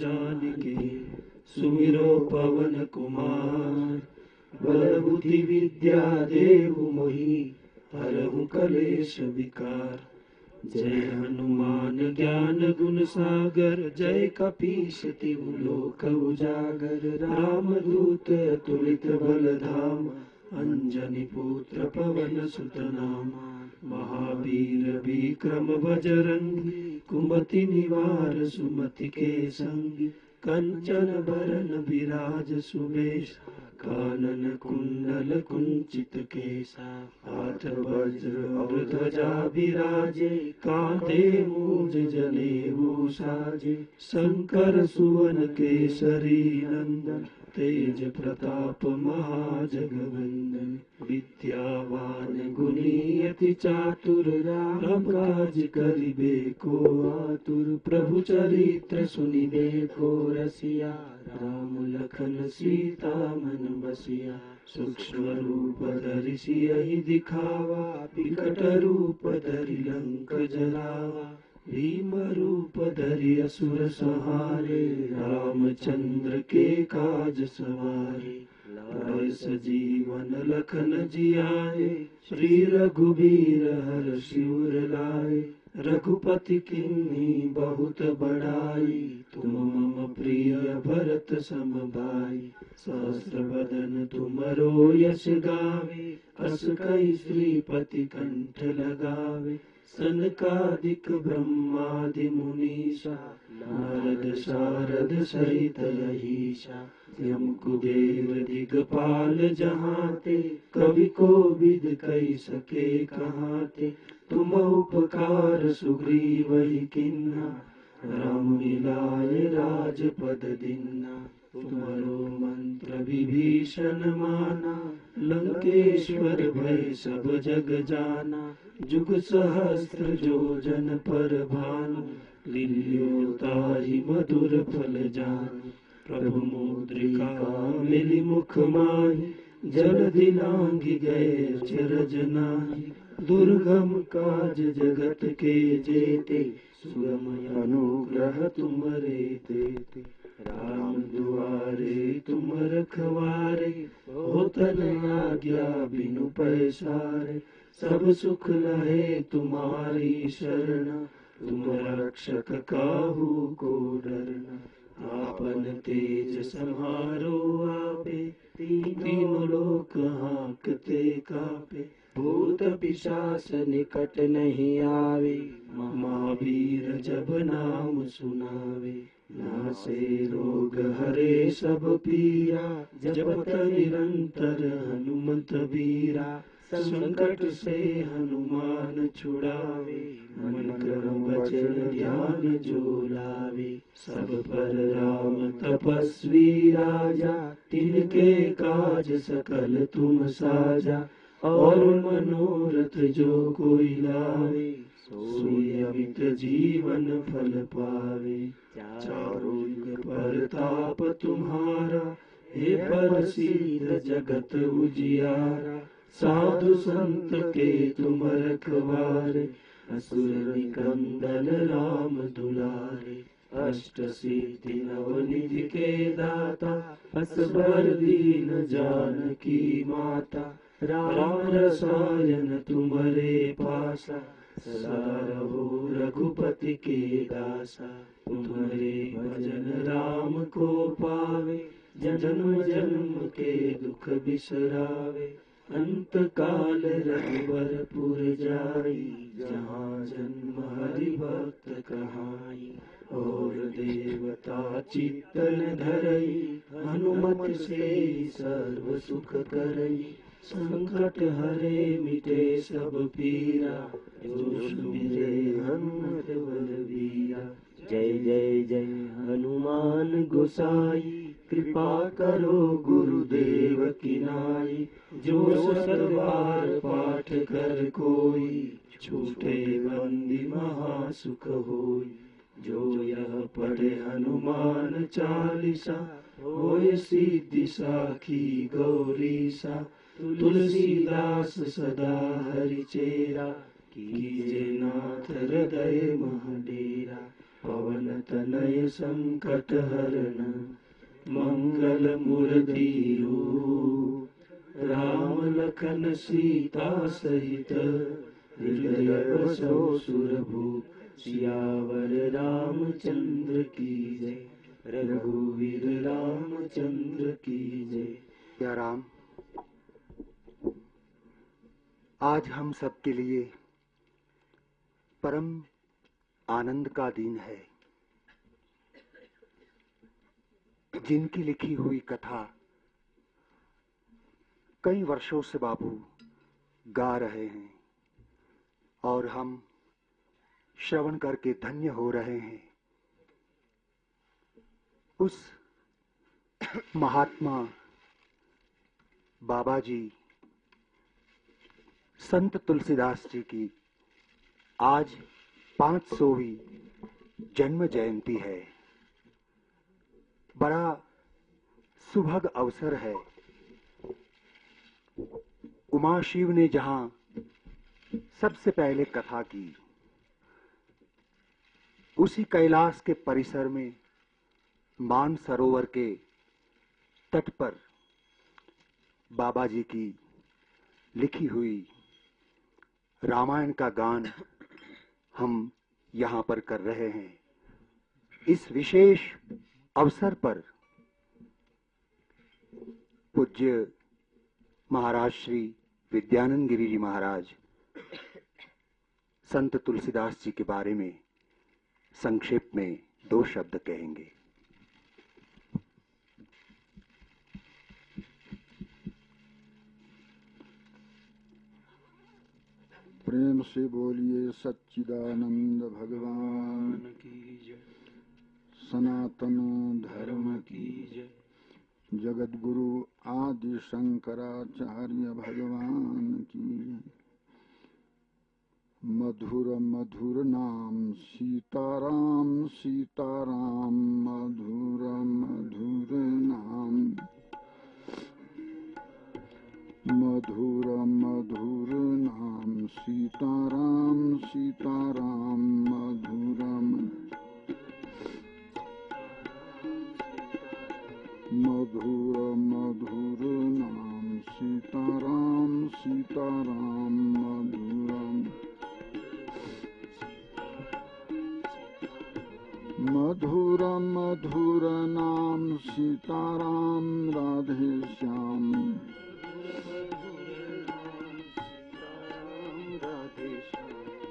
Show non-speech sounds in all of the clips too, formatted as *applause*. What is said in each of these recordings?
जान के सुमिरो पवन कुमार। बल बुद्धि विद्या देहु मोहि हरहु कलेश विकार। जय हनुमान ज्ञान गुण सागर जय कपीश तिहु लोक उजागर। राम दूत तुलित बल धाम अंजनी पुत्र पवन सुत नामा महावीर विक्रम बजरंगी कुमति निवार सुमति के संग कंचन बरन विराज सुमेश कानन कुंडल कुंचित केसा हाथ वज्र ध्वजा विराजे कांधे मूज जने साजे शंकर सुवन केसरी नंदन तेज प्रताप महाजगवंदन विद्यावान गुणी अति चातुर राम काज करिबे को आतुर प्रभु चरित्र सुनिबे को रसिया। राम लखन सीता मन बसिया सूक्ष्म रूप धरि सियहि दिखावा विकट रूप धरि लंक जलावा भीम रूप धरि असुर संहारे, रामचंद्र के काज सवारे। लाय सजीवन लखन जियाए, श्री रघुबीर हर शिवर लाए। रघुपति किन्नी बहुत बड़ाई, तुम मम प्रिय भरत सम भाई। सहस्र बदन तुमरो यश गावे, अस कई श्रीपति कंठ लगावे। सनकादिक ब्रह्मादि मुनीषा नारद शारद सहित यहीशा। यम कुबेर दिगपाल जहाते, कवि को विद कई सके कहाते। तुम उपकार सुग्रीव ही किन्ना राम मिलाए राजपद दिन्ना तुम्हारो मंत्र विभीषण माना, लंकेश्वर भय सब जग जाना, जुग सहस्त्र जो जन पर भान, लिलियो ताहि मधुर फल जान। प्रभु मुद्रिका मिली मुख माही, जल दिलांगी गए चरज नाही। दुर्गम काज जगत के जेते, सुगम अनुग्रह तुमरे तेते राम दुआरे तुम रखवारे, होतन आज्ञा बिनु पैसारे। सब सुख लहे तुम्हारी शरण, तुम रक्षक काहू को डरना। आपन तेज संहारो आपे, तीनों लोक हाँकते कापे। भूत पिशाच निकट नहीं आवे, महावीर जब नाम सुनावे। नासे रोग हरे सब पीरा, जपत निरंतर हनुमत वीरा। संकट से हनुमान छुड़ावे, मन क्रम वचन ध्यान जो लावे। सब पर राम तपस्वी राजा, तिनके काज सकल तुम साजा। और मनोरथ जो कोई लावे। सोई जीवन फल पावे। चारों पर ताप तुम्हारा, हे पर सीध जगत उजियारा। साधु संत के तुम रखवारे, असुर निकंदन राम दुलारे। अष्ट सिद्धि नवनिधि के दाता, अस असबर दीन जान की माता। राम रसायन तुम्हारे पासा सदा रहो रघुपति के दासा, तुम्हारे भजन राम को पावे, जन्म जन्म के दुख बिसरावे। अंत काल रघुवरपुर जाई, जहाँ जन्म हरि भक्त कहाई। और देवता चित्तन धरई, हनुमत से सर्व सुख करई। संकट हरे मिटे सब पीरा जो सुमिरे हनुमत बलवीरा जय जय जय हनुमान गोसाई, कृपा करो गुरुदेव की नाई। जो सरबार पाठ कर कोई, छूटे बंदी महासुख होई। जो यह पढ़े हनुमान चालीसा होय सिद्धि साखी गौरी सा तुलसीदास सदा हरि चेरा कीजे नाथ हृदय महडेरा, पवन तनय संकट हरण, मंगल मूर्ति राम लखन सीता सहित, हृदय बसो सुरभु, सियावर रामचंद्र की जय रघुवीर रामचंद्र की जय राम। आज हम सबके लिए परम आनंद का दिन है। जिनकी लिखी हुई कथा कई वर्षों से बाबू गा रहे हैं और हम श्रवण करके धन्य हो रहे हैं। उस महात्मा बाबा जी संत तुलसीदास जी की आज पाँच सौवीं जन्म जयंती है। बड़ा सुभग अवसर है। उमा शिव ने जहाँ सबसे पहले कथा की, उसी कैलाश के परिसर में मान सरोवर के तट पर बाबा जी की लिखी हुई रामायण का गान हम यहाँ पर कर रहे हैं। इस विशेष अवसर पर पूज्य महाराज श्री विद्यानंद गिरी जी महाराज, संत तुलसीदास जी के बारे में संक्षेप में दो शब्द कहेंगे। प्रेम से बोलिए सच्चिदानंद भगवान। की जय। सनातन धर्म की जय। जगत गुरु आदि शंकराचार्य भगवान की। मधुर मधुर नाम सीताराम सीताराम मधुर मधुर नाम। मधुरं मधुरनाम सीताराम सीताराम मधुरम्। मधुर मधुरनाम सीताराम राधेश्याम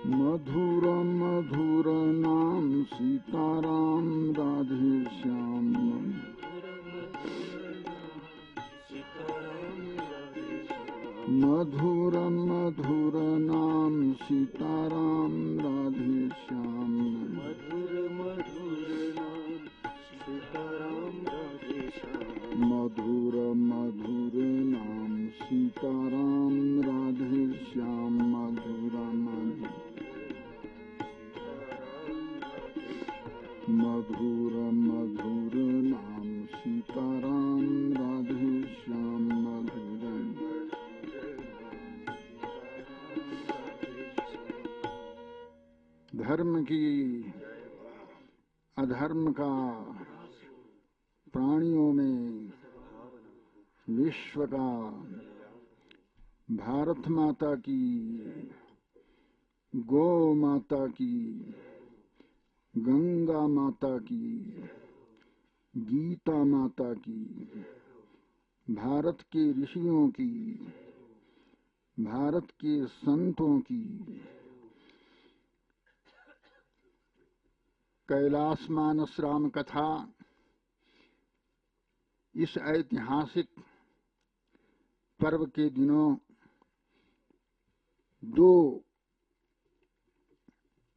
मधुर मधुर नाम सीताराम राधे श्याम। मधुर मधुर नाम सीताराम राधे श्याम। मधुर मधुर नाम सीताराम सीताराम मधुर मधुर नाम सीताराम राधे श्याम मधुर धर्म की अधर्म का प्राणियों में विश्व का भारत माता की, गो माता की गंगा माता की, गीता माता की, भारत के ऋषियों की, भारत के संतों की। कैलाश मानस राम कथा, इस ऐतिहासिक पर्व के दिनों दो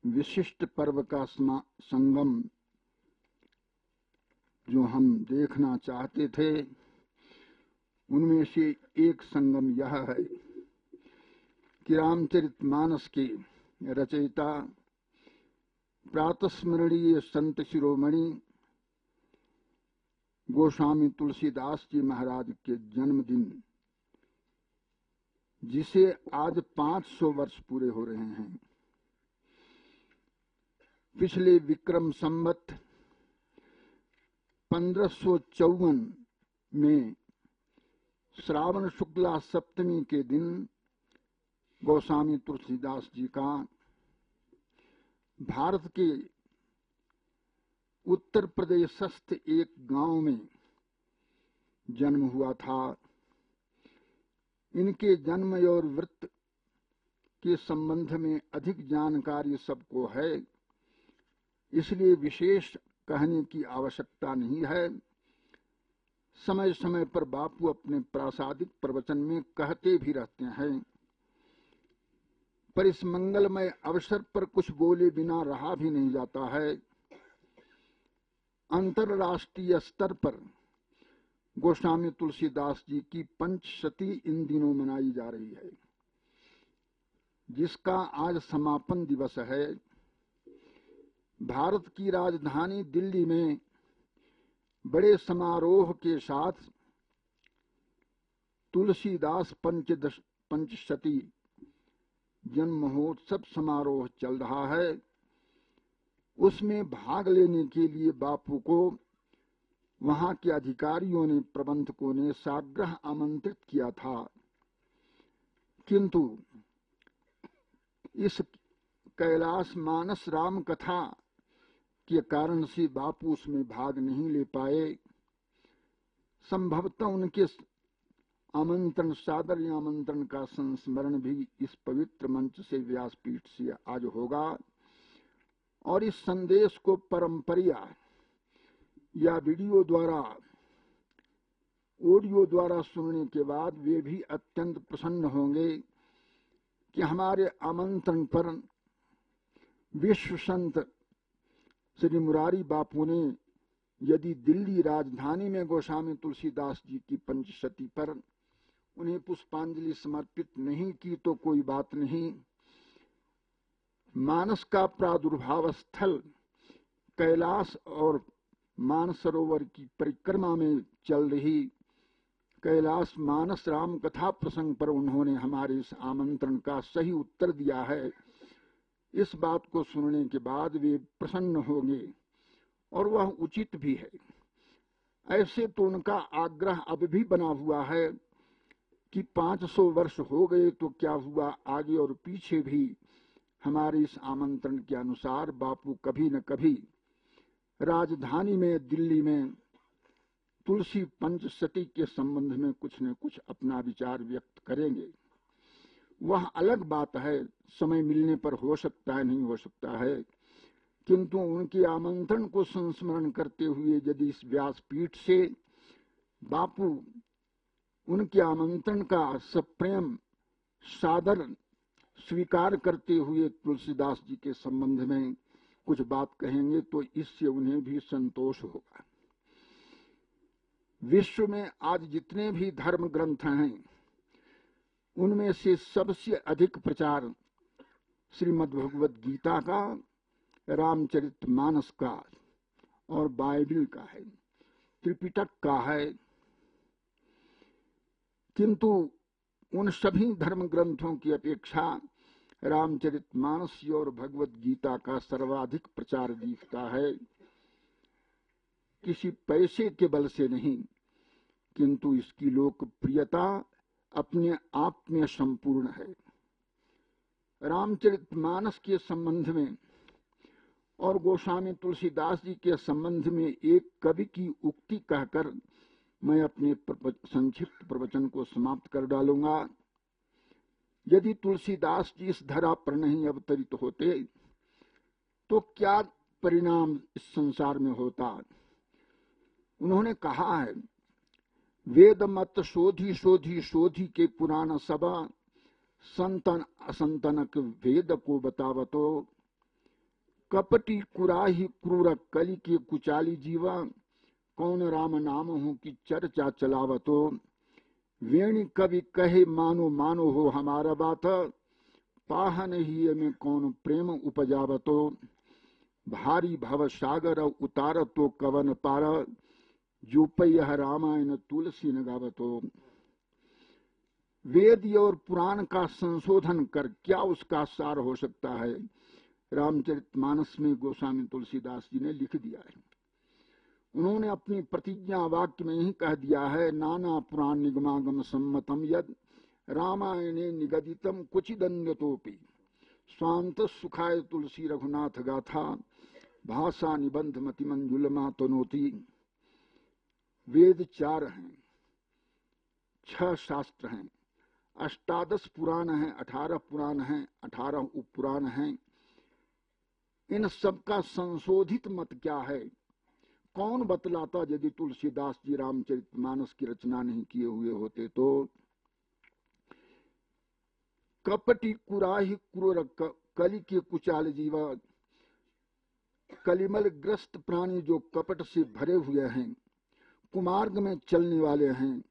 विशिष्ट पर्व का संगम जो हम देखना चाहते थे, उनमें से एक संगम यह है कि रामचरित मानस के रचयिता, प्रातस्मरणीय संत शिरोमणि, गोस्वामी तुलसीदास जी महाराज के जन्मदिन, जिसे आज 500 वर्ष पूरे हो रहे हैं। पिछले विक्रम संवत पंद्रह में श्रावण शुक्ला सप्तमी के दिन गोस्वामी तुलसीदास जी का भारत के उत्तर प्रदेशस्थ एक गाँव में जन्म हुआ था। इनके जन्म और वृत्त के संबंध में अधिक जानकारी सबको है। इसलिए विशेष कहने की आवश्यकता नहीं है। समय समय पर बापू अपने प्रासादिक प्रवचन में कहते भी रहते हैं, पर इस मंगलमय अवसर पर कुछ बोले बिना रहा भी नहीं जाता है। अंतरराष्ट्रीय स्तर पर गोस्वामी तुलसीदास जी की पंचशती इन दिनों मनाई जा रही है, जिसका आज समापन दिवस है। भारत की राजधानी दिल्ली में बड़े समारोह के साथ तुलसीदास पंचदश पंचशती जन्म महोत्सव समारोह चल रहा है। उसमें भाग लेने के लिए बापू को वहाँ के अधिकारियों ने, प्रबंधकों ने साग्रह आमंत्रित किया था। किंतु इस कैलाश मानस राम कथा के कारण से बापू उसमें भाग नहीं ले पाए। संभवतः उनके आमंत्रण, सादर या आमंत्रण का संस्मरण भी इस पवित्र मंच से व्यासपीठ से आज होगा। और इस संदेश को परंपरिया या वीडियो द्वारा, ऑडियो द्वारा सुनने के बाद वे भी अत्यंत प्रसन्न होंगे कि हमारे आमंत्रण पर विश्व संत श्री मुरारी बापू ने यदि दिल्ली राजधानी में गोस्वामी तुलसीदास जी की पंचशती पर उन्हें पुष्पांजलि समर्पित नहीं की तो कोई बात नहीं। मानस का प्रादुर्भाव स्थल, कैलाश और मानसरोवर की परिक्रमा में चल रही। कैलाश मानस राम कथा प्रसंग पर उन्होंने हमारे इस आमंत्रण का सही उत्तर दिया है। इस बात को सुनने के बाद वे प्रसन्न होंगे और वह उचित भी है। ऐसे तो उनका आग्रह अब भी बना हुआ है कि 500 वर्ष हो गए तो क्या हुआ आगे और पीछे भी हमारे इस आमंत्रण के अनुसार बापू कभी न कभी राजधानी में, दिल्ली में, तुलसी पंचशती के संबंध में कुछ न कुछ अपना विचार व्यक्त करेंगे। वह अलग बात है। समय मिलने पर हो सकता है, नहीं हो सकता है। किंतु उनके आमंत्रण को संस्मरण करते हुए यदि इस व्यासपीठ से बापू उनके आमंत्रण का सप्रेम सादर स्वीकार करते हुए तुलसीदास जी के संबंध में कुछ बात कहेंगे तो इससे उन्हें भी संतोष होगा। विश्व में आज जितने भी धर्म ग्रंथ हैं उनमें से सबसे अधिक प्रचार श्रीमद् भगवत गीता का, रामचरित मानस का और बाइबिल का है, त्रिपिटक का है। किंतु उन सभी धर्म ग्रंथों की अपेक्षा रामचरित मानस और भगवत गीता का सर्वाधिक प्रचार दिखता है। किसी पैसे के बल से नहीं, किंतु इसकी लोकप्रियता अपने आप में संपूर्ण है। रामचरित मानस के संबंध में और गोस्वामी तुलसीदास जी के संबंध में एक कवि की उक्ति कहकर मैं अपने संक्षिप्त प्रवचन को समाप्त कर डालूँगा। यदि तुलसीदास जी इस धरा पर नहीं अवतरित होते तो क्या परिणाम इस संसार में होता? उन्होंने कहा है वेद मत शोधी शोधी शोधी के पुराण सभा संतन असंतनक वेद को बतावतो। कपटी कुराही क्रूर कली के कुचाली जीवा, कौन राम नाम हूँ की चर्चा चलावतो। वेणी कवि कहे, मानो मानो हो हमारा बात, पाहन ही में कौन प्रेम उपजावतो। भारी भव सागर उतार तो कवन पार जो पैह रामायण तुलसी न गावतो वेद और पुराण का संशोधन कर क्या उसका सार हो सकता है? रामचरित मानस में गोस्वामी तुलसीदास जी ने लिख दिया है। उन्होंने अपनी प्रतिज्ञा वाक्य में ही कह दिया है, नाना पुराण निगमागम सम्मतम यद, रामायणे निगदितम कुचिदन्यतोपि स्वांत सुखाय तुलसी रघुनाथ गाथा, भाषा निबंध मति मंजुलमा तनोती वेद चार हैं, छह शास्त्र हैं। अष्टादश पुराण हैं, अठारह पुराण हैं, अठारह उपपुराण हैं। इन सब का संशोधित मत क्या है? कौन बतलाता यदि तुलसीदास जी रामचरित मानस की रचना नहीं किए हुए होते तो? कपटी कुराही क्रूर कली के कुचाल जीवा कलिमल ग्रस्त प्राणी जो कपट से भरे हुए हैं। कुमार्ग में चलने वाले हैं,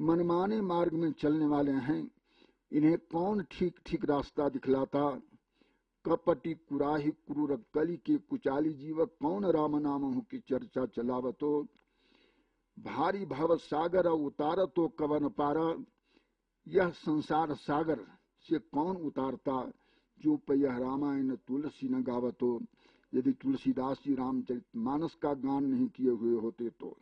मनमाने मार्ग में चलने वाले हैं। इन्हें कौन ठीक ठीक रास्ता दिखलाता? कपटी कुराही क्रूर कली के कुचाली जीवक कौन राम नाम की चर्चा चलावतो? भारी भव सागर उतार तो कवन पारा? यह संसार सागर से कौन उतारता? जो यह रामायण तुलसी न गावतो। यदि तुलसीदास जी रामचरित मानस का गान नहीं किए हुए होते तो।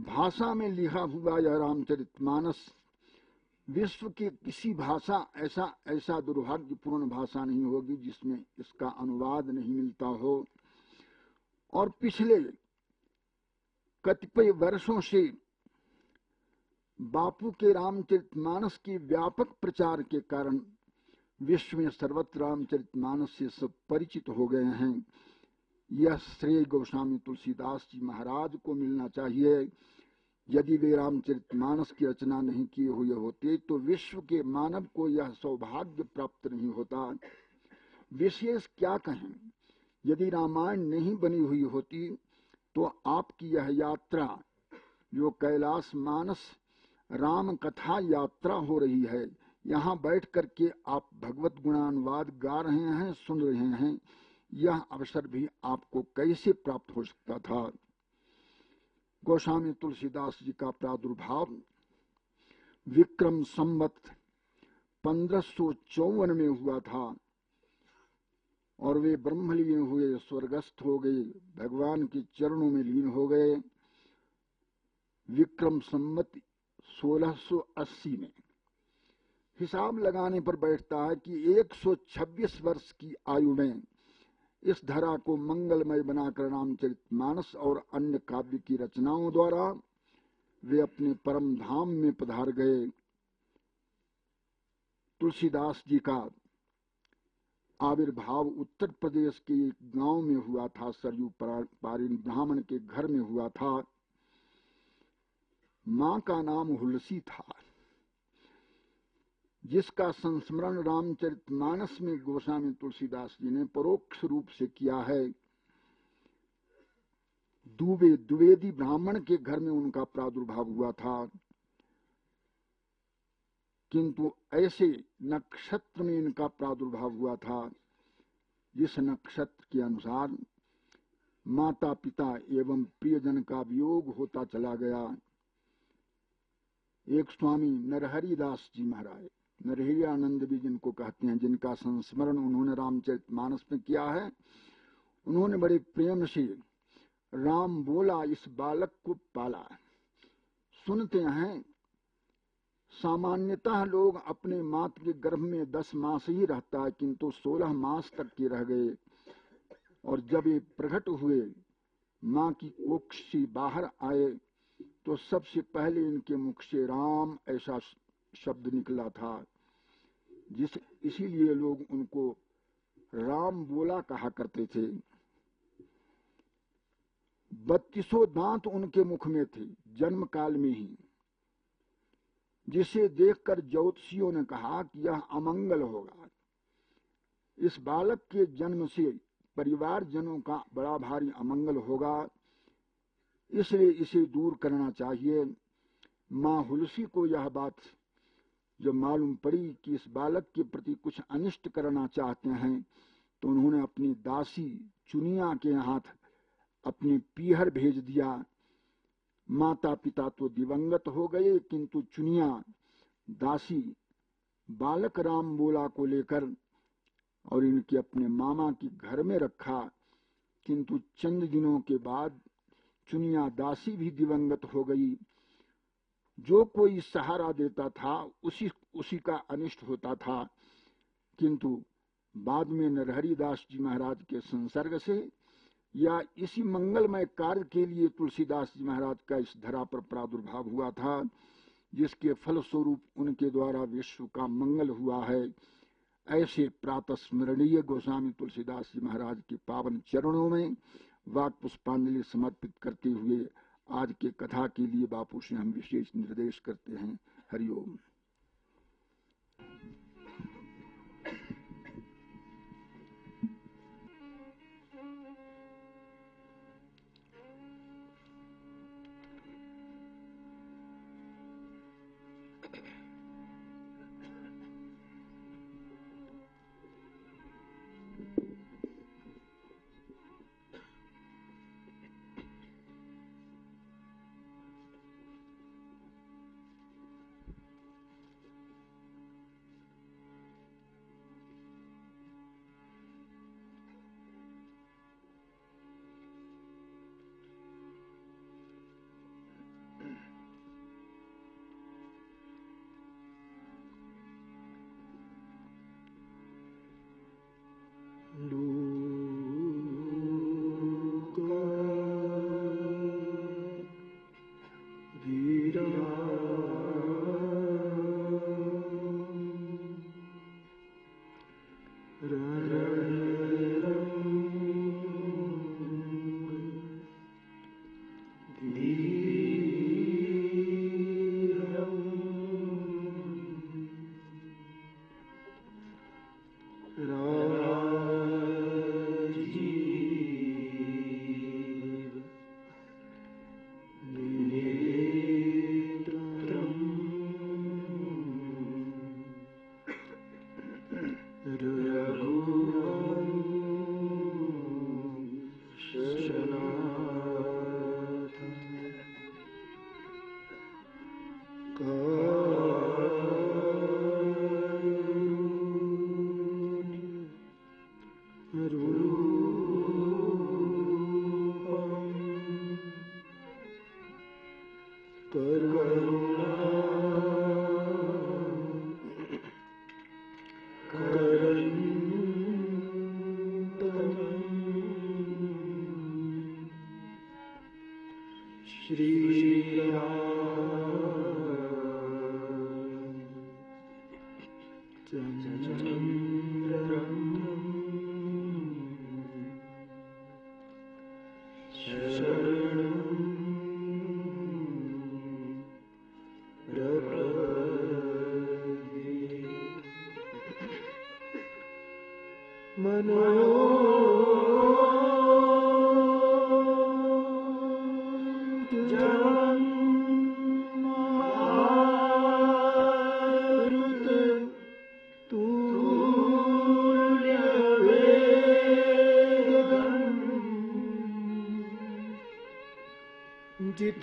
भाषा में लिखा हुआ यह रामचरित मानस, विश्व की किसी भाषा ऐसा ऐसा दुर्भाग्यपूर्ण भाषा नहीं होगी जिसमें इसका अनुवाद नहीं मिलता हो। और पिछले कतिपय वर्षों से बापू के रामचरित मानस के व्यापक प्रचार के कारण विश्व में सर्वत्र रामचरित मानस से सब परिचित हो गए हैं। यह श्रेय गोस्वामी तुलसीदास जी महाराज को मिलना चाहिए। यदि वे रामचरित मानस की रचना नहीं किए हुए होते तो विश्व के मानव को यह सौभाग्य प्राप्त नहीं होता। विशेष क्या कहें? यदि रामायण नहीं बनी हुई होती तो आपकी यह यात्रा, जो कैलाश मानस राम कथा यात्रा हो रही है, यहाँ बैठ करके आप भगवत गुणानुवाद गा रहे हैं, सुन रहे हैं। यह अवसर भी आपको कैसे प्राप्त हो सकता था? गोस्वामी तुलसीदास जी का प्रादुर्भाव। विक्रम संवत पंद्रह में हुआ था और वे ब्रह्मलीन हुए, स्वर्गस्थ हो गए, भगवान के चरणों में लीन हो गए। विक्रम संवत 1680 में। हिसाब लगाने पर बैठता है कि 126 वर्ष की आयु में इस धरा को मंगलमय बनाकर रामचरित मानस और अन्य काव्य की रचनाओं द्वारा वे अपने परम धाम में पधार गए। तुलसीदास जी का आविर्भाव उत्तर प्रदेश के एक गाँव में हुआ था, सरयू पारिन ब्राह्मण के घर में हुआ था। माँ का नाम हुलसी था। जिसका संस्मरण रामचरित मानस में गोस्वामी तुलसीदास जी ने परोक्ष रूप से किया है। दुबे द्विवेदी ब्राह्मण के घर में उनका प्रादुर्भाव हुआ था। किंतु ऐसे नक्षत्र में इनका प्रादुर्भाव हुआ था, जिस नक्षत्र के अनुसार माता पिता एवं प्रियजन का वियोग होता चला गया। एक स्वामी नरहरिदास जी महाराज नरहरि आनंद भी जिनको कहते हैं, जिनका संस्मरण उन्होंने रामचरित मानस में किया है, उन्होंने बड़े प्रेम से राम बोला, इस बालक को पाला। सुनते हैं, सामान्यतः लोग अपने मात के गर्भ में दस मास ही रहता है, किंतु सोलह मास तक के रह गए। और जब ये प्रकट हुए, माँ की कोख से बाहर आए तो सबसे पहले इनके मुख से राम ऐसा शब्द निकला था जिस इसीलिए लोग उनको राम बोला कहा करते थे। बत्तीसों दांत उनके मुख में थे जन्म काल में ही। जिसे देखकर ज्योतिषियों ने कहा कि यह अमंगल होगा। इस बालक के जन्म से परिवार जनों का बड़ा भारी अमंगल होगा, इसलिए इसे दूर करना चाहिए। माँ हुलसी को यह बात जो मालूम पड़ी कि इस बालक के प्रति कुछ अनिष्ट करना चाहते हैं तो उन्होंने अपनी दासी चुनिया के हाथ अपने पीहर भेज दिया। माता पिता तो दिवंगत हो गए, किंतु चुनिया, दासी, बालक राम बोला को लेकर और इनके अपने मामा के घर में रखा। किंतु चंद दिनों के बाद चुनिया दासी भी दिवंगत हो गई। जो कोई सहारा देता था, उसी उसी का अनिष्ट होता था। किंतु बाद में नरहरि दास जी महाराज के संसर्ग से या इसी मंगलमय कार्य के लिए तुलसीदास जी महाराज का इस धरा पर प्रादुर्भाव हुआ था, जिसके फलस्वरूप उनके द्वारा विश्व का मंगल हुआ है, ऐसे प्रातः स्मरणीय गोस्वामी तुलसीदास जी महाराज के पावन चरणों में वाक पुष्पांजलि समर्पित करते हुए आज के कथा के लिए बापू से हम विशेष निर्देश करते हैं। हरिओम। भगवान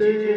की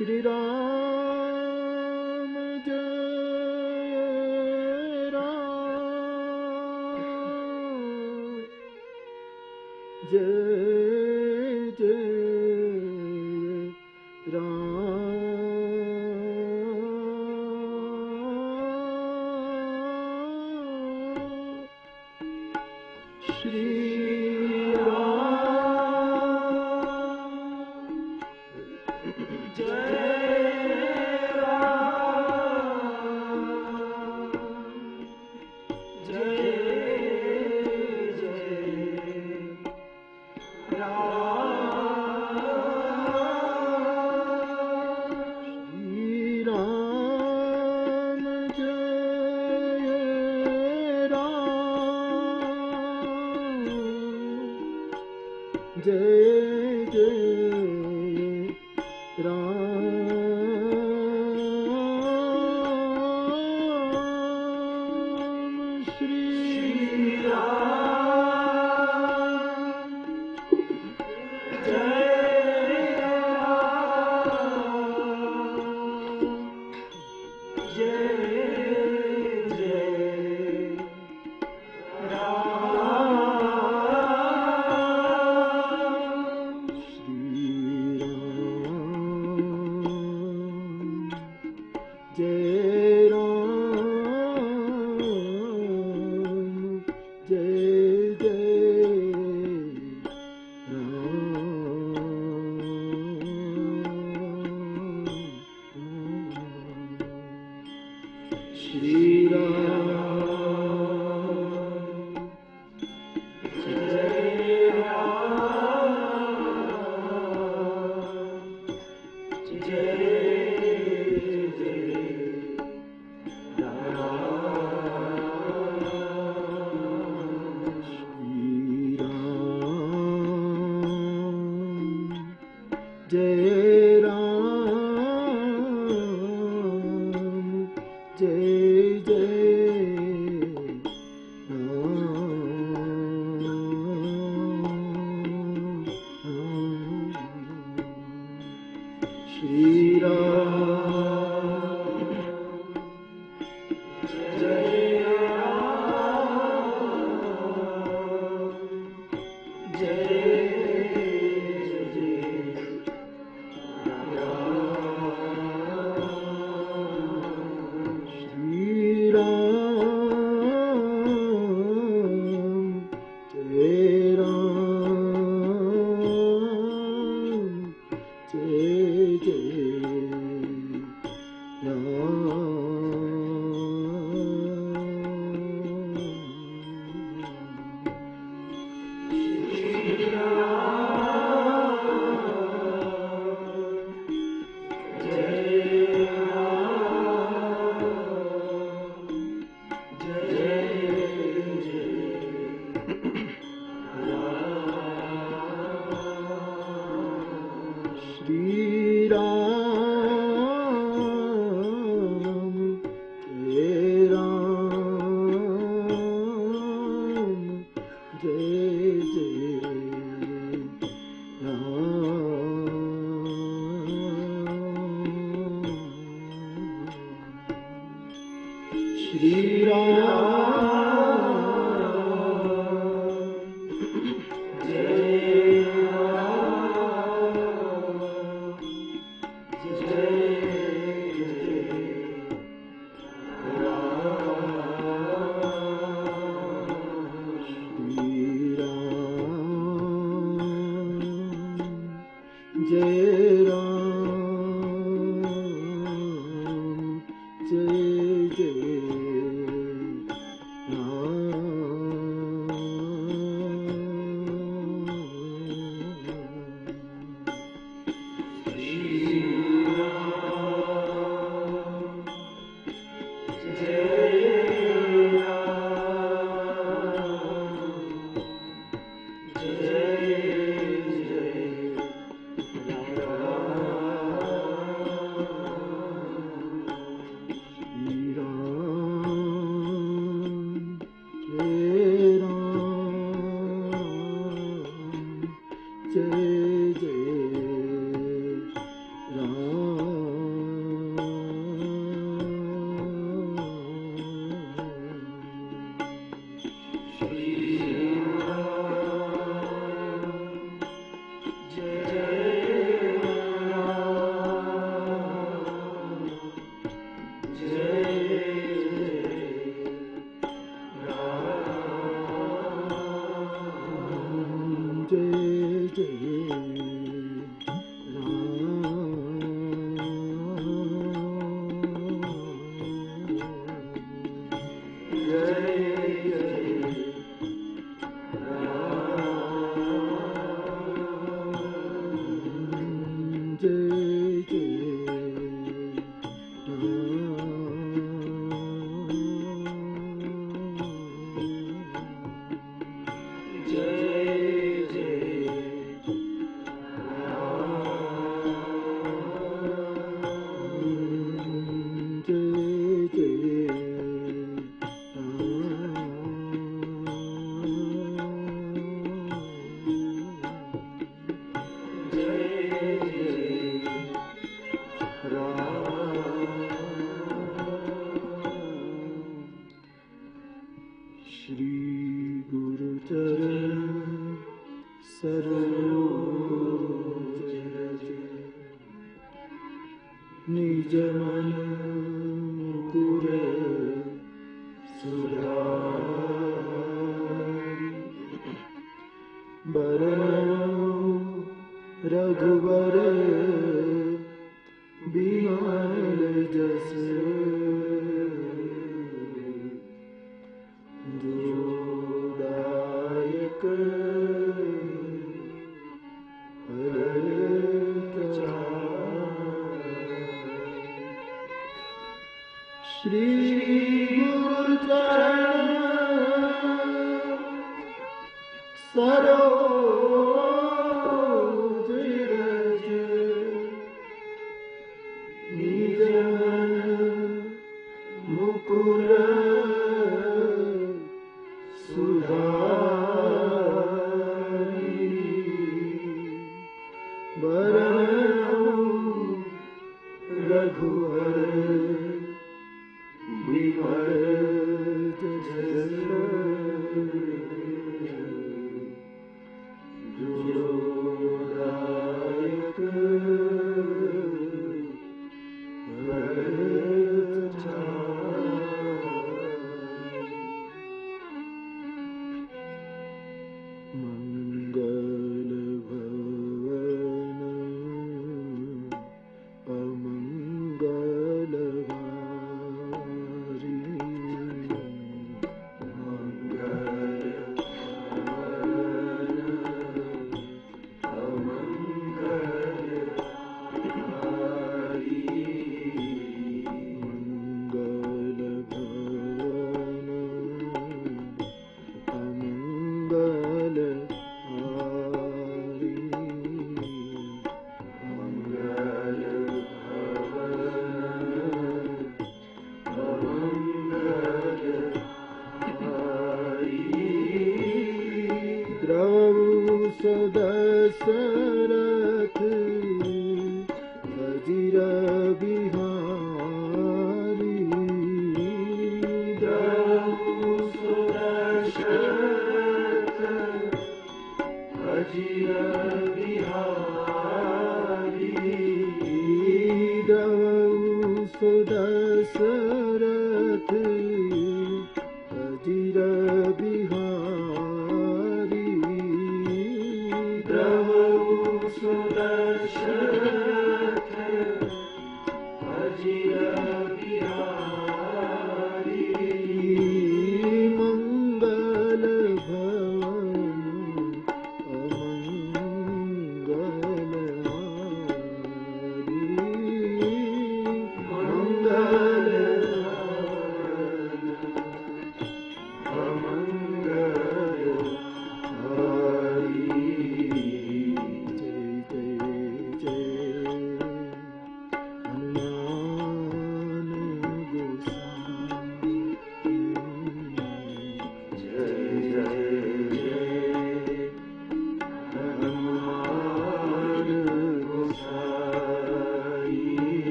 श्री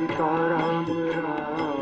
सीताराम राम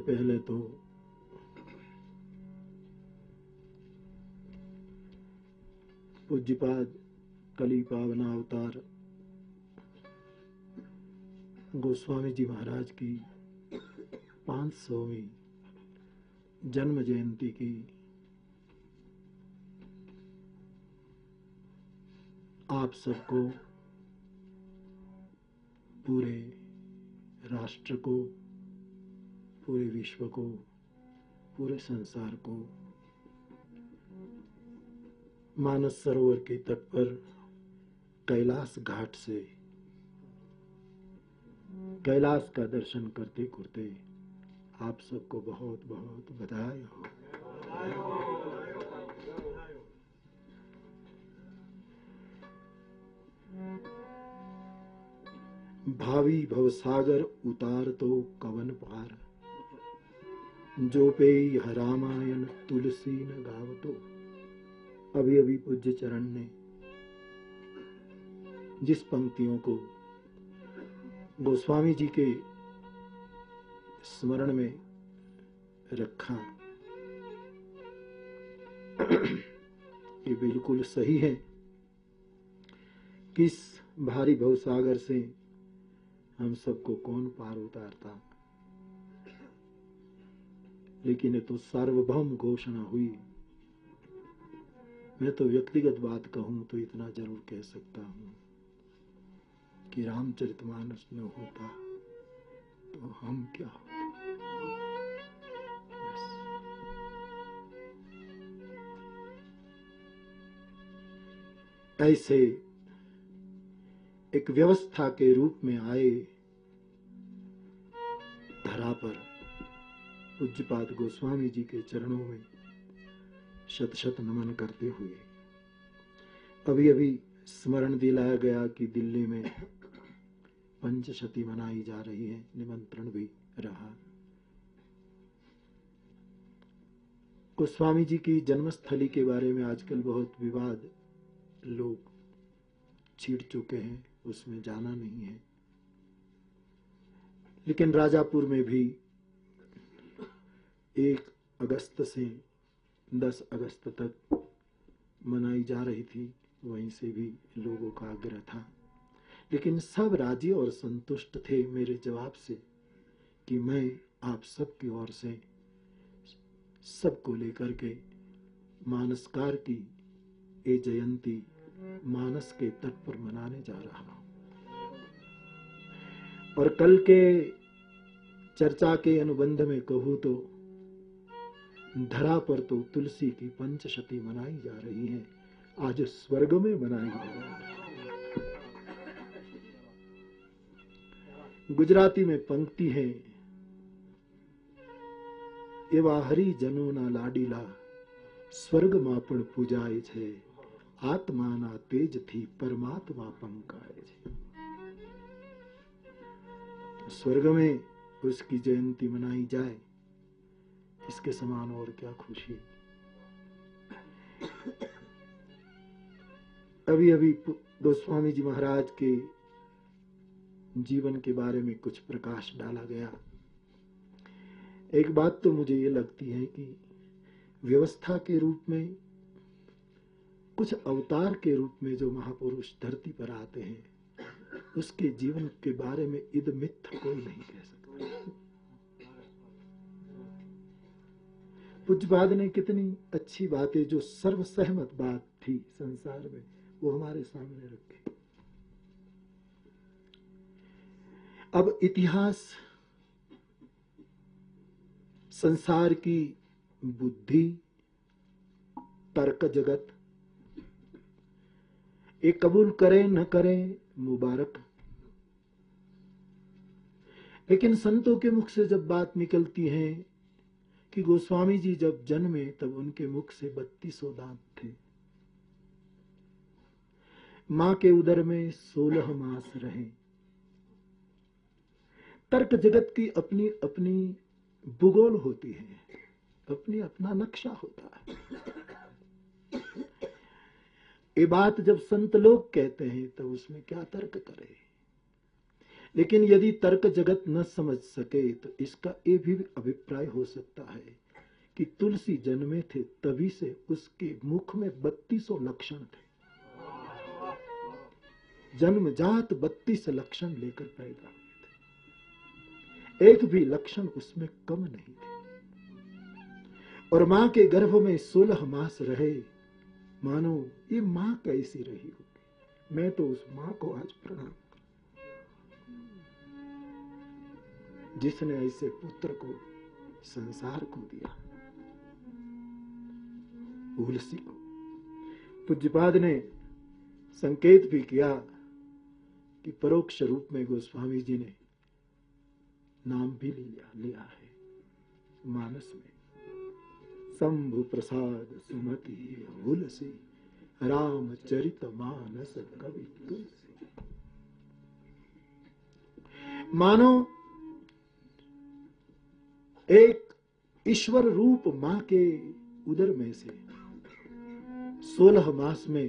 पहले तो पूज्यपाद कली पावना अवतार गोस्वामी जी महाराज की पाँच सौवीं जन्म जयंती की आप सबको पूरे राष्ट्र को पूरे विश्व को, पूरे संसार को, मानस सरोवर के तट पर कैलाश घाट से, कैलाश का दर्शन करते करते आप सबको बहुत बहुत बधाई हो। भावी भवसागर उतार तो कवन पार। जो पे यह रामायण तुलसी न गावतो। अभी अभी पूज्य चरण ने जिस पंक्तियों को गोस्वामी जी के स्मरण में रखा, ये बिल्कुल सही है किस भारी भवसागर से हम सबको कौन पार उतारता। लेकिन ये तो सार्वभौम घोषणा हुई मैं तो व्यक्तिगत बात कहूँ तो इतना ज़रूर कह सकता हूँ कि रामचरितमानस न होता तो हम क्या बस। ऐसे एक व्यवस्था के रूप में आए धरा पर पूज्यपाद गोस्वामी जी के चरणों में शत शत नमन करते हुए अभी अभी स्मरण दिलाया गया कि दिल्ली में पंचशती मनाई जा रही है, निमंत्रण भी रहा। गोस्वामी जी की जन्मस्थली के बारे में आजकल बहुत विवाद लोग छीट चुके हैं, उसमें जाना नहीं है। लेकिन राजापुर में भी एक अगस्त से दस अगस्त तक मनाई जा रही थी, वहीं से भी लोगों का आग्रह था। लेकिन सब राज़ी और संतुष्ट थे मेरे जवाब से कि मैं आप सबकी ओर से सबको लेकर के मानसकार की ये जयंती मानस के तट पर मनाने जा रहा हूँ। और कल के चर्चा के अनुबंध में कहूँ तो धरा पर तो तुलसी की पंचशती मनाई जा रही है आज स्वर्ग में मनाई जा रही है गुजराती में पंक्ति है એવા હરિજનોના લાડીલા સ્વર્ગમાં પણ પૂજાય છે આત્માના તેજથી પરમાત્મા પંકાય છે स्वर्ग में उसकी जयंती मनाई जाए इसके समान और क्या खुशी? अभी अभी गोस्वामी जी महाराज के जीवन के बारे में कुछ प्रकाश डाला गया। एक बात तो मुझे ये लगती है कि व्यवस्था के रूप में, कुछ अवतार के रूप में जो महापुरुष धरती पर आते हैं, उसके जीवन के बारे में इद मिथ कोई नहीं कह सकता। पूज्यपाद ने कितनी अच्छी बातें जो सर्वसहमत बात थी संसार में, वो हमारे सामने रखी। अब इतिहास संसार की बुद्धि, तर्क जगत, ये कबूल करें न करें मुबारक। लेकिन संतों के मुख से जब बात निकलती है कि गोस्वामी जी जब जन्मे तब उनके मुख से बत्तीसों दांत थे। माँ के उदर में सोलह मास रहे। तर्क जगत की अपनी अपनी भूगोल होती है, अपनी अपना नक्शा होता है। ये बात जब संत लोग कहते हैं तो उसमें क्या तर्क करे? लेकिन यदि तर्क जगत न समझ सके तो इसका ये भी अभिप्राय हो सकता है कि तुलसी जन्मे थे तभी से उसके मुख में बत्तीसों लक्षण थे। जन्मजात बत्तीस लक्षण लेकर पैदा हुए थे। एक भी लक्षण उसमें कम नहीं थे। और माँ के गर्भ में सोलह मास रहे। मानो, ये माँ कैसी रही होगी? मैं तो उस माँ को आज प्रणाम जिसने ऐसे पुत्र को, संसार को दिया। तुलसी को। पूज्यपाद ने संकेत भी किया कि परोक्ष रूप में गोस्वामी जी ने नाम भी लिया लिया है। मानस में। शंभु प्रसाद सुमति तुलसी राम चरित मानस कवि तुलसी। मानो एक ईश्वर रूप माँ के उदर में से सोलह मास में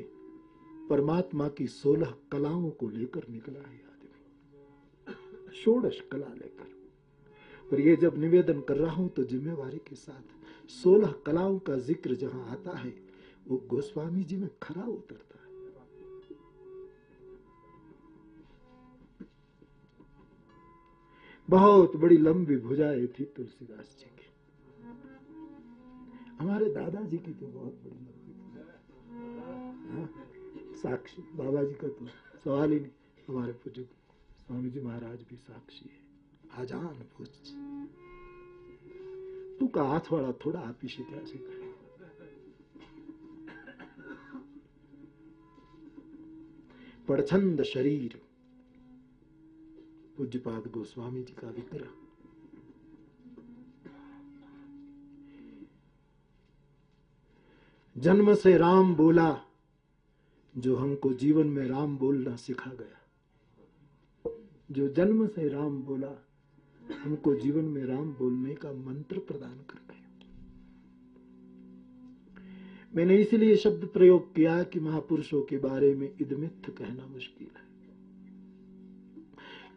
परमात्मा की सोलह कलाओं को लेकर निकला है आदमी। षोडश कला लेकर। और ये जब निवेदन कर रहा हूँ तो जिम्मेवारी के साथ सोलह कलाओं का ज़िक्र जहाँ आता है, वो गोस्वामी जी में खरा उतरता बहुत बड़ी लंबी भुजाएँ थी तुलसीदास जी की। हमारे दादाजी की तो बहुत बड़ी लंबी हाँ, साक्षी बाबा जी का तो सवाल ही नहीं। हमारे पूज्य स्वामी जी महाराज भी साक्षी है। आजान पूछ तू का हाथ वाला थोड़ा आप ही शिकला से पड़छंद शरीर पूज्यपाद गोस्वामी जी का विग्रह। जन्म से राम बोला, जो हमको जीवन में राम बोलना सिखा गया। जो जन्म से राम बोला, हमको जीवन में राम बोलने का मंत्र प्रदान कर गया। मैंने इसलिए शब्द प्रयोग किया कि महापुरुषों के बारे में इदमिथ कहना मुश्किल है।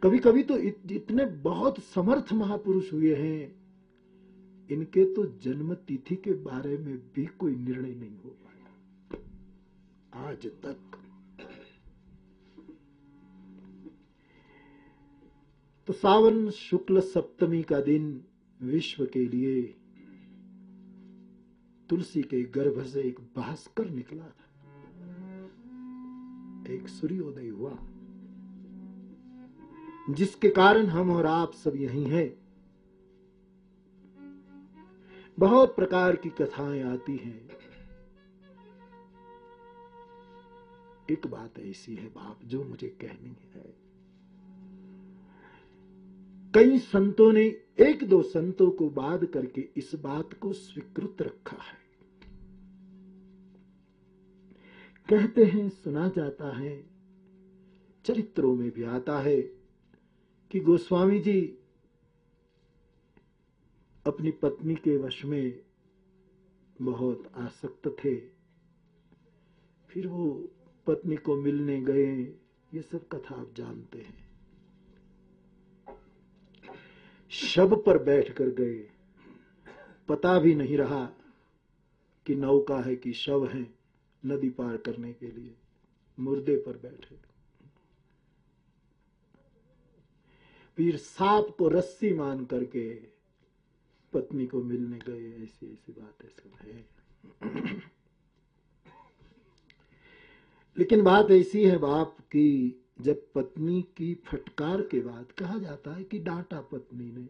कभी कभी तो इत, इतने बहुत समर्थ महापुरुष हुए हैं। इनके तो जन्म तिथि के बारे में भी कोई निर्णय नहीं हो पाया। आज तक। तो सावन शुक्ल सप्तमी का दिन विश्व के लिए तुलसी के गर्भ से एक भास्कर निकला था। एक सूर्योदय हुआ। जिसके कारण हम और आप सब यहीं हैं। बहुत प्रकार की कथाएँ आती हैं। एक बात ऐसी है बाप, जो मुझे कहनी है। कई संतों ने एक दो संतों को बाद करके इस बात को स्वीकृत रखा है। कहते हैं, सुना जाता है, चरित्रों में भी आता है कि गोस्वामी जी अपनी पत्नी के वश में बहुत आसक्त थे। फिर वो पत्नी को मिलने गए। ये सब कथा आप जानते हैं। शब पर बैठ कर गए। पता भी नहीं रहा कि नौका है कि शव है नदी पार करने के लिए। मुर्दे पर बैठे। फिर सांप को रस्सी मान करके पत्नी को मिलने गए, ऐसी ऐसी बातें सब है। लेकिन बात ऐसी है बाप की, जब पत्नी की फटकार के बाद कहा जाता है कि डांटा पत्नी ने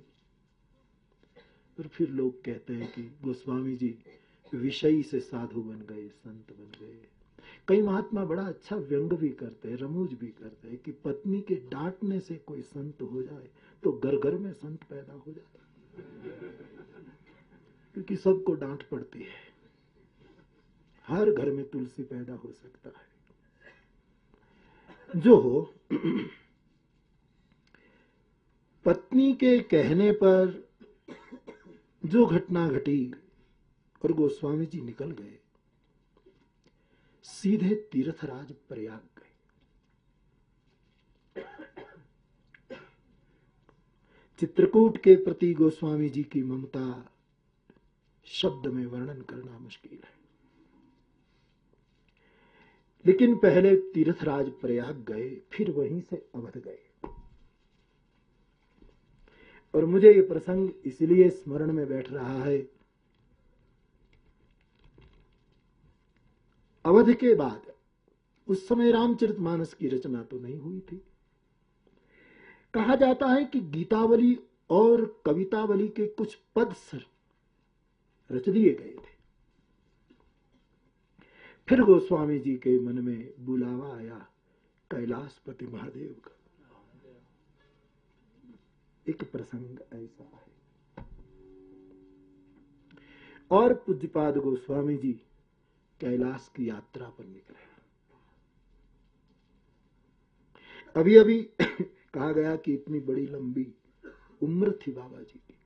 और फिर लोग कहते हैं कि, गोस्वामी जी, विषयी से साधु बन गए, संत बन गए। कई महात्मा बड़ा अच्छा व्यंग भी करते हैं, रमूज भी करते हैं कि पत्नी के डांटने से कोई संत हो जाए तो घर घर में संत पैदा हो जाता क्योंकि सबको डांट पड़ती है। हर घर में तुलसी पैदा हो सकता है। जो हो, पत्नी के कहने पर जो घटना घटी और गोस्वामी जी निकल गए सीधे तीर्थराज प्रयाग गए। चित्रकूट के प्रति गोस्वामी जी की ममता शब्द में वर्णन करना मुश्किल है। लेकिन पहले तीर्थराज प्रयाग गए, फिर वहीं से अवध गए। और मुझे ये प्रसंग इसलिए स्मरण में बैठ रहा है अवध के बाद उस समय रामचरित मानस की रचना तो नहीं हुई थी। कहा जाता है कि गीतावली और कवितावली के कुछ पद सर रच दिए गए थे। फिर गोस्वामी जी के मन में बुलावा आया कैलाशपति महादेव का। एक प्रसंग ऐसा है। और पूज्यपाद गोस्वामी जी कैलाश की यात्रा पर निकले अभी अभी *coughs* कहा गया कि इतनी बड़ी लंबी उम्र थी बाबा जी की।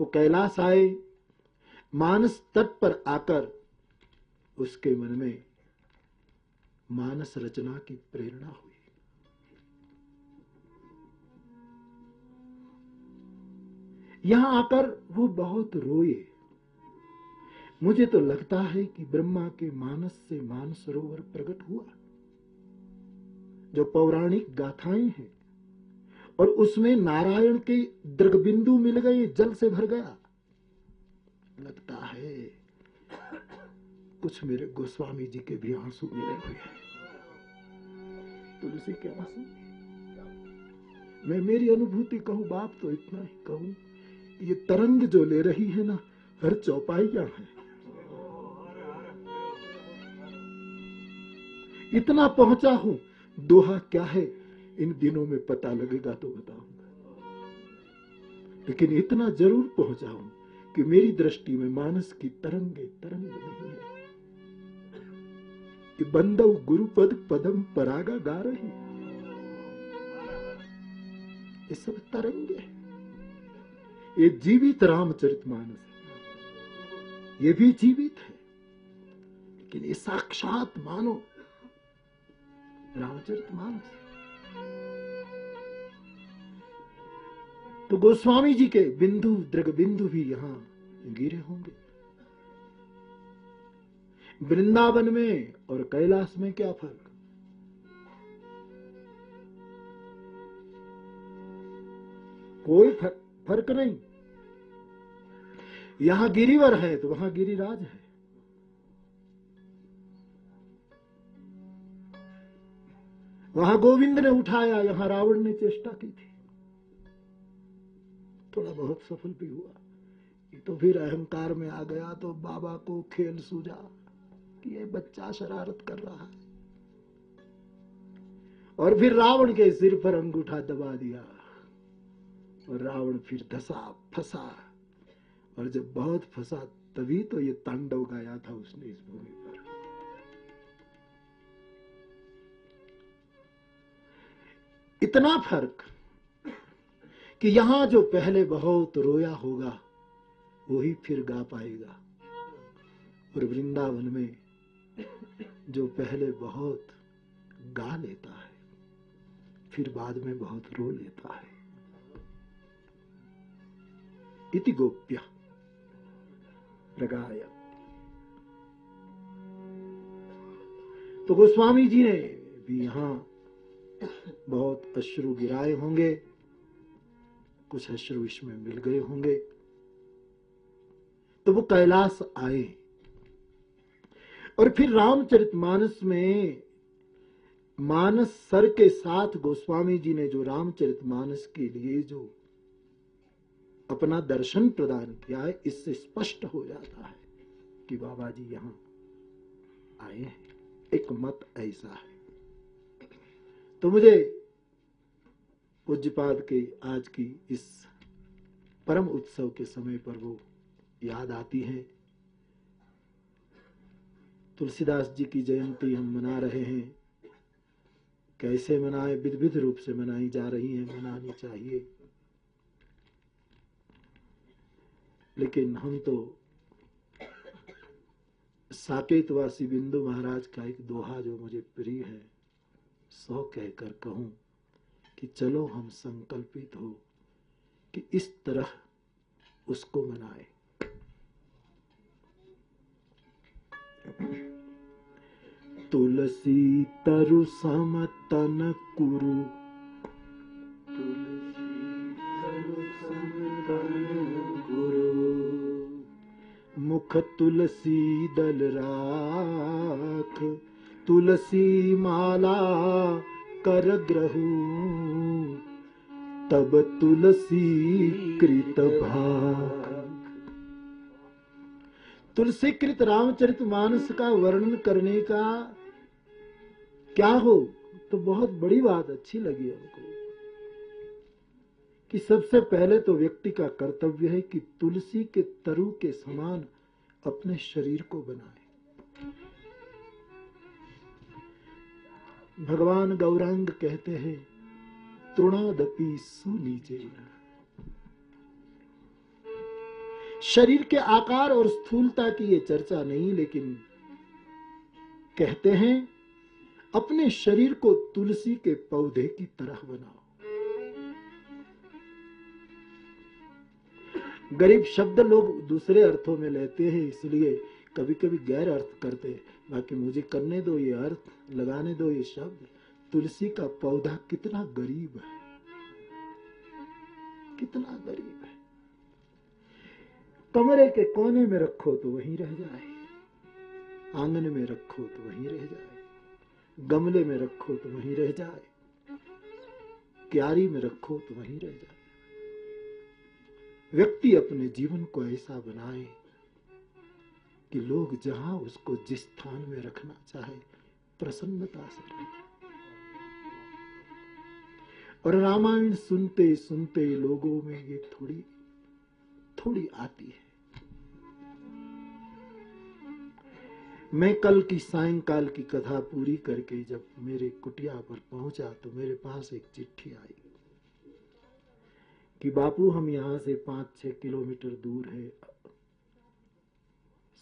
वो कैलाश आए, मानस तट पर आकर उसके मन में मानस रचना की प्रेरणा हुई। यहाँ आकर वो बहुत रोए। मुझे तो लगता है कि ब्रह्मा के मानस से मानसरोवर प्रकट हुआ। जो पौराणिक गाथाएँ हैं और उसमें नारायण के दृगबिंदु मिल गए, जल से भर गया। लगता है कुछ मेरे गोस्वामी जी के भी आँसू मिले हुए हैं। तुलसी के आँसू? मैं मेरी अनुभूति कहूँ, बाप तो इतना ही कहूँ ये तरंग जो ले रही है ना, हर चौपाइया है। इतना पहुँचा हूँ। दोहा क्या है? इन दिनों में पता लगेगा तो बताऊँगा। लेकिन इतना ज़रूर पहुँचा हूँ कि मेरी दृष्टि में मानस की तरंगे तरंग नहीं है। कि बंदव गुरुपद पदम परागा गा रही ये सब तरंगे ये जीवित रामचरित मानस ये भी जीवित है। लेकिन ये साक्षात मानो रामचरित मानस। तो गोस्वामी जी के बिंदु दृग बिंदु भी यहाँ गिरे होंगे। वृंदावन में और कैलाश में क्या फ़र्क? कोई फ़र्क नहीं। यहाँ गिरिवर है तो वहाँ गिरिराज है। वहाँ गोविंद ने उठाया, यहाँ रावण ने चेष्टा की थी। थोड़ा बहुत सफल भी हुआ। ये तो फिर अहंकार में आ गया तो बाबा को खेल सूझा कि ये बच्चा शरारत कर रहा है। और फिर रावण के सिर पर अंगूठा दबा दिया। और रावण फिर धसा, फंसा। और जब बहुत फंसा, तभी तो ये तांडव गाया था उसने इस भूमि पर। इतना फ़र्क कि यहाँ जो पहले बहुत रोया होगा वही फिर गा पाएगा। और वृंदावन में जो पहले बहुत गा लेता है, फिर बाद में बहुत रो लेता है। इति गोप्य प्रगाय। तो गोस्वामी जी ने भी यहाँ बहुत अश्रु गिराए होंगे, कुछ अश्रु इसमें मिल गए होंगे। तो वो कैलाश आए। और फिर रामचरितमानस में मानस सर के साथ गोस्वामी जी ने जो रामचरितमानस के लिए जो अपना दर्शन प्रदान किया है, इससे स्पष्ट हो जाता है कि बाबा जी यहाँ आए हैं। एक मत ऐसा है। तो मुझे पूज्यपाद के आज की इस परम उत्सव के समय पर वो याद आती है। तुलसीदास जी की जयंती हम मना रहे हैं। कैसे मनाए? विध विध रूप से मनाई जा रही है। मनानी चाहिए। लेकिन हम तो साकेतवासी बिंदु महाराज का एक दोहा जो मुझे प्रिय है सौ कहकर कहूँ कि चलो हम संकल्पित हो कि इस तरह उसको मनाए। तुलसी तरु समतन कुरु। मुख तुलसी दल राख। तुलसी माला कर ग्रहू। तब तुलसी कृत भाग। तुलसी कृत रामचरित मानस का वर्णन करने का क्या हो तो बहुत बड़ी बात अच्छी लगी हमको। कि सबसे पहले तो व्यक्ति का कर्तव्य है कि तुलसी के तरु के समान अपने शरीर को बनाए। भगवान गौरांग कहते हैं, तृणादपि सुनीचे शरीर के आकार और स्थूलता की ये चर्चा नहीं, लेकिन कहते हैं, अपने शरीर को तुलसी के पौधे की तरह बनाओ। गरीब शब्द लोग दूसरे अर्थों में लेते हैं, इसलिए कभी कभी गैर अर्थ करते हैं। बाकी मुझे करने दो ये अर्थ, लगाने दो ये शब्द। तुलसी का पौधा कितना गरीब है। कितना गरीब है। कमरे के कोने में रखो तो वहीं रह जाए। आँगन में रखो तो वहीं रह जाए। गमले में रखो तो वहीं रह जाए। क्यारी में रखो तो वहीं रह जाए। व्यक्ति अपने जीवन को ऐसा बनाए कि लोग जहाँ उसको जिस स्थान में रखना चाहे, प्रसन्नता से रहे। और रामायण सुनते सुनते लोगों में ये थोड़ी थोड़ी आती है। मैं कल की सायंकाल की कथा पूरी करके जब मेरे कुटिया पर पहुँचा तो मेरे पास एक चिट्ठी आई कि बापू, हम यहाँ से पाँच छह किलोमीटर दूर है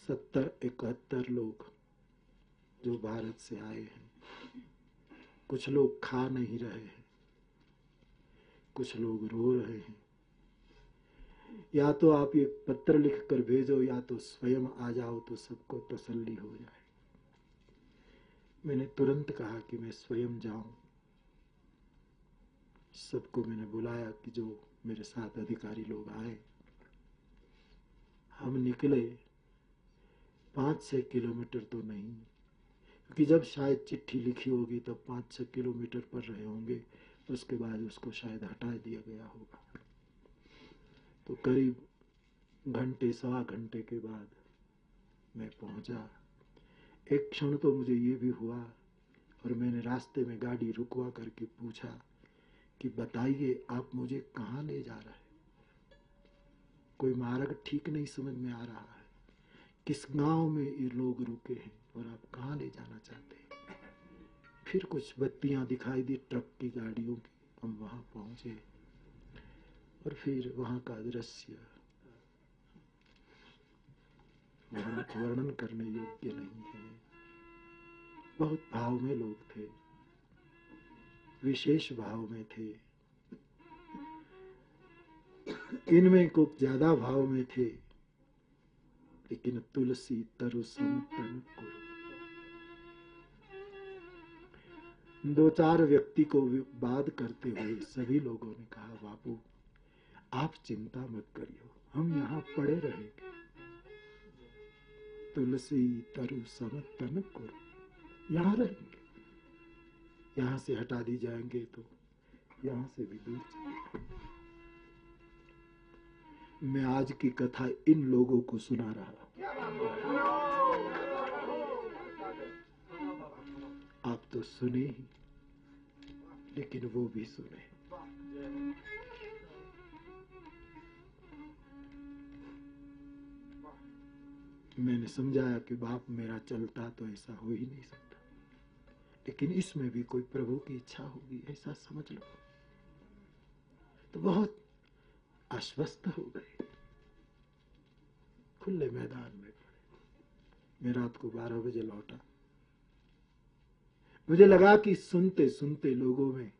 सत्तर इकहत्तर लोग जो भारत से आए हैं। कुछ लोग खा नहीं रहे हैं। कुछ लोग रो रहे हैं। या तो आप ये पत्र लिख कर भेजो, या तो स्वयं आ जाओ तो सबको तसल्ली हो जाए। मैंने तुरंत कहा कि मैं स्वयं जाऊँ। सबको मैंने बुलाया कि जो मेरे साथ अधिकारी लोग आए, हम निकले पाँच छह किलोमीटर तो नहीं, क्योंकि जब शायद चिट्ठी लिखी होगी तब पाँच छह किलोमीटर पर रहे होंगे, उसके बाद उसको शायद हटा दिया गया होगा। तो करीब घंटे, सवा घंटे के बाद मैं पहुँचा। एक क्षण तो मुझे ये भी हुआ और मैंने रास्ते में गाड़ी रुकवा करके पूछा कि बताइए, आप मुझे कहाँ ले जा रहे कोई मार्ग ठीक नहीं समझ में आ रहा। किस गाँव में ये लोग रुके हैं और आप कहाँ ले जाना चाहते हैं? फिर कुछ बत्तियाँ दिखाई दी ट्रक की गाड़ियों की। हम वहाँ पहुँचे और फिर वहाँ का दृश्य वर्णन करने योग्य नहीं है। बहुत भाव में लोग थे, विशेष भाव में थे। इनमें कुछ ज़्यादा भाव में थे। लेकिन तुलसी तरु समतन दो चार व्यक्ति को बात करते हुए सभी लोगों ने कहा, बापू, आप चिंता मत करियो, हम यहाँ पड़े रहेंगे। तुलसी तरु समतन करो यहाँ रहेंगे। यहाँ से हटा दी जाएँगे तो यहाँ से भी दूर चले मैं आज की कथा इन लोगों को सुना रहा आप तो सुने ही, लेकिन वो भी सुने। मैंने समझाया कि बाप मेरा चलता तो ऐसा हो ही नहीं सकता, लेकिन इसमें भी कोई प्रभु की इच्छा होगी, ऐसा समझ लो। तो बहुत आश्वस्त हो गए। खुले मैदान में मैं रात को बारह बजे लौटा। मुझे लगा कि सुनते सुनते लोगों में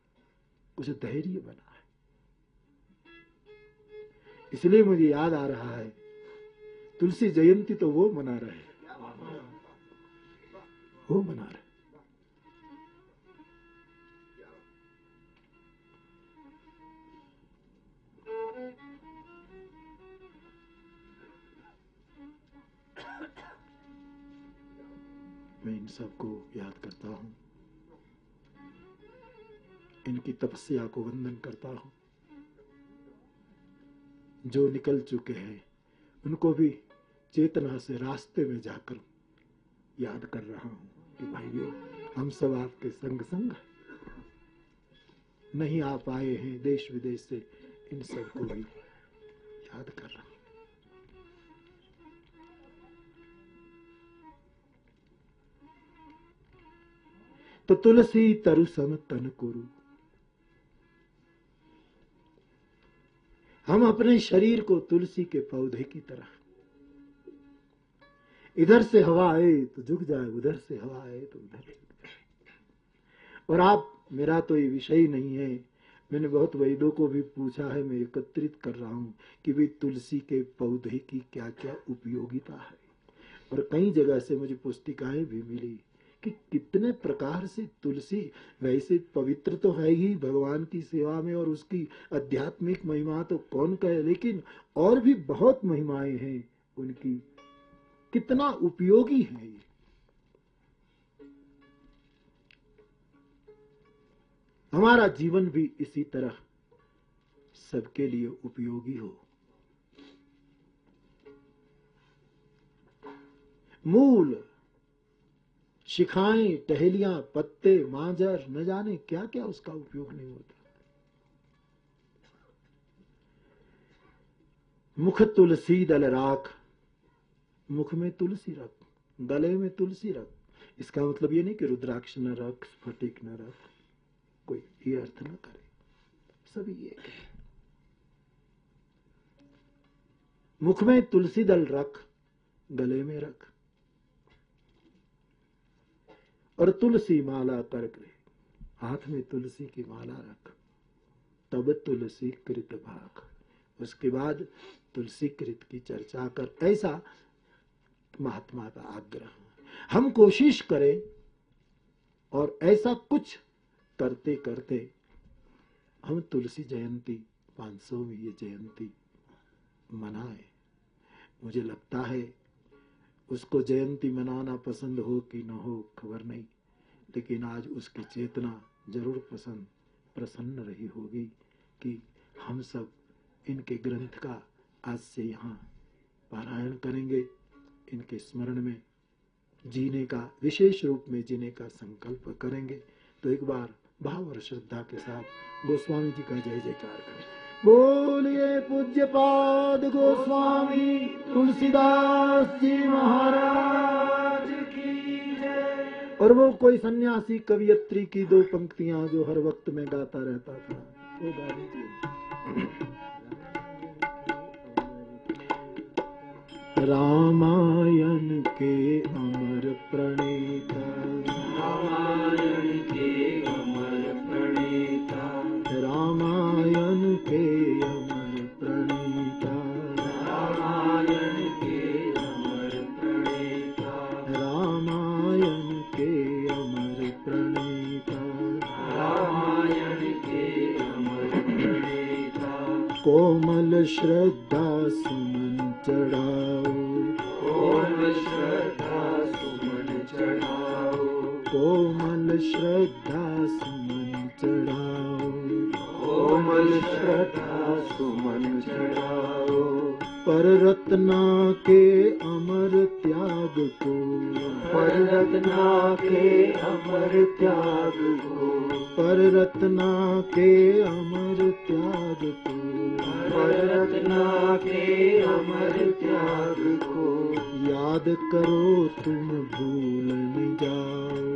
कुछ धैर्य बना है। इसलिए मुझे याद आ रहा है, तुलसी जयंती तो वो मना रहे वो मना रहे सबको याद करता हूँ। इनकी तपस्या को वंदन करता हूँ। जो निकल चुके हैं, उनको भी चेतना से रास्ते में जाकर याद कर रहा हूँ कि भाइयों, हम सब आपके संग संग नहीं आ पाए हैं देश विदेश से इन सबको भी याद कर रहा हूँ। तो तुलसी तरु सम तन कुरु। हम अपने शरीर को तुलसी के पौधे की तरह। इधर से हवा आए तो झुक जाए, उधर से हवा आए तो उधर जाए। और आप, मेरा तो ये विषय नहीं है। मैंने बहुत वैदों को भी पूछा है, मैं एकत्रित कर रहा हूँ कि भी तुलसी के पौधे की क्या क्या उपयोगिता है। और कई जगह से मुझे पुस्तिकाएँ भी मिली। कि कितने प्रकार से तुलसी, वैसे पवित्र तो है ही भगवान की सेवा में और उसकी आध्यात्मिक महिमा तो कौन कहे, लेकिन और भी बहुत महिमाएँ हैं उनकी। कितना उपयोगी है ये। हमारा जीवन भी इसी तरह सबके लिए उपयोगी हो। मूल शिखाएँ, टहलियाँ, पत्ते, मांजर, न जाने क्या क्या उसका उपयोग नहीं होता। मुख तुलसी दल राख, मुख में तुलसी रख, गले में तुलसी रख। इसका मतलब ये नहीं कि रुद्राक्ष न रख, स्फटिक न रख, कोई ये अर्थ न करे। सभी एक है मुख में तुलसी दल रख, गले में रख। और तुलसी माला करके। हाथ में तुलसी की माला रख। तब तुलसी कृत भाग। उसके बाद तुलसी कृत की चर्चा कर। ऐसा महात्मा का आग्रह। हम कोशिश करें और ऐसा कुछ करते करते हम तुलसी जयंती, पाँच सौवीं ये जयंती मनाए। मुझे लगता है उसको जयंती मनाना पसंद हो कि न हो, खबर नहीं। लेकिन आज उसकी चेतना ज़रूर पसंद, प्रसन्न रही होगी कि हम सब इनके ग्रंथ का आज से यहाँ पारायण करेंगे। इनके स्मरण में जीने का, विशेष रूप में जीने का संकल्प करेंगे। तो एक बार भाव और श्रद्धा के साथ गोस्वामी जी का जय जयकार करें। बोलिए पूज्य पाद गोस्वामी तुलसीदास जी महाराज की और वो कोई सन्यासी कवियत्री की दो पंक्तियाँ जो हर वक्त में गाता रहता था, वो रामायण के अमर प्रणीत श्रद्धा सुमन चढ़ाओ। ओम श्रद्धा सुमन चढ़ाओ कोमल श्रद्धा सुमन चढ़ाओ। कोमल श्रद्धा सुमन चढ़ाओ। पर रत्ना के त्याग को पर रत्ना के अमर त्याग को। पर रत्ना के अमर त्याग को। पर रत्ना के अमर त्याग को। याद करो तुम भूल न जाओ।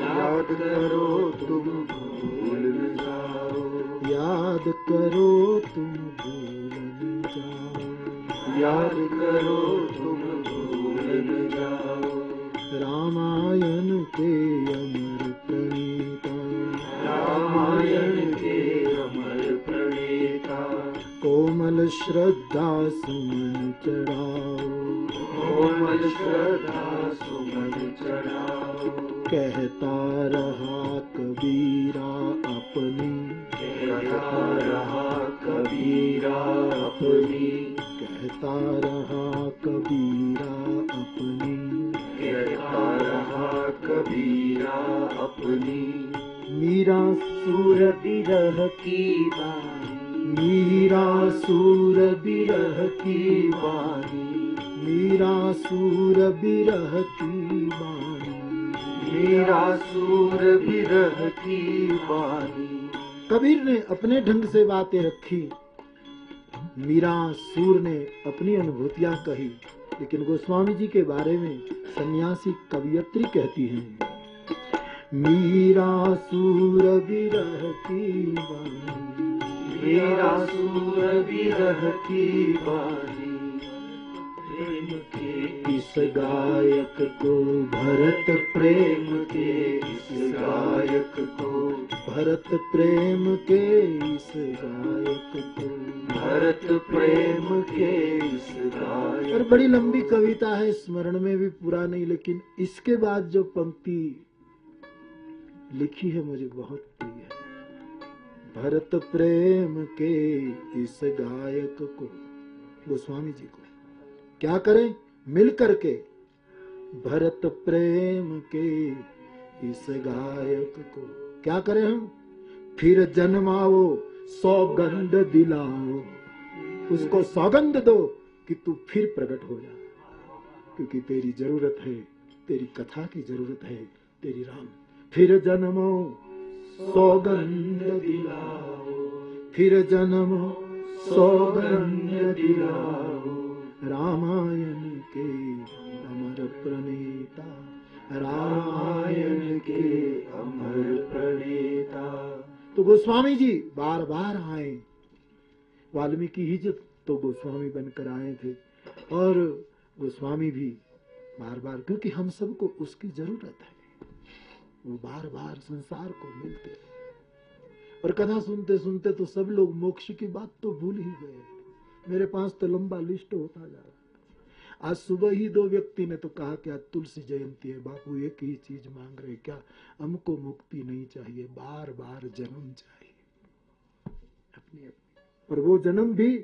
याद करो तुम भूल न जाओ। याद करो तुम भूल न जाओ। याद करो तुम रामायण के अमर प्रणीता रामायण के अमर प्रणेता कोमल श्रद्धा सुमन चढ़ाओ। कोमल श्रद्धा सुमन चढ़ाओ। कहता रहा कबीरा सूर बिरह की बानी मीरा सूर बिरह की बानी मीरा सूर बिरह की बानी मेरा सूर बिरह की बानी कबीर ने अपने ढंग से बातें रखी। मीरा सूर ने अपनी अनुभूतियाँ कही लेकिन गोस्वामी जी के बारे में सन्यासी कवियत्री कहती हैं। मीरा सूर बिरह की बानी मेरा सूर बिरह की बानी प्रेम के इस गायक को भरत प्रेम के इस गायक को। भरत प्रेम के इस गायक को। भरत प्रेम के इस गायक और बड़ी लंबी कविता है स्मरण में भी पूरा नहीं लेकिन इसके बाद जो पंक्ति लिखी है मुझे बहुत प्रिय। है भरत प्रेम के इस गायक को, गोस्वामी जी को। क्या करें? मिल करके। भरत प्रेम के इस गायक को। क्या करें हम? फिर जन्माओ, सौगंध दिलाओ। उसको सौगंध दो कि तू फिर प्रकट हो जा। क्योंकि तेरी ज़रूरत है, तेरी कथा की ज़रूरत है, तेरी राम फिर जन्मो सौगंध दिलाओ। फिर जन्मो सौगंध दिलाओ। रामायण के अमर प्रणेता, रामायण के अमर प्रणेता। तो गोस्वामी जी बार बार आए। वाल्मीकि ही तो गोस्वामी बनकर आए थे। और गोस्वामी भी बार बार क्योंकि हम सबको उसकी ज़रूरत है। वो बार बार संसार को मिलते हैं। और कथा सुनते सुनते तो सब लोग मोक्ष की बात तो भूल ही गए मेरे पास तो लंबा लिस्ट होता जा रहा आज सुबह ही दो व्यक्ति ने तो कहा कि आज तुलसी जयंती है बापू, एक ही चीज़ मांग रहे क्या हमको मुक्ति नहीं चाहिए? बार बार जन्म चाहिए। अपनी अपनी और वो जन्म भी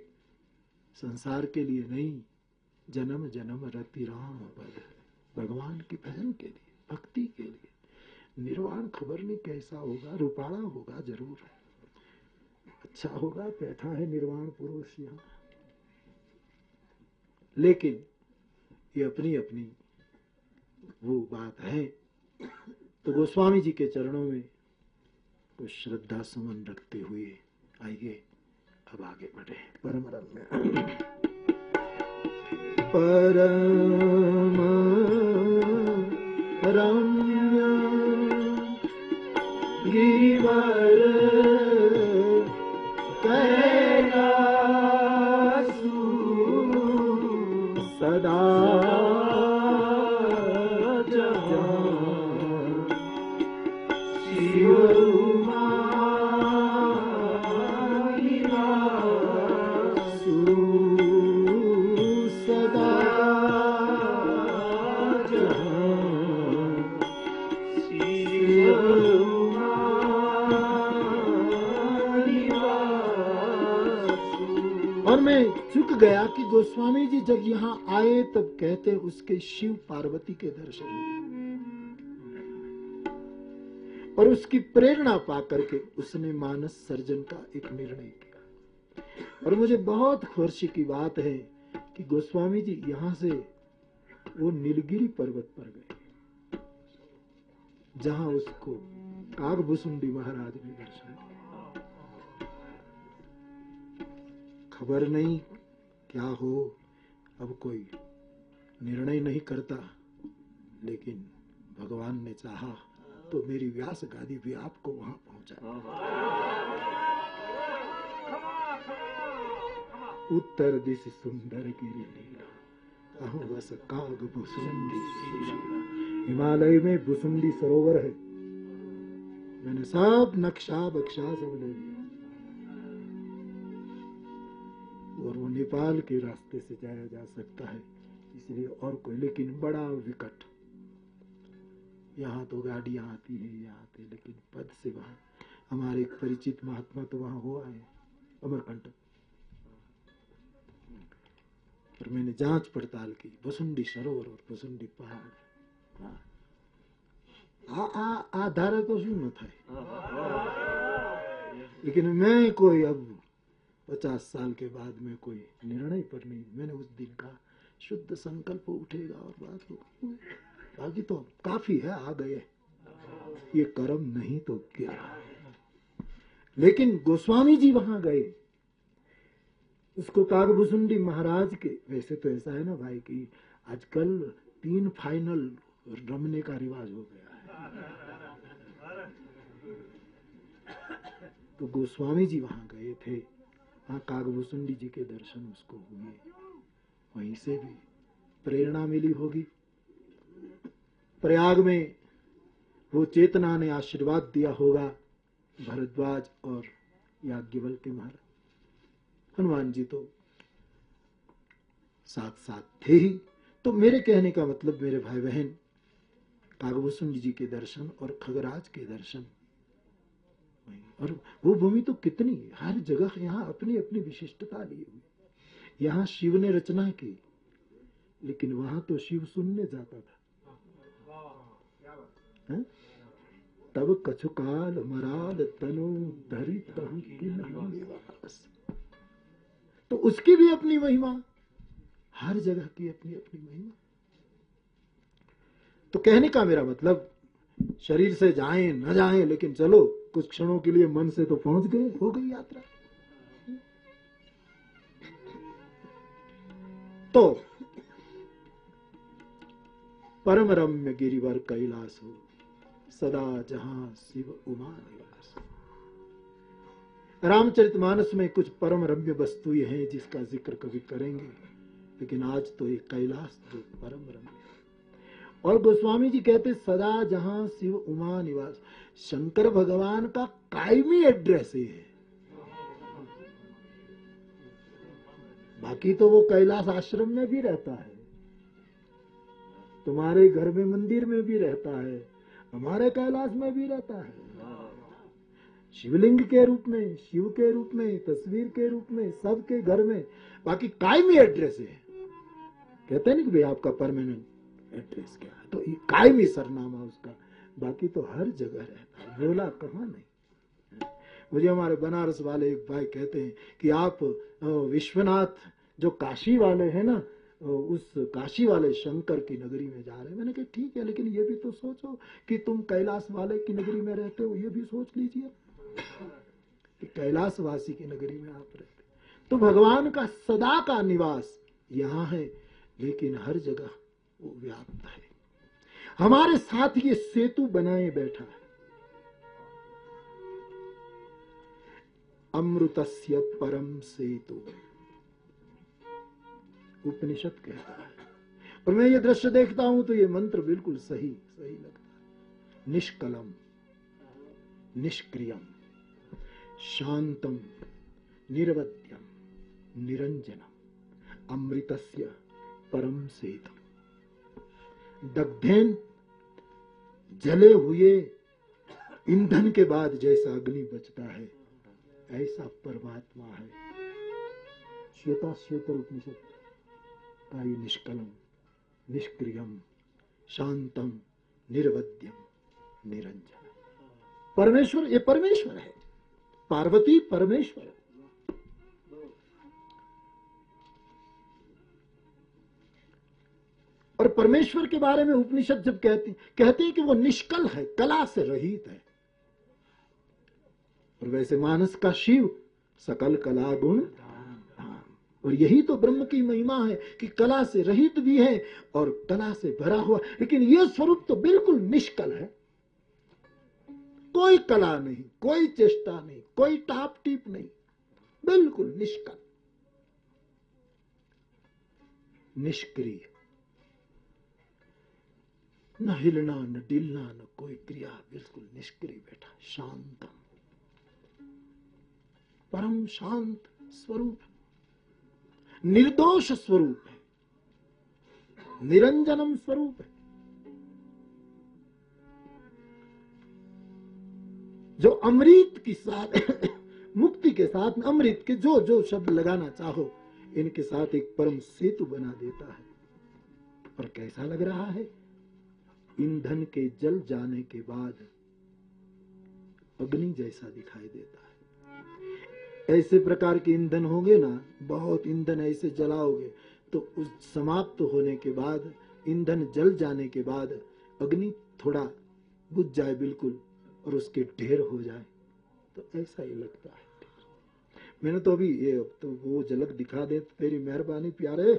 संसार के लिए नहीं जन्म जन्म रति राम भगवान की भजन के लिए, भक्ति के लिए। निर्वाण खबर नहीं कैसा होगा? रूपाड़ा होगा ज़रूर। अच्छा होगा, बैठा है निर्वाण पुरुष यहाँ। लेकिन ये अपनी अपनी वो बात है। तो गोस्वामी जी के चरणों में कुछ श्रद्धा सुमन रखते हुए आइए, अब आगे बढ़े परम रम्य। परम रम्य। गिरिवर गोस्वामी जी जब यहाँ आए, तब कहते उसके शिव पार्वती के दर्शन। और उसकी प्रेरणा पाकर के उसने मानस सर्जन का एक निर्णय किया। और मुझे बहुत खुशी की बात है कि गोस्वामी जी यहाँ से वो नीलगिरी पर्वत पर गए, जहाँ उसको कागभूसुंडी महाराज ने दर्शन खबर नहीं क्या हो? अब कोई निर्णय नहीं करता। लेकिन भगवान ने चाहा तो मेरी व्यास गादी भी आपको वहाँ पहुँचा उत्तर दिश सुंदर गिरी काग भुसुंडी हिमालय में भुसुंडी सरोवर है। मैंने सब नक्शा बक्शा सब ले लिया। और वो नेपाल के रास्ते से जाया जा सकता है इसलिए और कोई लेकिन बड़ा विकट यहाँ तो गाड़ियां आती है यहाँ आते लेकिन पद से वहां हमारे एक परिचित महात्मा तो वहां हो आए अमरकंटक और मैंने जांच पड़ताल की बसुंडी सरोवर और बसुंडी पहाड़ हाँ। आ आ आधार तो શું ન થાય लेकिन मैं कोई अब पचास साल के बाद में कोई निर्णय पर नहीं। मैंने उस दिन का शुद्ध संकल्प उठेगा और बात बाकी तो काफ़ी है, आ गए ये कर्म नहीं तो क्या? लेकिन गोस्वामी जी वहाँ गए। उसको कागभूसुंडी महाराज के, वैसे तो ऐसा है ना भाई कि आजकल तीन फाइनल रमने का रिवाज हो गया है। तो गोस्वामी जी वहाँ गए थे। वहाँ कागभूसुंडी जी के दर्शन उसको हुए। वहीं से भी प्रेरणा मिली होगी। प्रयाग में वो चेतना ने आशीर्वाद दिया होगा भरद्वाज और याज्ञवल के महाराज। हनुमान जी तो साथ साथ थे ही। तो मेरे कहने का मतलब मेरे भाई बहन कागभूषण जी के दर्शन और खगराज के दर्शन और वो भूमि तो कितनी हर जगह यहाँ अपनी अपनी विशिष्टता लिए हुई यहाँ शिव ने रचना की, लेकिन वहाँ तो शिव सुनने जाता था। है? तब कछुकाल मराल तनु धरी तहु किन तो उसकी भी अपनी महिमा, हर जगह की अपनी अपनी महिमा। तो कहने का मेरा मतलब शरीर से जाएँ, न जाएँ, लेकिन चलो कुछ क्षणों के लिए मन से तो पहुँच गए, हो गई यात्रा। तो परम रम्य गिरिवर कैलास हो सदा जहाँ शिव उमा निवास रामचरित मानस में कुछ परम रम्य वस्तुएँ हैं जिसका ज़िक्र कभी करेंगे, लेकिन आज तो ये कैलाश जो परम रम्य और गोस्वामी जी कहते, सदा जहाँ शिव उमा निवास। शंकर भगवान का कायमी एड्रेस ये है। बाकी तो वो कैलाश आश्रम में भी रहता है। तुम्हारे घर में मंदिर में भी रहता है। हमारे कैलाश में भी रहता है। शिवलिंग के रूप में, शिव के रूप में, तस्वीर के रूप में, सबके घर में। बाकी कायमी एड्रेस है। कहते हैं ना कि भाई आपका परमानेंट एड्रेस क्या है? तो ये कायमी सरनामा उसका। बाकी तो हर जगह रहता है। बोला कहा नहीं? मुझे हमारे बनारस वाले एक भाई कहते हैं कि आप विश्वनाथ जो काशी वाले हैं ना उस काशी वाले शंकर की नगरी में जा रहे हैं। मैंने कहा, ठीक है, लेकिन ये भी तो सोचो कि तुम कैलाश वाले की नगरी में रहते हो, ये भी सोच लीजिए। कि कैलाश वासी की नगरी में आप रहते तो भगवान का सदा का निवास यहाँ है, लेकिन हर जगह वो व्याप्त है। हमारे साथ ये सेतु बनाए बैठा है। अमृतस्य परम सेतु। उपनिषद कहता है। और मैं ये दृश्य देखता हूँ तो ये मंत्र बिल्कुल सही सही लगता है। निष्कलम, निष्क्रियम, शांतम, निर्वध्यम, निरंजनम। अमृतस्य परम सेतु। दग्धेन जले हुए ईंधन के बाद जैसा अग्नि बचता है, ऐसा परमात्मा है। श्वेता श्वेतर उपनिषद का ये निष्कलम निष्क्रियम, शांतम, निर्वध्यम निरंजन परमेश्वर, ये परमेश्वर है। पार्वती परमेश्वर और परमेश्वर के बारे में उपनिषद जब कहती, कहते हैं कि वो निष्कल है, कला से रहित है। और वैसे मानस का शिव सकल कला गुण और यही तो ब्रह्म की महिमा है कि कला से रहित भी है और कला से भरा हुआ। लेकिन यह स्वरूप तो बिल्कुल निष्कल है। कोई कला नहीं, कोई चेष्टा नहीं, कोई टाप टीप नहीं। बिल्कुल निष्कल। निष्क्रिय। न हिलना, न डिलना न कोई क्रिया, बिल्कुल निष्क्रिय बैठा शांतम परम शांत स्वरूप निर्दोष स्वरूप है। निरंजनम स्वरूप है। जो अमृत की साथ, *coughs* मुक्ति के साथ, अमृत के जो जो शब्द लगाना चाहो, इनके साथ एक परम सेतु बना देता है। और कैसा लग रहा है? ईंधन के जल जाने के बाद अग्नि जैसा दिखाई देता है। ऐसे प्रकार के ईंधन होंगे ना, बहुत ईंधन ऐसे जलाओगे तो उस समाप्त होने के बाद, ईंधन जल जाने के बाद अग्नि थोड़ा बुझ जाए बिल्कुल और उसके ढेर हो जाए। तो ऐसा ही लगता है। मैंने तो अभी ये तो वो झलक दिखा दे, तेरी मेहरबानी प्यारे।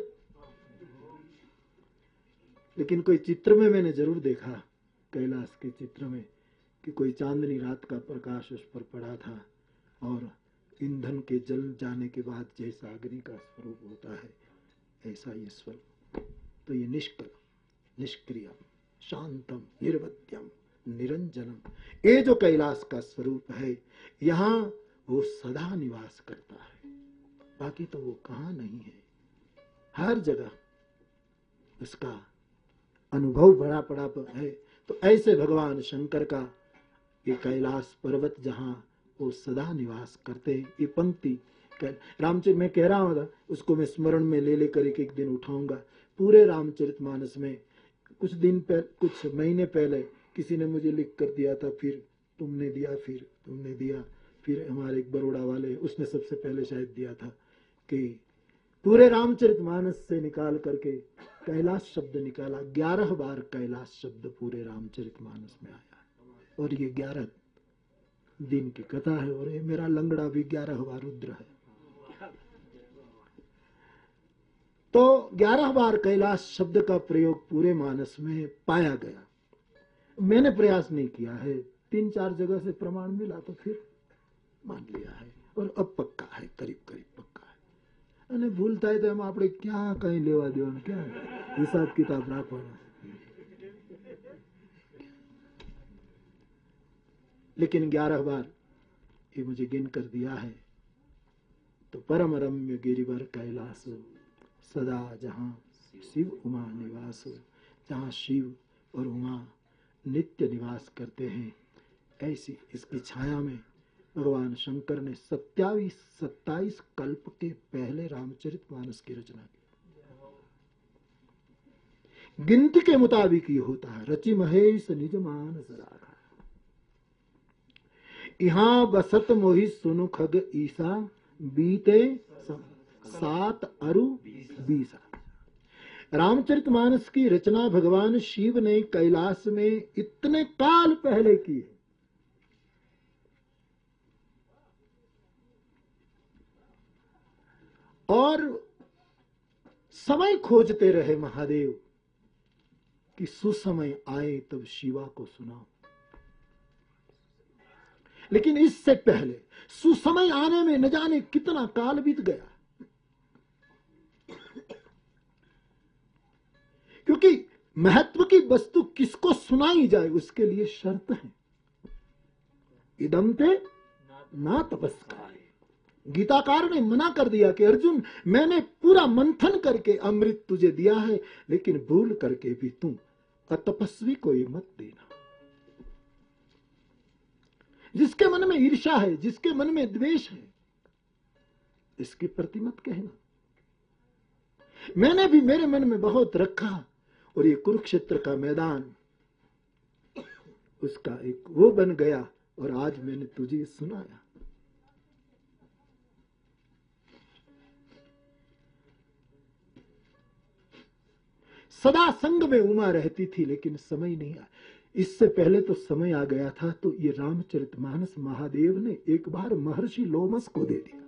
लेकिन कोई चित्र में मैंने ज़रूर देखा, कैलाश के चित्र में, कि कोई चांदनी रात का प्रकाश उस पर पड़ा था और ईंधन के जल जाने के बाद जैसा अग्नि का स्वरूप होता है, ऐसा ये स्वरूप। तो ये निष्कल, निष्क्रिय, शांतम, निर्वध्यम, निरंजनम, ये जो कैलाश का स्वरूप है, यहाँ वो सदा निवास करता है। बाकी तो वो कहा नहीं है। हर जगह उसका अनुभव बड़ा पड़ा है। तो ऐसे भगवान शंकर का ये कैलाश पर्वत जहाँ वो सदा निवास करते हैं, ये पंक्ति रामचरित मैं कह रहा हूँ, उसको मैं स्मरण में ले लेकर एक एक दिन उठाऊँगा। पूरे रामचरित मानस में कुछ दिन पहले कुछ महीने पहले किसी ने मुझे लिख कर दिया था, फिर तुमने दिया, फिर तुमने दिया, फिर हमारे एक बड़ोड़ा वाले, उसने सबसे पहले शायद दिया था कि पूरे रामचरित मानस से निकाल करके कैलाश शब्द निकाला। ग्यारह बार कैलाश शब्द पूरे रामचरित मानस में आया और ये ग्यारह दिन की कथा है और ये मेरा लंगड़ा भी ग्यारह बार रुद्र है। तो ग्यारह बार कैलाश शब्द का प्रयोग पूरे मानस में पाया गया। मैंने प्रयास नहीं किया है। तीन चार जगह से प्रमाण मिला तो फिर मान लिया है। और अब पक्का है करीब करीब અને ભૂલ થાય તો એમાં આપણે ક્યાં કઈ લેવા દેવાનું ક્યાં હિસાબ કિતાબ રાખવાનો लेकिन ग्यारह बार ये मुझे गिन कर दिया है तो परम रम्य गिरिवर कैलास सदा जहाँ शिव उमा निवास जहाँ शिव और उमा नित्य निवास करते हैं ऐसी इसकी छाया में भगवान शंकर ने सत्यावीस सत्ताईस कल्प के पहले रामचरित मानस की रचना की। गिनती के मुताबिक ये होता है। रचि महेश निज मानस राखा। यहाँ बसत मोहि सुनु खग ईसा, बीते सात अरु बीसा। रामचरित मानस की रचना भगवान शिव ने कैलाश में इतने काल पहले की है। और समय खोजते रहे महादेव कि सुसमय आए तब शिवा को सुनाओ। लेकिन इससे पहले सुसमय आने में न जाने कितना काल बीत गया। क्योंकि महत्व की वस्तु किसको सुनाई जाए उसके लिए शर्त है। इदम ते ना तपस्कार। गीताकार ने मना कर दिया कि, अर्जुन, मैंने पूरा मंथन करके अमृत तुझे दिया है, लेकिन भूल करके भी तू अतपस्वी को मत देना। जिसके मन में ईर्षा है, जिसके मन में द्वेष है, इसके प्रति मत कहना। मैंने भी मेरे मन में बहुत रखा, और ये कुरुक्षेत्र का मैदान, उसका एक वो बन गया, और आज मैंने तुझे सुनाया। सदा संग में उमा रहती थी, लेकिन समय नहीं आया। इससे पहले तो समय आ गया था तो ये रामचरित मानस महादेव ने एक बार महर्षि लोमस को दे दिया।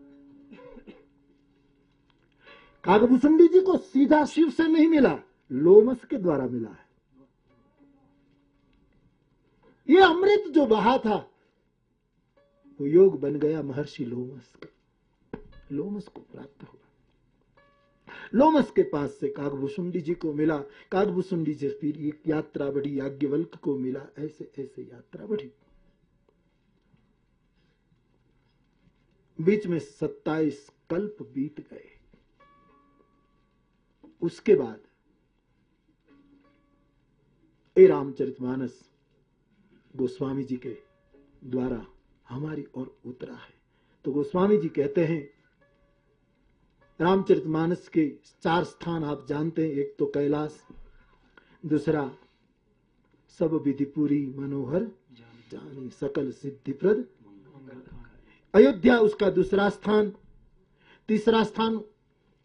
कागभूषुंडी जी को सीधा शिव से नहीं मिला, लोमस के द्वारा मिला है। ये अमृत जो बहा था, वो योग बन गया महर्षि लोमस का। लोमस को प्राप्त हुआ लोमस के पास से कागभूषुंडी जी को मिला। कागभूषुंडी से फिर एक यात्रा बढ़ी याज्ञवल्क को मिला। ऐसे ऐसे यात्रा बढ़ी बीच में सत्ताईस कल्प बीत गए। उसके बाद ए रामचरितमानस गोस्वामी जी के द्वारा हमारी ओर उतरा है। तो गोस्वामी जी कहते हैं रामचरितमानस के चार स्थान आप जानते हैं। एक तो कैलाश, दूसरा सब विधिपुरी मनोहर, जानी सकल सिद्धिप्रद। अयोध्या उसका दूसरा स्थान, तीसरा स्थान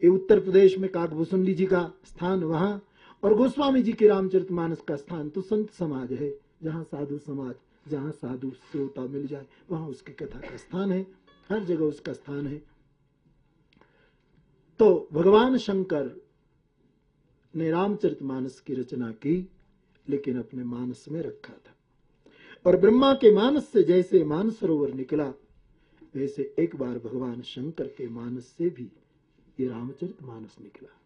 ये उत्तर प्रदेश में काकभूषुंडी जी का स्थान वहाँ, और गोस्वामी जी के रामचरितमानस का स्थान तो संत समाज है, जहाँ साधु समाज, जहाँ साधु श्रोता मिल जाए, वहाँ उसकी कथा का स्थान है, हर जगह उसका स्थान है। तो भगवान शंकर ने रामचरितमानस की रचना की लेकिन अपने मानस में रखा था। और ब्रह्मा के मानस से जैसे मानसरोवर निकला वैसे एक बार भगवान शंकर के मानस से भी ये रामचरित मानस निकला।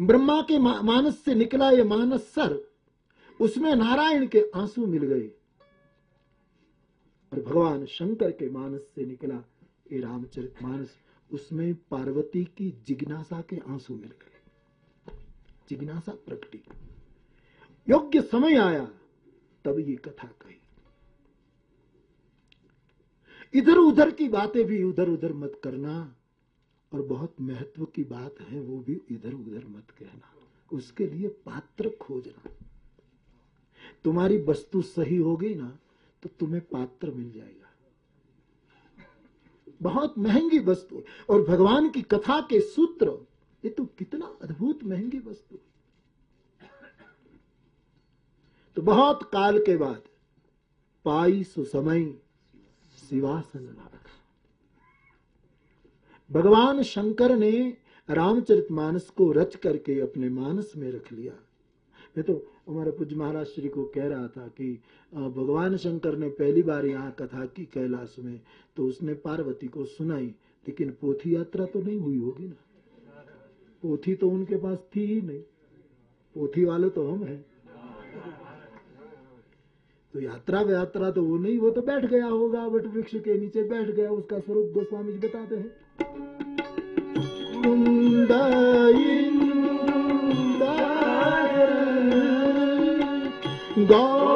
ब्रह्मा के मा, मानस से निकला ये मानस सर उसमें नारायण के आँसू मिल गए। और भगवान शंकर के मानस से निकला ये रामचरित मानस। उसमें पार्वती की जिज्ञासा के आँसू मिल गए। जिज्ञासा प्रकटी। योग्य समय आया, तब ये कथा कही। इधर उधर की बातें भी उधर उधर मत करना, और बहुत महत्व की बात है, वो भी इधर उधर मत कहना। उसके लिए पात्र खोजना। तुम्हारी वस्तु सही होगी ना तो तुम्हें पात्र मिल जाएगा। बहुत महँगी वस्तु और भगवान की कथा के सूत्र, ये तो कितना अद्भुत महँगी वस्तु तो बहुत काल के बाद पाई सुसमय शिवासन भगवान शंकर ने रामचरितमानस को रच करके अपने मानस में रख लिया। मैं तो हमारे पूज्य महाराज श्री को कह रहा था कि भगवान शंकर ने पहली बार यहाँ कथा की कैलाश में तो उसने पार्वती को सुनाई, लेकिन पोथी यात्रा तो नहीं हुई होगी ना। पोथी तो उनके पास थी ही नहीं। पोथी वाले तो हम हैं। तो यात्रा यात्रा तो वो नहीं, वो तो बैठ गया होगा, वट वृक्ष के नीचे बैठ गया, उसका स्वरूप गोस्वामी जी बताते हैं। गौर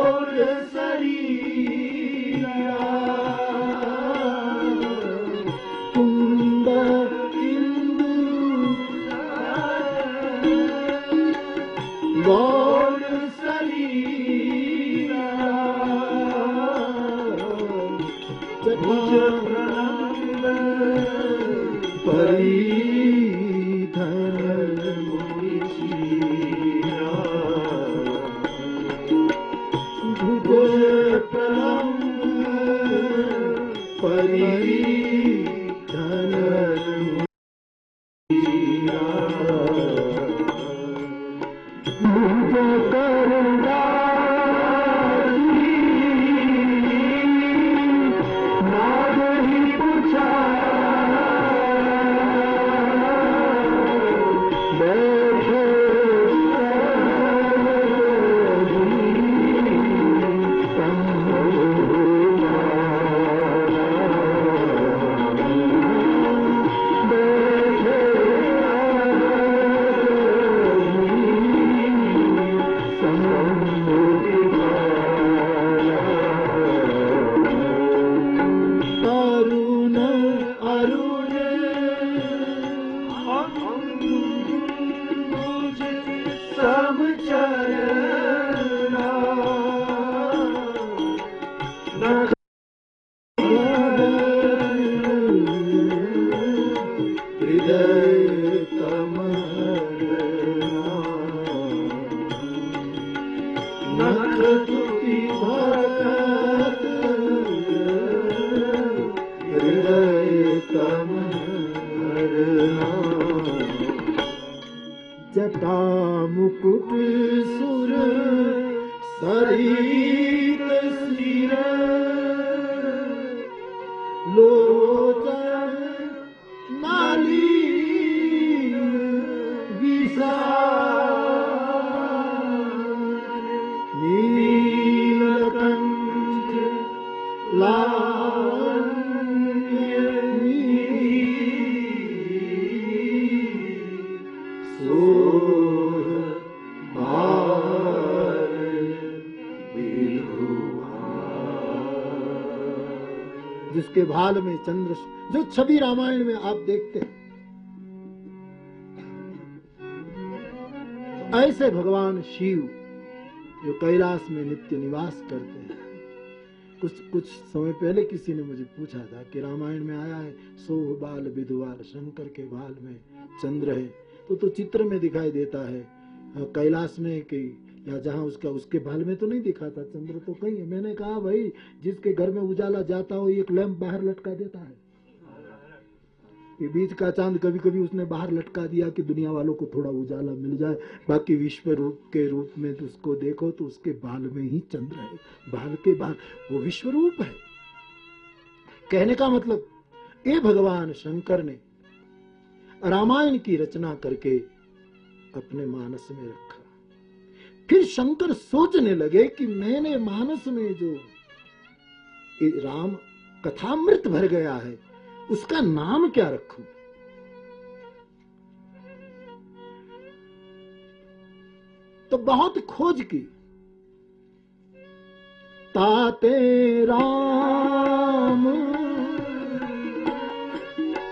भाल में चंद्र जो छवि रामायण में आप देखते हैं। ऐसे भगवान शिव जो कैलाश में नित्य निवास करते हैं। कुछ कुछ समय पहले किसी ने मुझे पूछा था कि रामायण में आया है सोह बाल विधुवाल शंकर के बाल में चंद्र है। तो तो चित्र में दिखाई देता है, कैलाश में कि या जहाँ उसका, उसके बाल में तो नहीं दिखा था, चंद्र तो कहीं है। मैंने कहा, भाई, जिसके घर में उजाला जाता हो, एक लैंप बाहर लटका देता है। ये बीच का चाँद कभी कभी उसने बाहर लटका दिया कि दुनिया वालों को थोड़ा उजाला मिल जाए। बाकी विश्व रूप के रूप में तो उसको देखो तो उसके बाल में ही चंद्र है। बाल के बाल, वो विश्व रूप है। कहने का मतलब ये भगवान शंकर ने रामायण की रचना करके अपने मानस में रखा। फिर शंकर सोचने लगे कि मैंने मानस में जो राम कथामृत भर गया है, उसका नाम क्या रखूँ? तो बहुत खोज की। ताते राम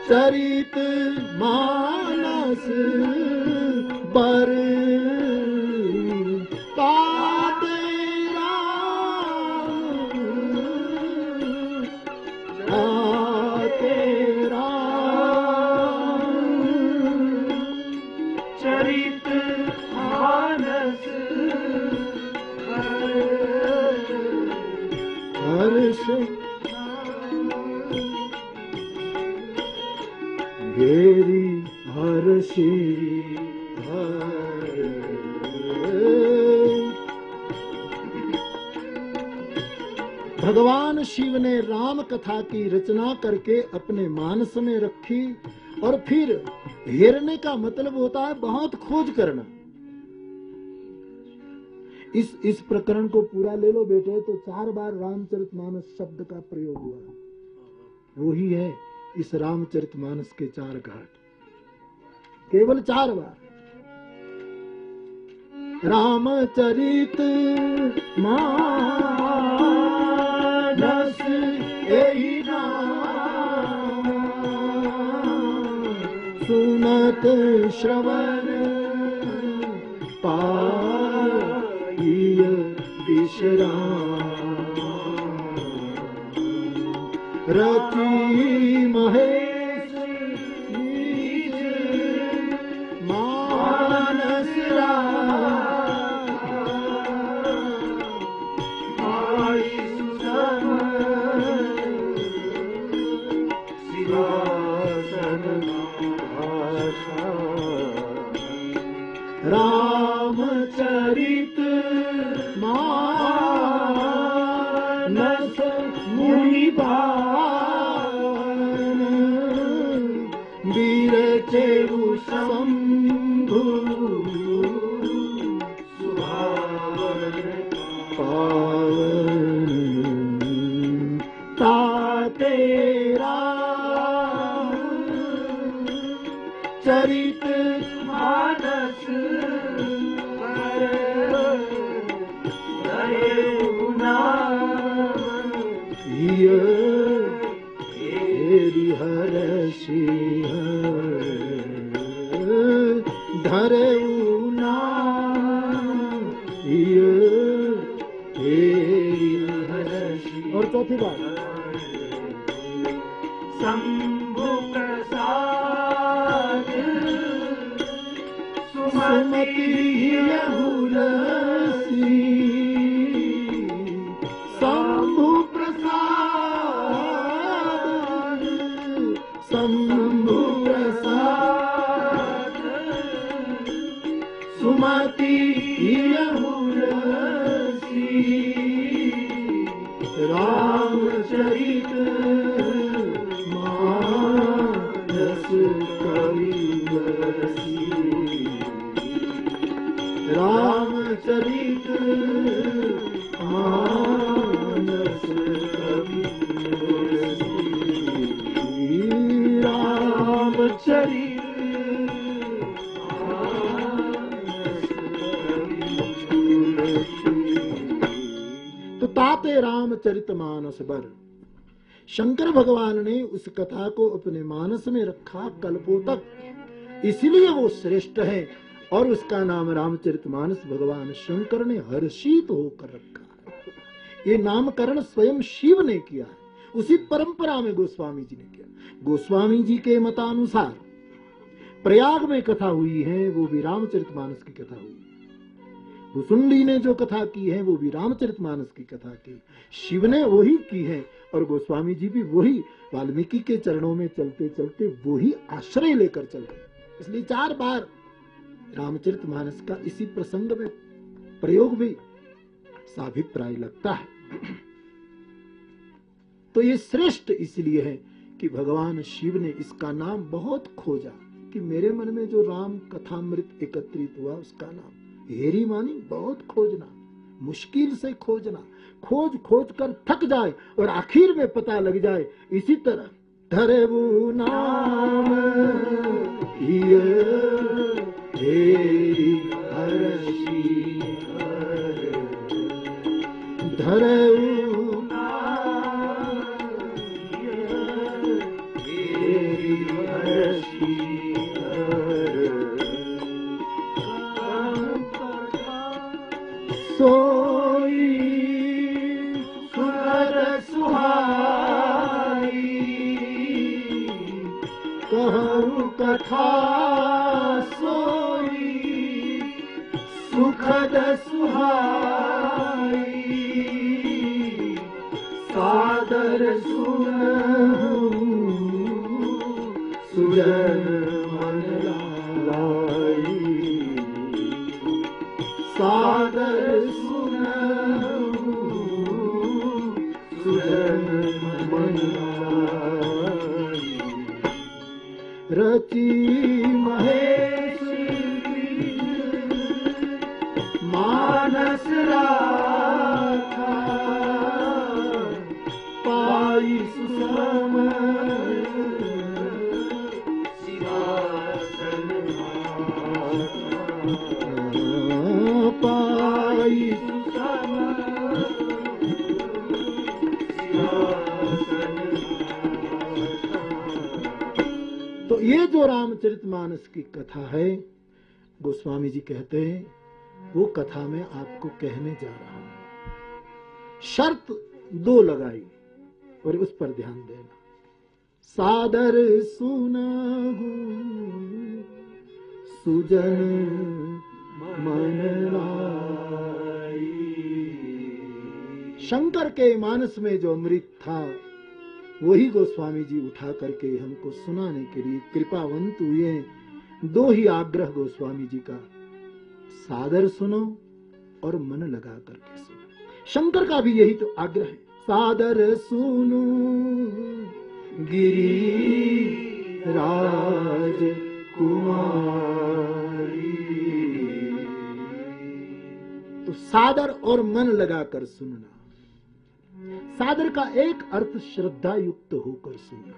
चरित मानस बर भगवान शिव ने राम कथा की रचना करके अपने मानस में रखी और फिर हेरने का मतलब होता है बहुत खोज करना। इस इस प्रकरण को पूरा ले लो बेटे तो चार बार रामचरित मानस शब्द का प्रयोग हुआ। वही है इस रामचरित मानस के चार घाट। केवल चार बार। रामचरित मानस यही नाम सुनत श्रवण पाइय विश्राम रति महेश निज मानस बर। शंकर भगवान ने उस कथा को अपने मानस में रखा कल्पों तक। इसलिए वो श्रेष्ठ है और उसका नाम रामचरित मानस भगवान शंकर ने हर्षित होकर रखा। ये नामकरण स्वयं शिव ने किया है। उसी परंपरा में गोस्वामी जी ने किया। गोस्वामी जी के मतानुसार प्रयाग में कथा हुई है, वो भी रामचरित मानस की कथा हुई भुसुंडी ने जो कथा की है, वो भी रामचरित मानस की कथा की। शिव ने वही की है और गोस्वामी जी भी वही वाल्मीकि के चरणों में चलते चलते वही आश्रय लेकर चल रहे इसलिए चार बार रामचरित मानस का इसी प्रसंग में प्रयोग भी साभिप्राय लगता है। तो ये श्रेष्ठ इसलिए है कि भगवान शिव ने इसका नाम बहुत खोजा कि मेरे मन में जो राम कथामृत एकत्रित हुआ, उसका नाम हेरी मानी, बहुत खोजना, मुश्किल से खोजना, खोज खोज कर थक जाए और आखिर में पता लग जाए, इसी तरह धरबू नाम ये सोई सुखद सुहाई सादर सुनहु सुजन रची जो रामचरित मानस की कथा है। गोस्वामी जी कहते हैं, वो कथा मैं आपको कहने जा रहा हूँ। शर्त दो लगाई और उस पर ध्यान देना। सादर सुना सुजन मन शंकर के मानस में जो अमृत था वही गोस्वामी जी उठा करके हमको सुनाने के लिए कृपावंत हुए दो ही आग्रह गोस्वामी जी का। सादर सुनो और मन लगा करके सुनो। शंकर का भी यही तो आग्रह है। सादर सुनो, गिरी राज कुमारी। तो सादर और मन लगाकर सुनना। सादर का एक अर्थ श्रद्धा युक्त होकर सुनना।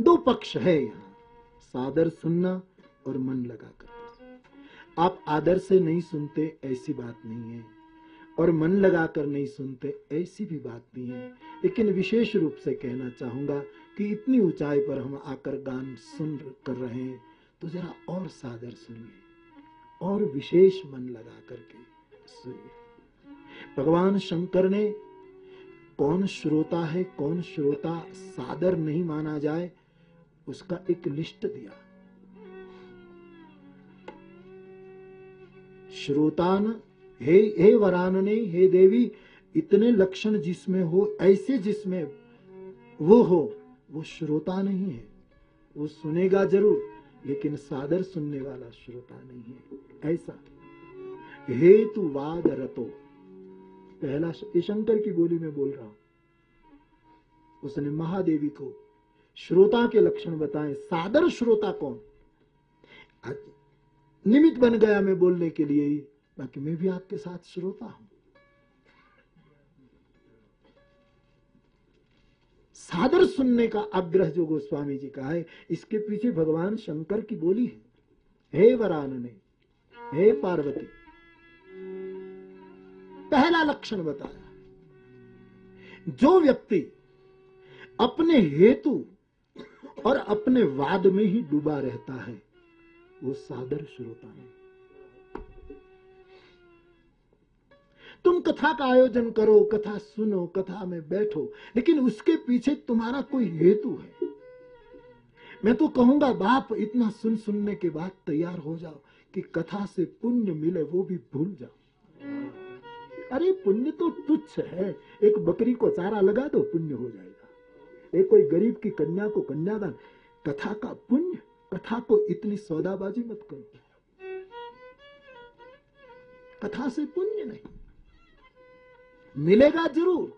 दो पक्ष है यहाँ, सादर सुनना और मन लगाकर। आप आदर से नहीं सुनते, ऐसी बात नहीं है। और मन लगाकर नहीं सुनते, ऐसी भी बात नहीं है। लेकिन विशेष रूप से कहना चाहूँगा कि इतनी ऊंचाई पर हम आकर गान सुन कर रहे हैं तो जरा और सादर सुनिए, और विशेष मन लगा करके सुनिए। भगवान शंकर ने, कौन श्रोता है, कौन श्रोता सादर नहीं माना जाए, उसका एक लिस्ट दिया। श्रोतान, हे हे वरानने, हे देवी, इतने लक्षण जिसमें हो, ऐसे जिसमें वो हो, वो श्रोता नहीं है। वो सुनेगा ज़रूर, लेकिन सादर सुनने वाला श्रोता नहीं है। ऐसा। हेतुवाद रतो। पहला शंकर की बोली में बोल रहा हूँ। उसने महादेवी को श्रोता के लक्षण बताए, सादर श्रोता कौन? निमित बन गया मैं बोलने के लिए। ही बाकी मैं भी आपके साथ श्रोता हूँ। सादर सुनने का आग्रह जो गोस्वामी जी का है, इसके पीछे भगवान शंकर की बोली है। हे वरान ने हे पार्वती पहला लक्षण बताया। जो व्यक्ति अपने हेतु और अपने वाद में ही डूबा रहता है, वो सादर श्रोता है। तुम कथा का आयोजन करो, कथा सुनो, कथा में बैठो, लेकिन उसके पीछे तुम्हारा कोई हेतु है। मैं तो कहूँगा, बाप, इतना सुन सुनने के बाद तैयार हो जाओ कि कथा से पुण्य मिले वो भी भूल जाओ। अरे पुण्य तो तुच्छ है। एक बकरी को चारा लगा दो, पुण्य हो जाएगा। एक कोई गरीब की कन्या को कन्यादान, कथा का पुण्य, कथा को इतनी सौदाबाजी मत करो। कथा से पुण्य नहीं। मिलेगा ज़रूर,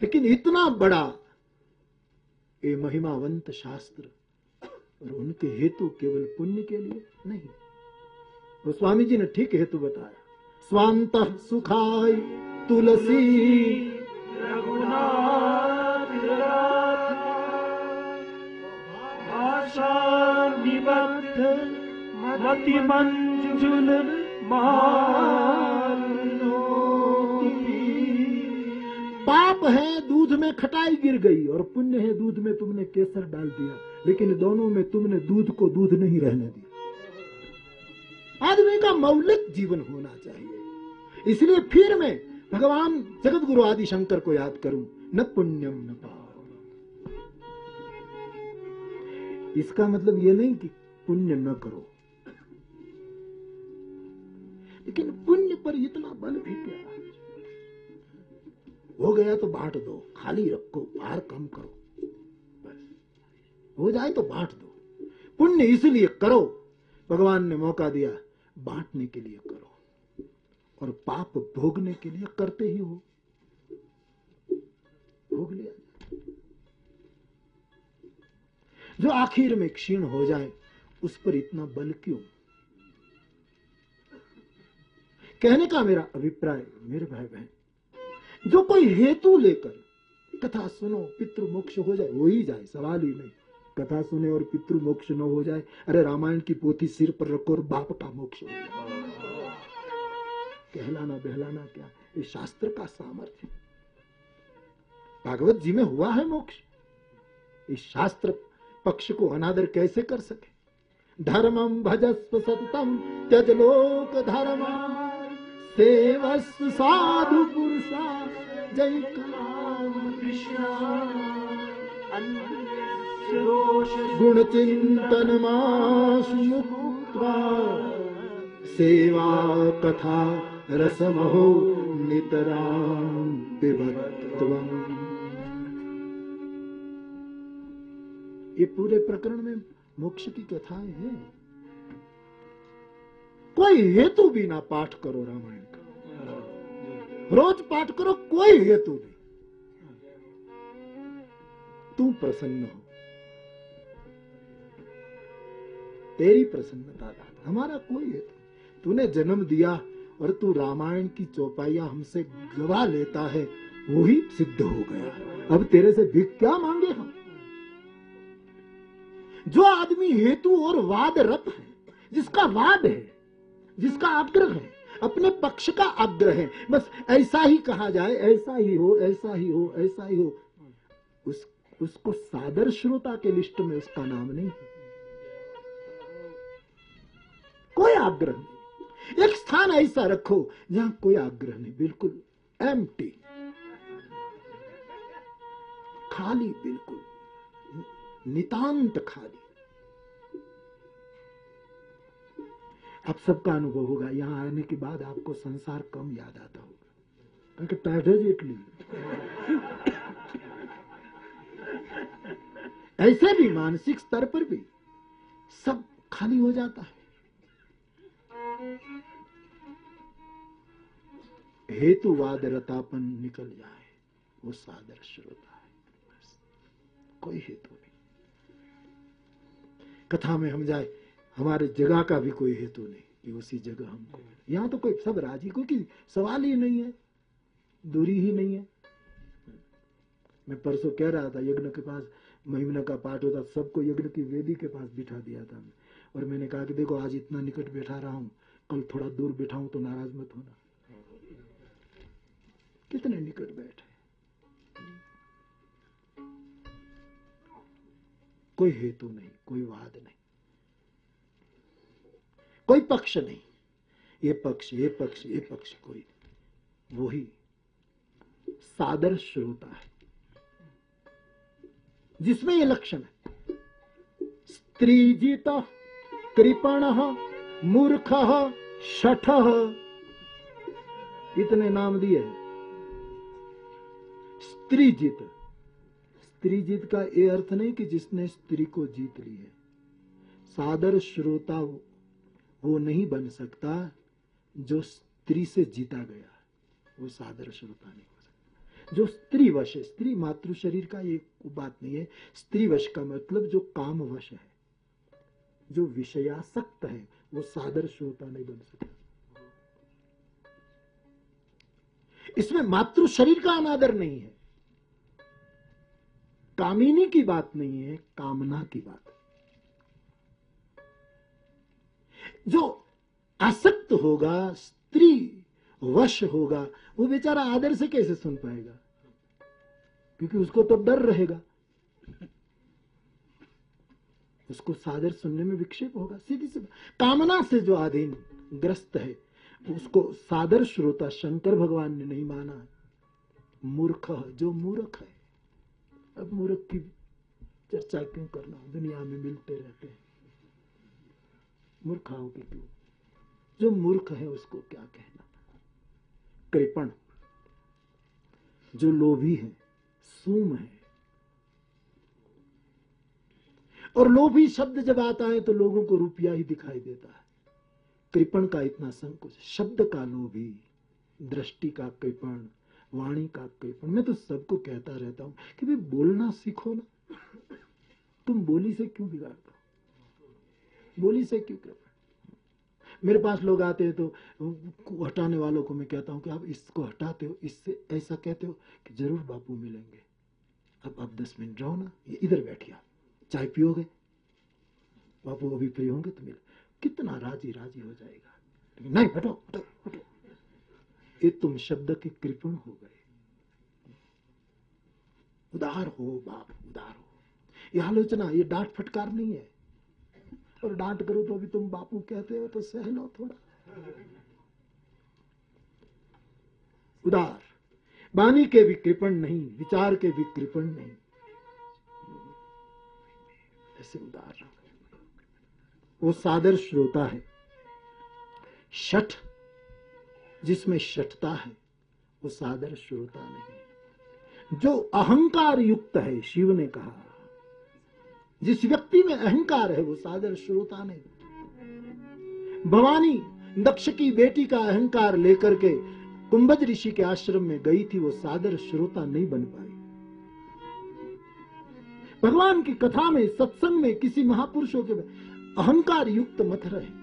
लेकिन इतना बड़ा ये महिमावंत शास्त्र और उनके हेतु केवल पुण्य के लिए नहीं। तो स्वामी जी ने ठीक हेतु बताया। स्वांत सुखाय तुलसी। मंजुल पाप है दूध में खटाई गिर गई और पुण्य है दूध में तुमने केसर डाल दिया, लेकिन दोनों में तुमने दूध को दूध नहीं रहने दिया। आदमी का मौलिक जीवन होना चाहिए। इसलिए फिर मैं भगवान जगत गुरु आदि शंकर को याद करूँ, न पुण्यम न पाप इसका मतलब यह नहीं कि पुण्य न करो। लेकिन पुण्य पर इतना बल भी क्या? हो गया तो बांट दो, खाली रखो बाहर कम करो। हो जाए तो बांट दो। पुण्य इसलिए करो, भगवान ने मौका दिया बांटने के लिए करो और पाप भोगने के लिए करते ही हो। भोग लिया जो आखिर में क्षीण हो जाए, उस पर इतना बल क्यों? कहने का मेरा अभिप्राय, मेरे भाई बहन जो कोई हेतु लेकर, कथा सुनो, पितृ मोक्ष हो जाए, हो ही जाए, सवाल ही नहीं। कथा सुने और पितृ मोक्ष न हो जाए। अरे रामायण की पोथी सिर पर रखो और बाप का मोक्ष हो। जाए कहलाना बहलाना क्या? ये शास्त्र का सामर्थ्य। भागवत जी में हुआ है मोक्ष। इस शास्त्र पक्ष को अनादर कैसे कर सके? धर्मम भजस्व सततम त्यज लोक धर्म सेवस्व साधु पुरुषा जय गुण चिंतन मुक्त्वा सेवा कथा रसमहो पिबत्वम्। ये पूरे प्रकरण में मोक्ष की कथाएँ हैं। कोई हेतु भी ना पाठ करो रामायण का। रोज पाठ करो, कोई हेतु नहीं। तू प्रसन्न हो। तेरी प्रसन्नता दाता हमारा कोई हेतु तूने जन्म दिया और तू रामायण की चौपाइया हमसे गवा लेता है, वो ही सिद्ध हो गया। अब तेरे से भिक क्या मांगे हम? जो आदमी हेतु और वाद रत है, जिसका वाद है, जिसका आग्रह है, अपने पक्ष का आग्रह है, बस ऐसा ही कहा जाए, ऐसा ही हो, ऐसा ही हो, ऐसा ही हो। उस, उसको सादर श्रोता के लिस्ट में उसका नाम नहीं है। कोई आग्रह नहीं। एक स्थान ऐसा रखो, जहाँ कोई आग्रह नहीं। बिल्कुल एम खाली, बिल्कुल। नितांत खाली। आप सबका अनुभव होगा। यहाँ आने के बाद आपको संसार कम याद आता होगा। क्योंकि टैडेज इटली ऐसे भी, मानसिक स्तर पर भी सब खाली हो जाता है। हेतुवाद रतापन निकल जाए, वो सादर श्रोता है। कोई हेतु नहीं। कथा में हम जाए, हमारे जगह का भी कोई हेतु नहीं कि उसी जगह हमको यहाँ तो कोई सब राज़ी, क्योंकि सवाल ही नहीं है, दूरी ही नहीं है। मैं परसों कह रहा था, यज्ञ के पास महिमना का पाठ होता, सबको यज्ञ की वेदी के पास बिठा दिया था और मैंने कहा कि देखो, आज इतना निकट बैठा रहा हूँ कल थोड़ा दूर बैठा हूँ तो नाराज़ मत होना। कितने निकट बैठे कोई हेतु नहीं, कोई वाद नहीं, कोई पक्ष नहीं। ये पक्ष ये पक्ष ये पक्ष कोई वही सादर श्रोता है, जिसमें ये लक्षण है। स्त्रीजित कृपण, मूर्ख शठ इतने नाम दिए। हैं स्त्रीजित स्त्रीजित का ये अर्थ नहीं कि जिसने स्त्री को जीत ली है। सादर श्रोता वो नहीं बन सकता जो स्त्री से जीता गया। वो सादर श्रोता नहीं हो सकता। जो स्त्री वश है, स्त्री मातृ शरीर का ये बात नहीं है। स्त्री वश का मतलब जो काम वश है, जो विषयासक्त है वो सादर श्रोता नहीं बन सकता इसमें मातृ शरीर का अनादर नहीं है। कामिनी की बात नहीं है, कामना की बात जो आसक्त होगा, स्त्री वश होगा, वो बेचारा आदर से कैसे सुन पाएगा? क्योंकि उसको तो डर रहेगा। उसको सादर सुनने में विक्षेप होगा, सीधी सी कामना से जो आधीन ग्रस्त है उसको सादर श्रोता शंकर भगवान ने नहीं माना। मूर्ख, जो मूर्ख है। अब मूर्ख की चर्चा क्यों करना? दुनिया में मिलते रहते हैं। मूर्खाओं की क्यों? जो मूर्ख है, उसको क्या कहना? कृपण। जो लोभी है, सूम है और लोभी शब्द जब आता है तो लोगों को रुपया ही दिखाई देता है। कृपण का इतना संकोच, शब्द का लोभी, दृष्टि का कृपण, वाणी का कृपण। मैं तो सबको कहता रहता हूँ कि भाई बोलना सीखो ना। तुम बोली से क्यों बिगाड़ते बोली से क्यों कर मेरे पास लोग आते हैं तो हटाने वालों को मैं कहता हूँ कि आप इसको हटाते हो, इससे ऐसा कहते हो कि ज़रूर बापू मिलेंगे। अब आप दस मिनट जाओ ना, ये इधर बैठिए आप। चाय पियोगे? बापू अभी फ्री होंगे तो मिले। कितना राज़ी राज़ी हो जाएगा। नहीं, हटो हटो हटो। ये तुम शब्द के कृपण हो गए। उदार हो, बाप, उदार हो। ये आलोचना, ये डांट फटकार नहीं है। और डांट करो तो अभी तुम बापू कहते हो तो सह लो थोड़ा। उदार। वाणी के भी कृपण नहीं, विचार के भी कृपण नहीं। ऐसे उदार वो सादर श्रोता है। शठ, जिसमें शठता है, वो सादर श्रोता नहीं जो अहंकार युक्त है, शिव ने कहा, जिस व्यक्ति में अहंकार है, वो सादर श्रोता नहीं। भवानी दक्ष की बेटी का अहंकार लेकर के कुंभज ऋषि के आश्रम में गई थी, वो सादर श्रोता नहीं बन पाई। भगवान की कथा में, सत्संग में किसी महापुरुषों के अहंकार युक्त मत रहे।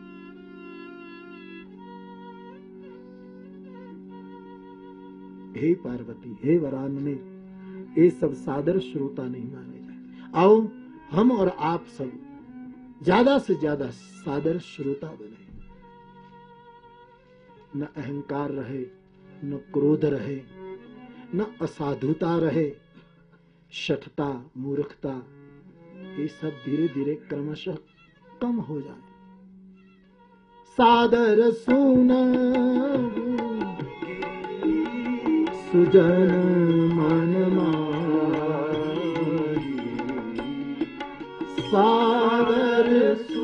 हे पार्वती, हे वरान ये सब सादर श्रोता नहीं माने जाए आओ, हम और आप सब ज़्यादा से ज़्यादा सादर श्रोता बने। न अहंकार रहे, न क्रोध रहे, न असाधुता रहे शठता मूर्खता, ये सब धीरे धीरे क्रमशः कम हो जाए सादर सुना, सुजन मन मादर सागर सुन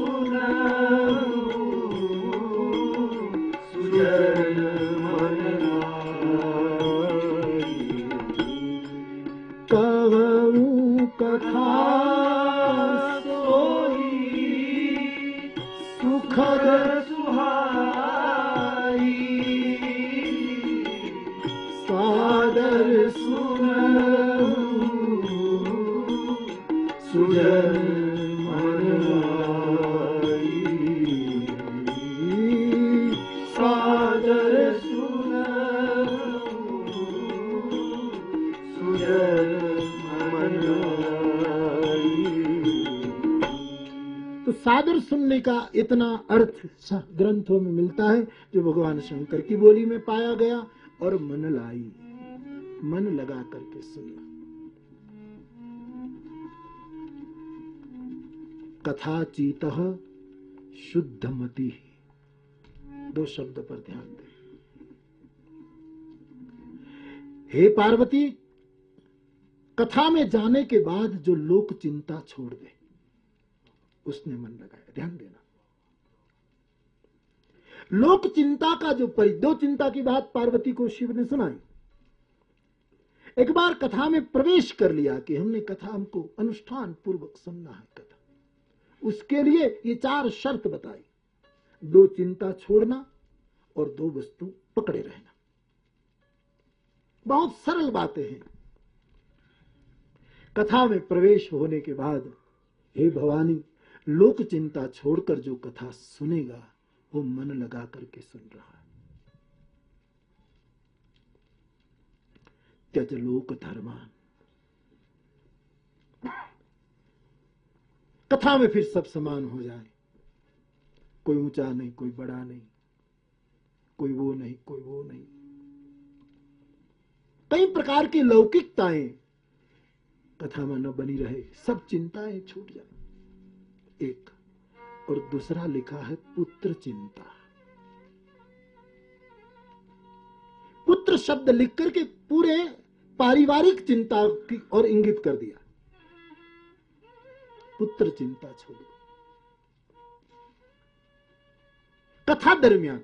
सुनने का इतना अर्थ ग्रंथों में मिलता है जो भगवान शंकर की बोली में पाया गया और मन लाई, मन लगा करके सुना। कथा चीत शुद्ध मति दो शब्द पर ध्यान दें। हे पार्वती, कथा में जाने के बाद जो लोक चिंता छोड़ दे, उसने मन लगाया। ध्यान देना। लोक चिंता का जो परि दो चिंता की बात पार्वती को शिव ने सुनाई। एक बार कथा में प्रवेश कर लिया कि हमने कथा हमको अनुष्ठान पूर्वक सुनना है कथा। उसके लिए ये चार शर्त बताई। दो चिंता छोड़ना और दो वस्तु पकड़े रहना। बहुत सरल बातें हैं। कथा में प्रवेश होने के बाद, हे भवानी लोक चिंता छोड़कर जो कथा सुनेगा, वो मन लगा करके सुन रहा है। त्यज लोक धर्मान। कथा में फिर सब समान हो जाए। कोई ऊँचा नहीं, कोई बड़ा नहीं, कोई वो नहीं, कोई वो नहीं। कई प्रकार की लौकिकताएँ कथा में न बनी रहे, सब चिंताएँ छूट जाए। एक और दूसरा लिखा है पुत्र चिंता। पुत्र शब्द लिख करके पूरे पारिवारिक चिंता की और इंगित कर दिया। पुत्र चिंता छोड़ कथा दरमियान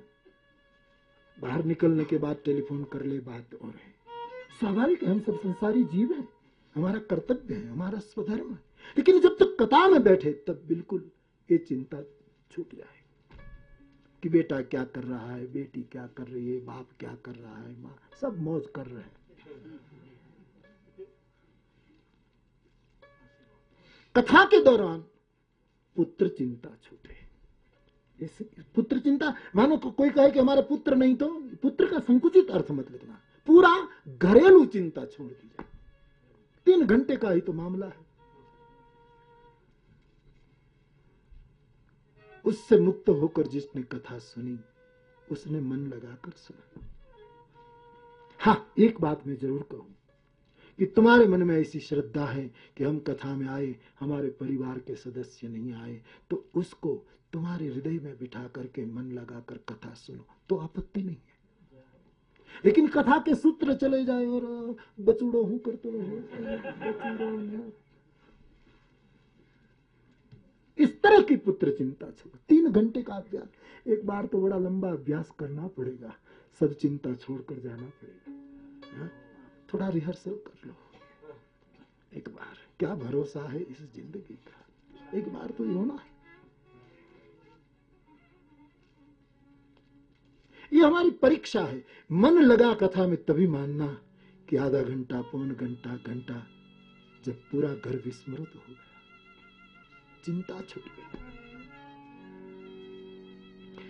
बाहर निकलने के बाद टेलीफोन कर ले बात और है। स्वाभाविक हम सब संसारी जीव है, हमारा कर्तव्य है, हमारा स्वधर्म है। लेकिन जब तक कथा में बैठे तब बिल्कुल ये चिंता छूट जाए कि बेटा क्या कर रहा है बेटी क्या कर रही है बाप क्या कर रहा है माँ सब मौज कर रहे हैं। कथा के दौरान पुत्र चिंता छूटे। पुत्र चिंता मानो को, कोई कहे कि हमारा पुत्र नहीं तो पुत्र का संकुचित अर्थ मत लिखना। पूरा घरेलू चिंता छोड़ दी जाए। तीन घंटे का ही तो मामला है। उससे मुक्त होकर जिसने कथा सुनी, उसने मन लगाकर सुना। हाँ एक बात मैं ज़रूर कहूँ कि तुम्हारे मन में ऐसी श्रद्धा है कि हम कथा में आए, हमारे परिवार के सदस्य नहीं आए तो उसको तुम्हारे हृदय में बिठा करके मन लगाकर कथा सुनो तो आपत्ति नहीं है। लेकिन कथा के सूत्र चले जाए और बचूड़ो हूँ करते रहो इस तरह की पुत्र चिंता छोड़। तीन घंटे का अभ्यास। एक बार तो बड़ा लंबा अभ्यास करना पड़ेगा। सब चिंता छोड़कर जाना पड़ेगा। हा? थोड़ा रिहर्सल कर लो। एक बार। क्या भरोसा है इस ज़िंदगी का? एक बार तो होना है। ये हमारी परीक्षा है। मन लगा कथा में तभी मानना कि आधा घंटा, पौन घंटा घंटा, जब पूरा घर विस्मृत हो चिंता छूट गई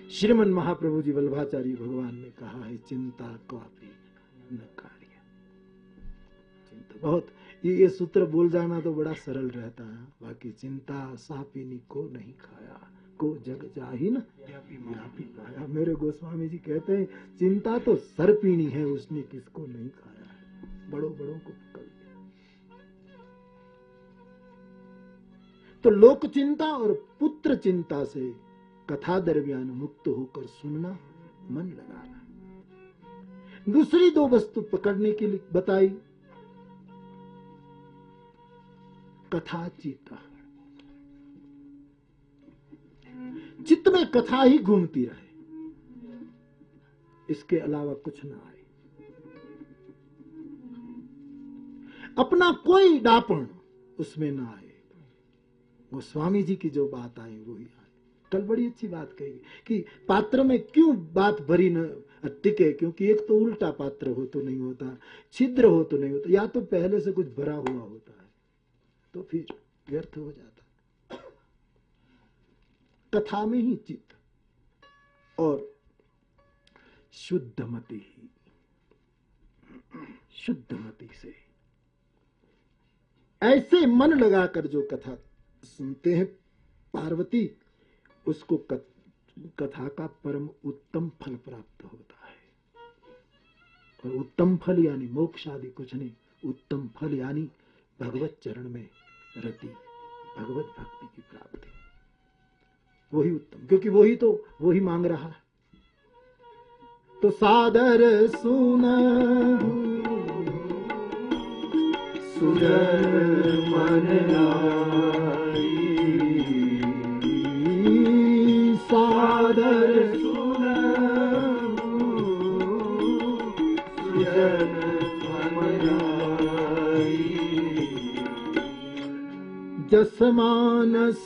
श्रीमन महाप्रभु जी वल्लभाचार्य भगवान ने कहा है चिंता काफ़ी न कार्य चिंता बहुत ये ये सूत्र बोल जाना तो बड़ा सरल रहता है। बाकी चिंता सापिनी को नहीं खाया। को जग जाही न? व्यापी मेरे गोस्वामी जी कहते हैं चिंता तो सर्पिणी है उसने किसको नहीं खाया है? बड़ों बड़ों को पकड़ तो लोक चिंता और पुत्र चिंता से कथा दरमियान मुक्त होकर सुनना मन लगाना। दूसरी दो वस्तु पकड़ने के लिए बताई। कथा चिता। चित्त में कथा ही घूमती रहे। इसके अलावा कुछ ना आए। अपना कोई डापण उसमें ना आए। वो स्वामी जी की जो बात आए वो ही आए कल बड़ी अच्छी बात कही कि पात्र में क्यों बात भरी न टिके? क्योंकि एक तो उल्टा पात्र हो तो नहीं होता, छिद्र हो तो नहीं होता, या तो पहले से कुछ भरा हुआ होता है तो फिर व्यर्थ हो जाता। कथा में ही चित्त और शुद्धमति ही शुद्धमति से। ऐसे मन लगाकर जो कथा सुनते हैं पार्वती, उसको कथा का परम उत्तम फल प्राप्त होता है। और उत्तम फल यानी मोक्ष आदि कुछ नहीं, उत्तम फल यानी भगवत चरण में रति, भगवत भक्ति की प्राप्ति। वही उत्तम, क्योंकि वही तो वही मांग रहा है। तो सादर सुन सुदर मन जन जस मानस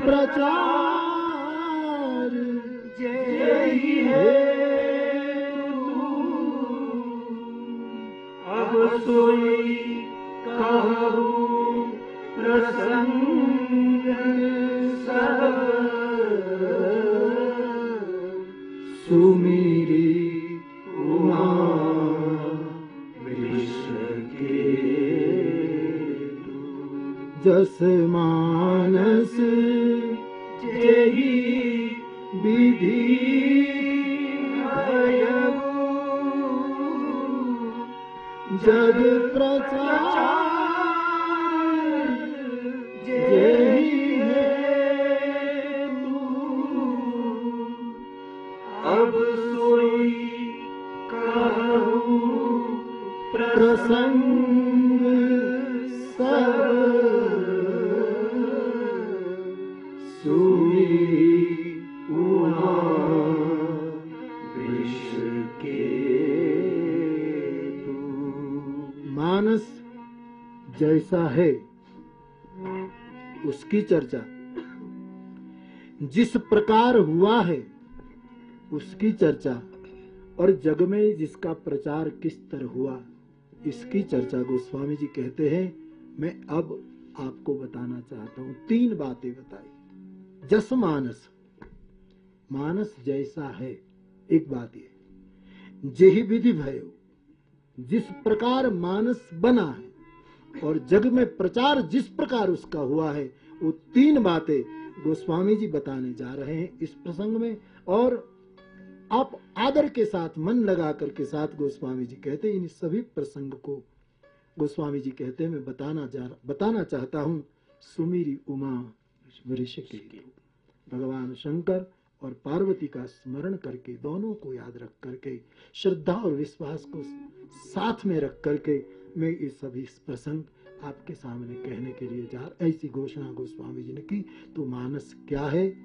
भ्रचार जय अब सोई सुमीरी उमा के जस मानस जेहि विधि जग प्रचार जैसा है। उसकी चर्चा। जिस प्रकार हुआ है, उसकी चर्चा। और जग में जिसका प्रचार किस तरह हुआ, इसकी चर्चा गोस्वामी जी कहते हैं। मैं अब आपको बताना चाहता हूँ। तीन बातें बताई। जस मानस। मानस जैसा है। एक बात ये। जेहि विधि भयो। जिस प्रकार मानस बना है और जग में प्रचार जिस प्रकार उसका हुआ है, वो तीन बातें गोस्वामी जी बताने जा रहे हैं इस प्रसंग में। और आप आदर के साथ, मन लगा कर के साथ गोस्वामी जी कहते इन सभी प्रसंग को गोस्वामी जी कहते मैं बताना जा बताना चाहता हूँ, सुमीरी उमा ऋषिकेतु भगवान शंकर और पार्वती का स्मरण करके, दोनों को याद रख करके, श्रद्धा और विश्वास को साथ में रख करके मैं ये सभी प्रसंग आपके सामने कहने के लिए जा ऐसी घोषणा गोस्वामी जी ने की तो मानस क्या है?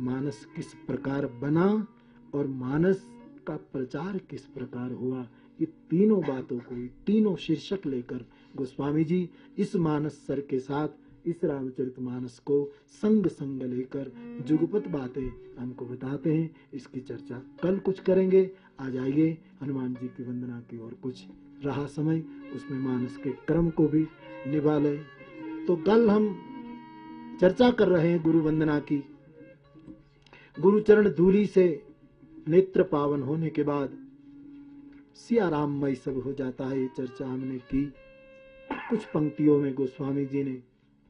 मानस किस प्रकार बना और मानस का प्रचार किस प्रकार हुआ? ये तीनों बातों को तीनों शीर्षक लेकर गोस्वामी जी इस मानस सर के साथ, इस रामचरित मानस को संग संग लेकर जुगपत बातें हमको बताते हैं। इसकी चर्चा कल कुछ करेंगे। आ जाइए हनुमान जी की वंदना की और कुछ रहा समय, उसमें मानस के कर्म को भी निभा ले। तो कल हम चर्चा कर रहे हैं गुरु वंदना की। गुरु चरण धूली से नेत्र पावन होने के बाद सिया राममय सब हो जाता है ये चर्चा हमने की। कुछ पंक्तियों में गोस्वामी जी ने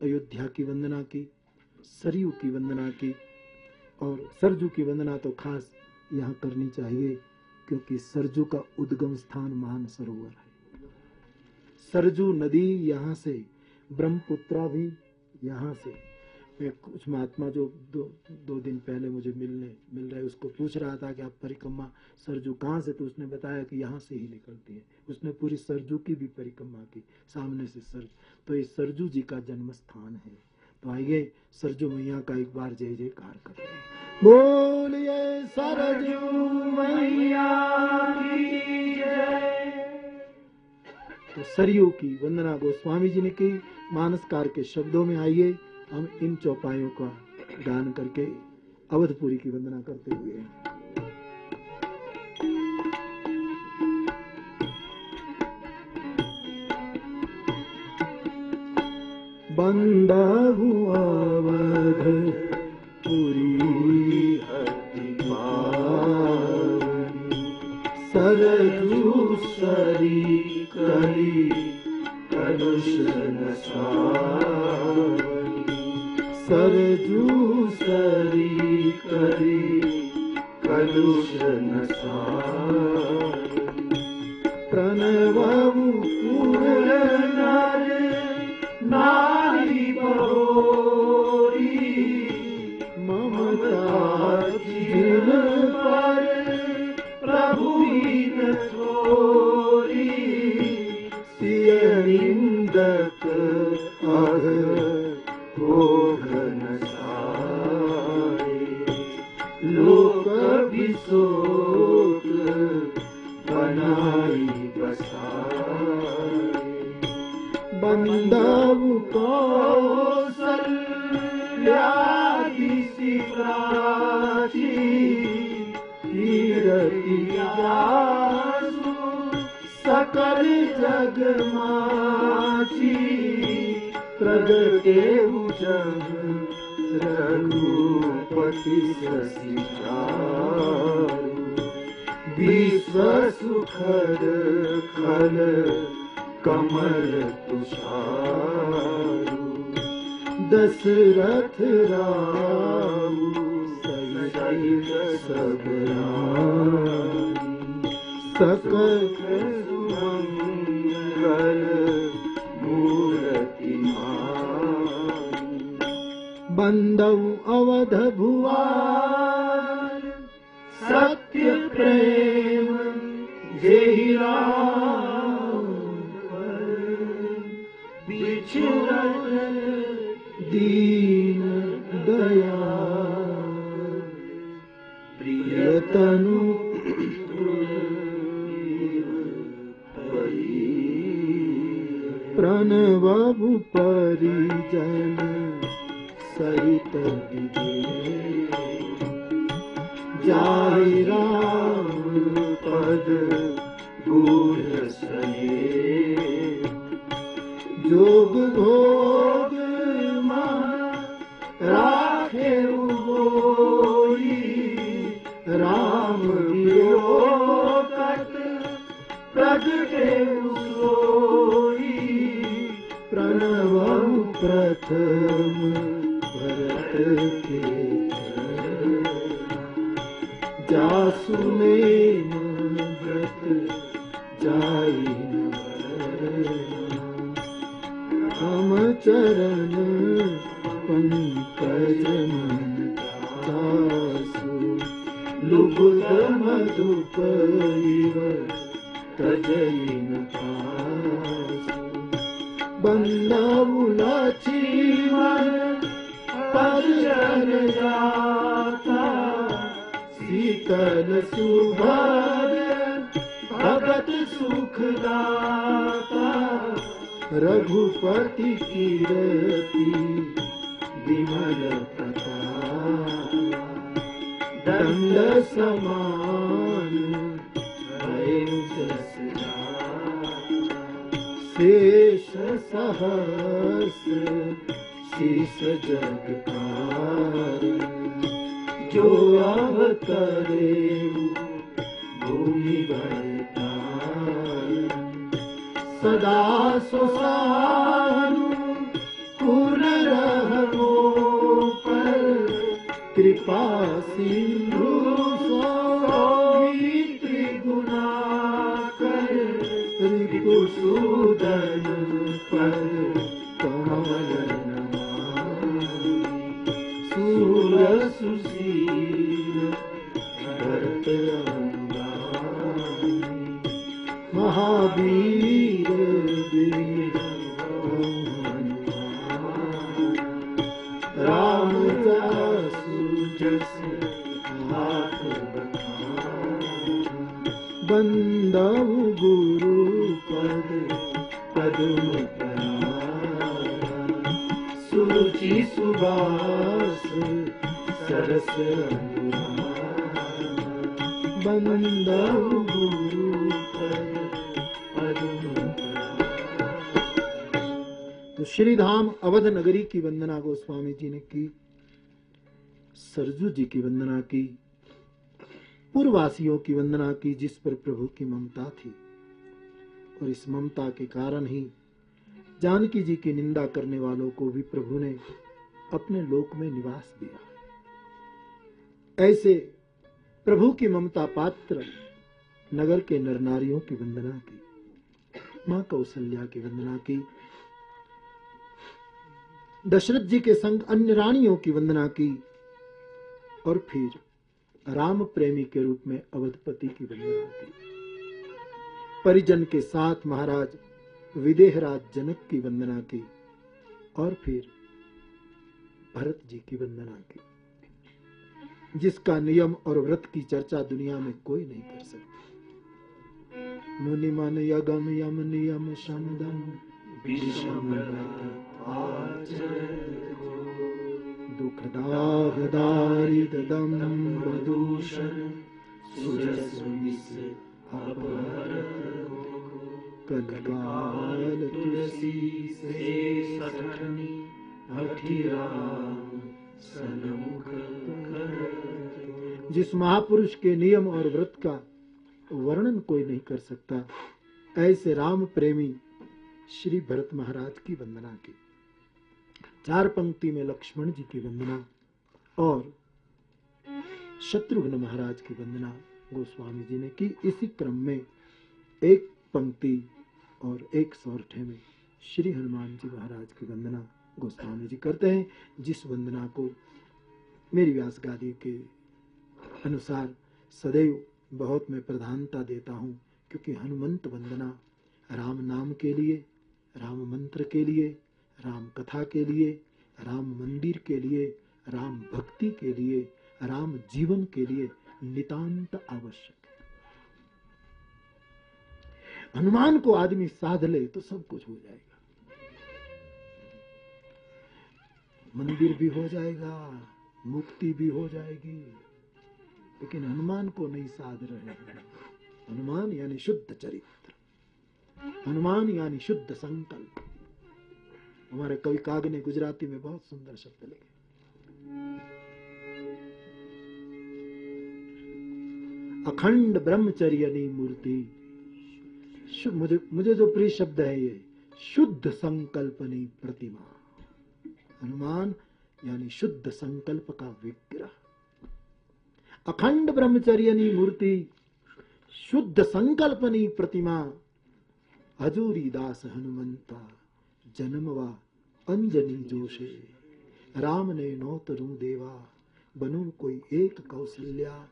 अयोध्या की वंदना की, सरयू की वंदना की, और सरजू की वंदना तो खास यहाँ करनी चाहिए। क्योंकि सरजू का उद्गम स्थान मान सरोवर है। सरजू नदी यहाँ से, ब्रह्मपुत्रा भी यहाँ से। मैं कुछ महात्मा जो दो दो दिन पहले मुझे मिलने, मिल रहे, उसको पूछ रहा था कि आप परिक्रमा, सरजू कहाँ से? तो उसने बताया कि यहाँ से ही निकलती है। उसने पूरी सरजू की भी परिक्रमा की, सामने से सर तो ये सरजू जी का जन्म स्थान है। तो आइए, सरजू मैया का एक बार जय जयकार करते हैं। बोलिए सरजू मैया तो सरयू की वंदना गोस्वामी जी ने की, मानसकार के शब्दों में आइए, हम इन चौपाइयों का गान करके अवधपुरी की वंदना करते हुए बंदा हुआ अवध दुरी कली प्रदुषण स्वा सरी कली प्रदुषण स Oh. जी की वंदना की, पूर्ववासियों की वंदना की जिस पर प्रभु की ममता थी। और इस ममता के कारण ही जानकी जी की निंदा करने वालों को भी प्रभु ने अपने लोक में निवास दिया। ऐसे प्रभु की ममता पात्र नगर के नर नारियों की वंदना की, माँ कौशल्या की वंदना की, दशरथ जी के संग अन्य रानियों की वंदना की और फिर राम प्रेमी के रूप में अवधपति की वंदना परिजन के साथ महाराज विदेहराज जनक की वंदना की और फिर भरत जी की वंदना की, जिसका नियम और व्रत की चर्चा दुनिया में कोई नहीं कर सकता। मुनि मन यगम यम नियम समदम विषम कलकाल तुलसी से सठनी जिस महापुरुष के नियम और व्रत का वर्णन कोई नहीं कर सकता, ऐसे राम प्रेमी श्री भरत महाराज की वंदना की। चार पंक्ति में लक्ष्मण जी की वंदना और शत्रुघ्न महाराज की वंदना गोस्वामी जी ने की। इसी क्रम में एक पंक्ति और एक सौरठे में श्री हनुमान जी महाराज की वंदना गोस्वामी जी करते हैं, जिस वंदना को मेरी व्यास गादी के अनुसार सदैव बहुत मैं प्रधानता देता हूँ, क्योंकि हनुमंत वंदना राम नाम के लिए, राम मंत्र के लिए राम कथा के लिए, राम मंदिर के लिए, राम भक्ति के लिए, राम जीवन के लिए नितांत आवश्यक है। हनुमान को आदमी साध ले तो सब कुछ हो जाएगा। मंदिर भी हो जाएगा, मुक्ति भी हो जाएगी, लेकिन हनुमान को नहीं साध रहे हनुमान यानी शुद्ध चरित्र। हनुमान यानी शुद्ध संकल्प। हमारे कवि काग ने गुजराती में बहुत सुंदर शब्द लिखे। अखंड ब्रह्मचर्य मूर्ति। मुझे मुझे जो प्रिय शब्द है ये, शुद्ध संकल्पनी प्रतिमा। हनुमान यानी शुद्ध संकल्प का विग्रह। अखंड ब्रह्मचर्यनी मूर्ति, शुद्ध संकल्पनी प्रतिमा। हजूरी दास हनुमंता। જન્મવા અંજની જોશે રામને નહોતરું દેવા બનું કોઈ એક કૌશલ્યા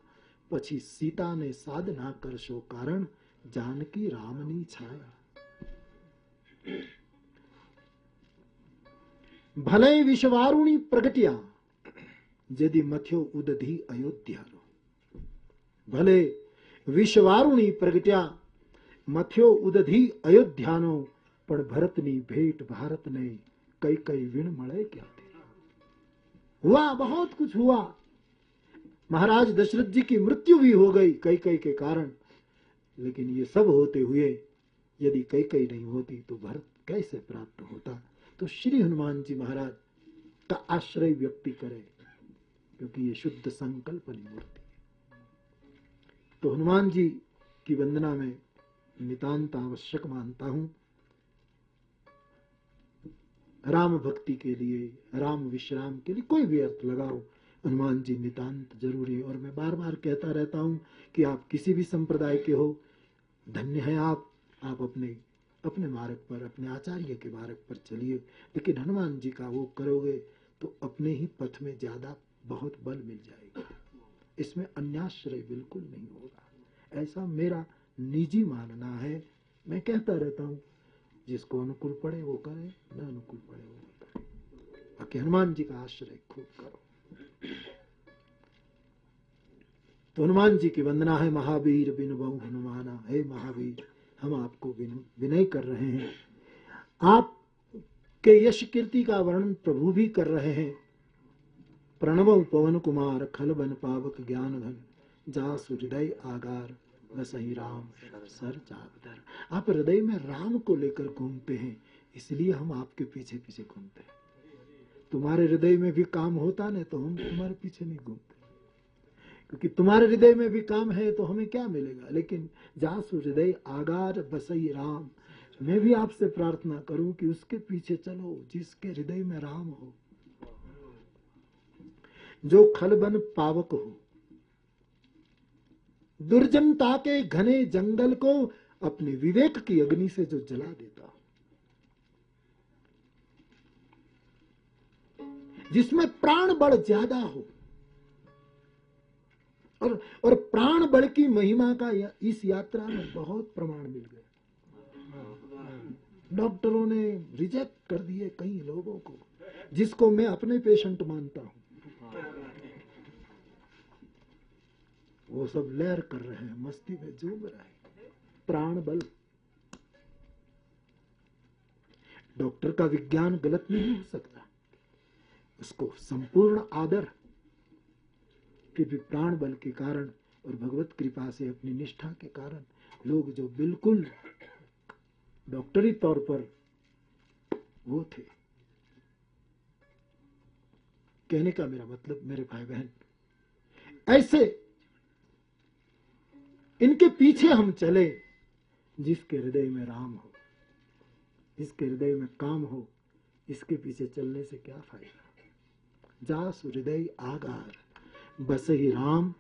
પછી સીતાને સાધના કરશો કારણ જાનકી રામની છાયા ભલે વિશ્વારુણી પ્રગટ્યા જેદી મથ્યો ઉદધી અયોધ્યાનો ભલે વિશ્વારુણી પ્રગટ્યા મથ્યો ઉદધી અયોધ્યાનો પણ ભરતની भेंट भारत ने कई कई विण मड़े क्या हुआ, बहुत कुछ हुआ। महाराज दशरथ जी की मृत्यु भी हो गई कई कई के कारण। लेकिन ये सब होते हुए, यदि कई कई नहीं होती तो भरत कैसे प्राप्त होता? तो श्री हनुमान जी महाराज का आश्रय व्यक्ति करे, क्योंकि ये शुद्ध संकल्प नहीं होती तो हनुमान जी की वंदना में नितान्त आवश्यक मानता हूँ। राम भक्ति के लिए, राम विश्राम के लिए कोई भी अर्थ लगाओ, हनुमान जी नितांत ज़रूरी और मैं बार बार कहता रहता हूँ कि आप किसी भी संप्रदाय के हो, धन्य है आप। आप अपने अपने मार्ग पर, अपने आचार्य के मार्ग पर चलिए। लेकिन हनुमान जी का वो करोगे तो अपने ही पथ में ज़्यादा बहुत बल मिल जाएगा। इसमें अन्याश्रय बिल्कुल नहीं होगा। ऐसा मेरा निजी मानना है। मैं कहता रहता हूँ जिसको अनुकूल पड़े वो करे, न अनुकूल पड़े वो न करे। बाकी हनुमान जी का आश्रय खूब करो। तो हनुमान जी की वंदना है, महावीर बिन बहु हनुमाना। हे महावीर, हम आपको विनय कर रहे हैं। आप के यश कीर्ति का वर्णन प्रभु भी कर रहे हैं। प्रणव पवन कुमार, खल बन पावक ज्ञान धन जा हृदय आगार। वसही राम सर चापधर आप हृदय में राम को लेकर घूमते हैं, इसलिए हम आपके पीछे पीछे घूमते हैं। तुम्हारे हृदय में भी काम होता ना तो हम तुम्हारे पीछे नहीं घूमते। क्योंकि तुम्हारे हृदय में भी काम है तो हमें क्या मिलेगा? लेकिन जहाँ हृदय, आगार, बसई राम। मैं भी आपसे प्रार्थना करूँ कि उसके पीछे चलो, जिसके हृदय में राम हो। जो खलबन पावक हो दुर्जनता के घने जंगल को अपने विवेक की अग्नि से जो जला देता हो। जिसमें प्राण बल ज़्यादा हो। और और प्राण बल की महिमा का या, इस यात्रा में बहुत प्रमाण मिल गया। डॉक्टरों ने रिजेक्ट कर दिए कई लोगों को जिसको मैं अपने पेशेंट मानता हूँ। वो सब लहर कर रहे हैं, मस्ती में झूम रहे हैं। प्राण बल। डॉक्टर का विज्ञान गलत नहीं हो सकता। उसको संपूर्ण आदर प्राण बल के कारण और भगवत कृपा से अपनी निष्ठा के कारण लोग जो बिल्कुल डॉक्टरी तौर पर वो थे। कहने का मेरा मतलब मेरे भाई बहन ऐसे इनके पीछे हम चले, जिसके हृदय में राम हो, जिसके हृदय में काम हो, इसके पीछे चलने से क्या फ़ायदा? जास हृदय आगार, बस ही राम,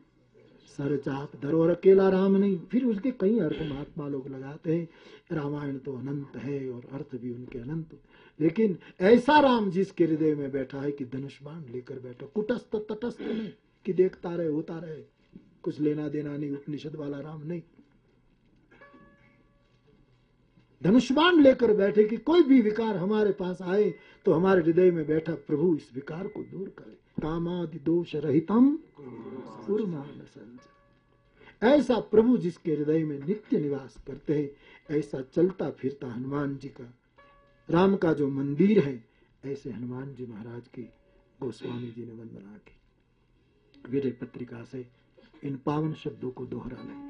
सर चाप दर और अकेला राम नहीं। फिर उसके कई अर्थ महात्मा लोग लगाते हैं, रामायण तो अनंत है और अर्थ भी उनके अनंत। लेकिन ऐसा राम जिसके हृदय में बैठा है कि धनुष बाण लेकर बैठा, कुटस्थ तटस्थ में, कि देखता रहे, होता रहे। कुछ लेना देना नहीं, उपनिषद वाला राम नहीं। धनुष्मान लेकर बैठे कि कोई भी विकार हमारे पास आए तो हमारे हृदय में बैठा प्रभु इस विकार को दूर करे। कामादि दोष रहितम ऐसा प्रभु जिसके हृदय में नित्य निवास करते हैं, ऐसा चलता फिरता हनुमान जी का। राम का जो मंदिर है, ऐसे हनुमान जी महाराज की गोस्वामी जी ने वंदना की। वीर पत्रिका से इन पावन शब्दों को दोहरा लें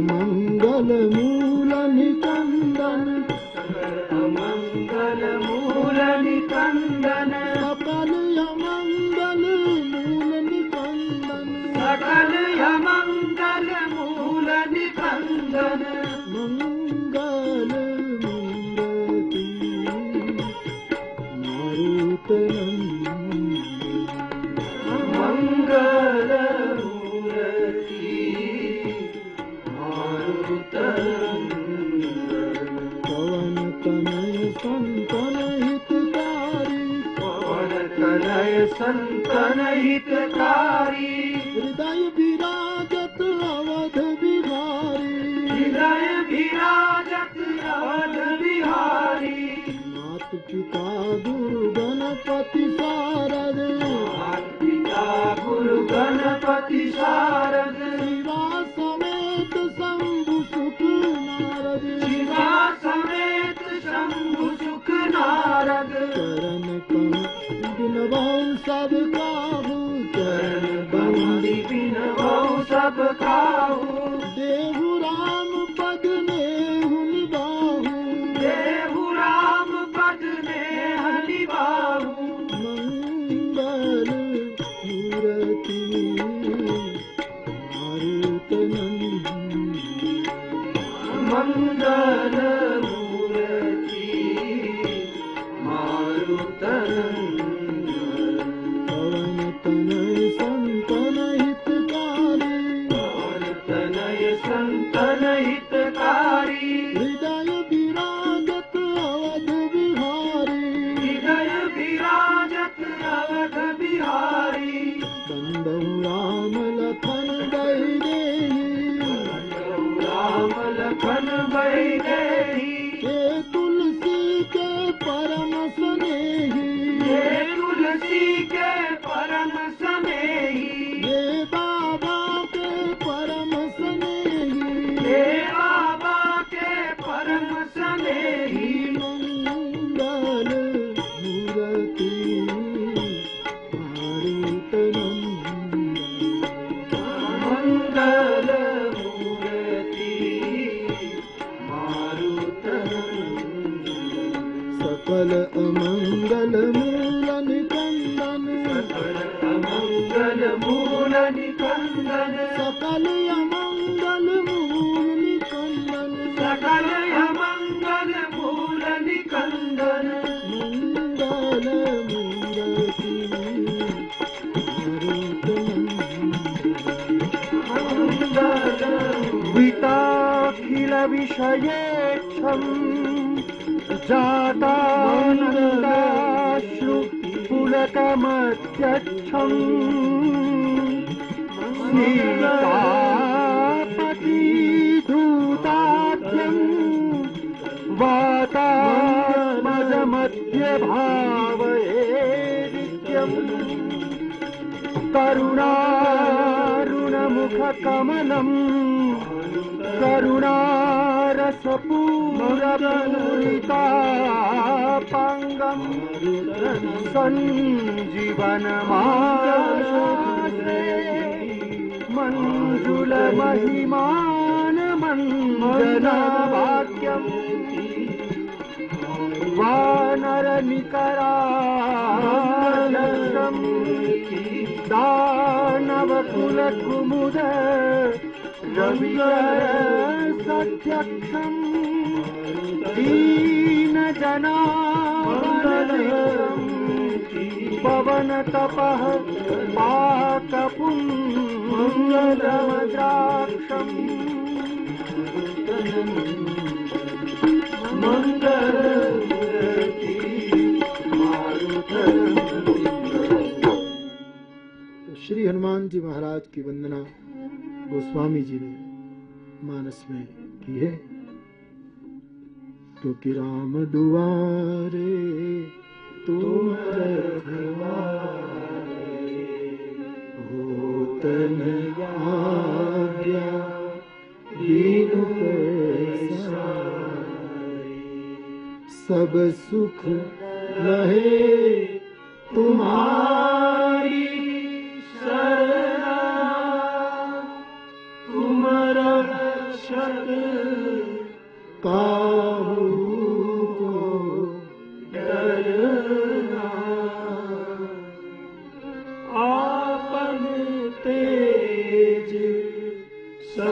मंगल मूल para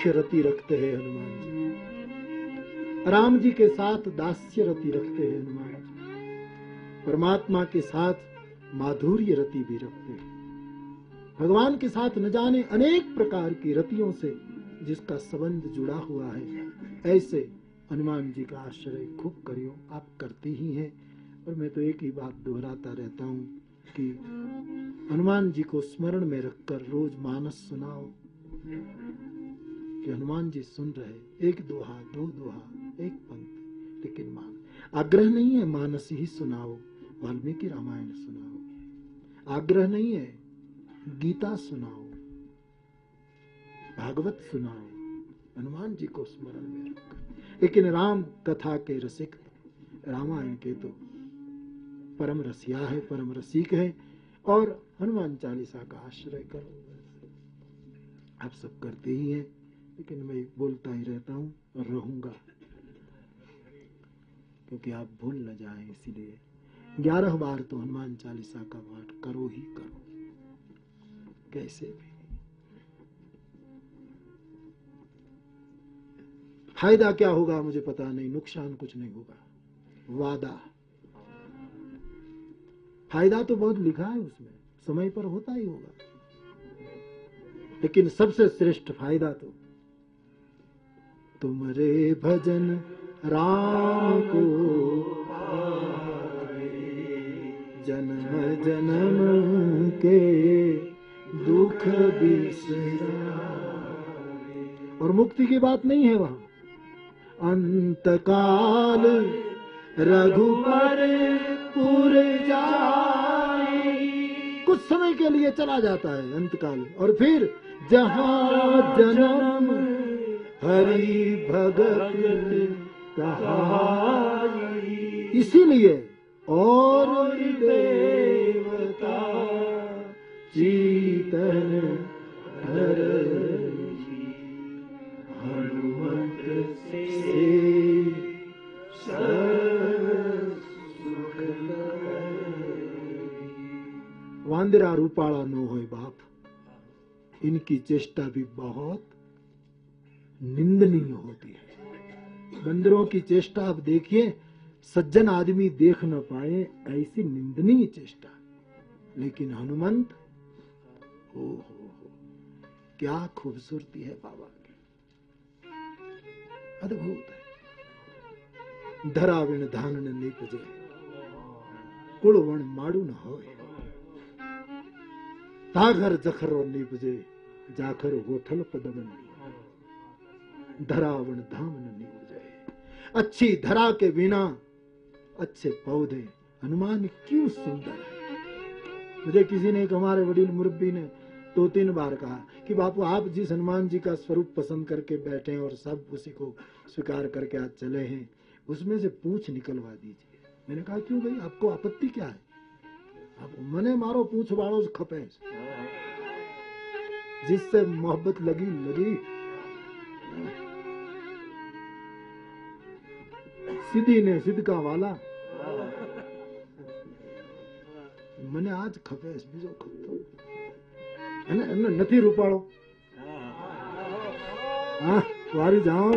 सख्य रति रखते हैं हनुमान जी। राम जी के साथ दास्य रति रखते हैं हनुमान जी। परमात्मा के साथ माधुर्य रति भी रखते हैं। भगवान के साथ न जाने अनेक प्रकार की रतियों से जिसका संबंध जुड़ा हुआ है, ऐसे हनुमान जी का आश्रय खूब करियो, आप करते ही हैं। और मैं तो एक ही बात दोहराता रहता हूँ कि हनुमान जी को स्मरण में रखकर रोज मानस सुनाओ। कि हनुमान जी सुन रहे, एक दोहा दो दोहा एक पंक्ति लेकिन मान। आग्रह नहीं है मानस ही सुनाओ, वाल्मीकि रामायण सुनाओ। आग्रह नहीं है, गीता सुनाओ, भागवत सुनाओ, हनुमान जी को स्मरण में रखकर लेकिन राम कथा के रसिक रामायण के तो परम रसिया है, परम रसिक है, और हनुमान चालीसा का आश्रय करो। आप सब करते ही हैं। लेकिन मैं बोलता ही रहता हूँ और रहूँगा। क्योंकि आप भूल न जाए, इसीलिए ग्यारह बार तो हनुमान चालीसा का पाठ करो ही करो। कैसे भी। फ़ायदा क्या होगा मुझे पता नहीं, नुकसान कुछ नहीं होगा। वादा। फ़ायदा तो बहुत लिखा है उसमें, समय पर होता ही होगा। लेकिन सबसे श्रेष्ठ फ़ायदा तो तुमरे भजन राम को जन्म जन्म के दुख और मुक्ति की बात नहीं है वहाँ। अंतकाल रघुवर पुर जाई कुछ समय के लिए चला जाता है अंतकाल। और फिर जहाँ जन्म हरि भगत कहाई इसीलिए और देवता चीतन हर हनुमत से वांदिरा रूपाला नो हो बाप इनकी चेष्टा भी बहुत निंदनीय होती है। बंदरों की चेष्टा आप देखिए, सज्जन आदमी देख न पाए, ऐसी निंदनीय चेष्टा। लेकिन हनुमंत हो हो हो क्या खूबसूरती है बाबा की। अद्भुत है। धराविण धान निपजे कुड़वण माड़ू न होए ताघर जखरो निपजे, जाखर होठल पदमन। धरावण धाम न निपजे अच्छी धरा के बिना अच्छे पौधे, हनुमान क्यों सुंदर है? मुझे किसी ने हमारे वडील मुरब्बी ने दो तीन बार कहा कि बापू, आप जिस हनुमान जी का स्वरूप पसंद करके बैठे और सब उसी को स्वीकार करके आज चले हैं, उसमें से पूछ निकलवा दीजिए। मैंने कहा, क्यों भाई? आपको आपत्ति क्या है? आप मने मारो, पूछ बाड़ो, खपे। जिससे मोहब्बत लगी लगी। સીધી ને સિદકા વાલા મને આજ ખપે બીજો ખપતો એને એમને નથી રૂપાળો હા વારી જાઓ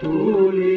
તુલી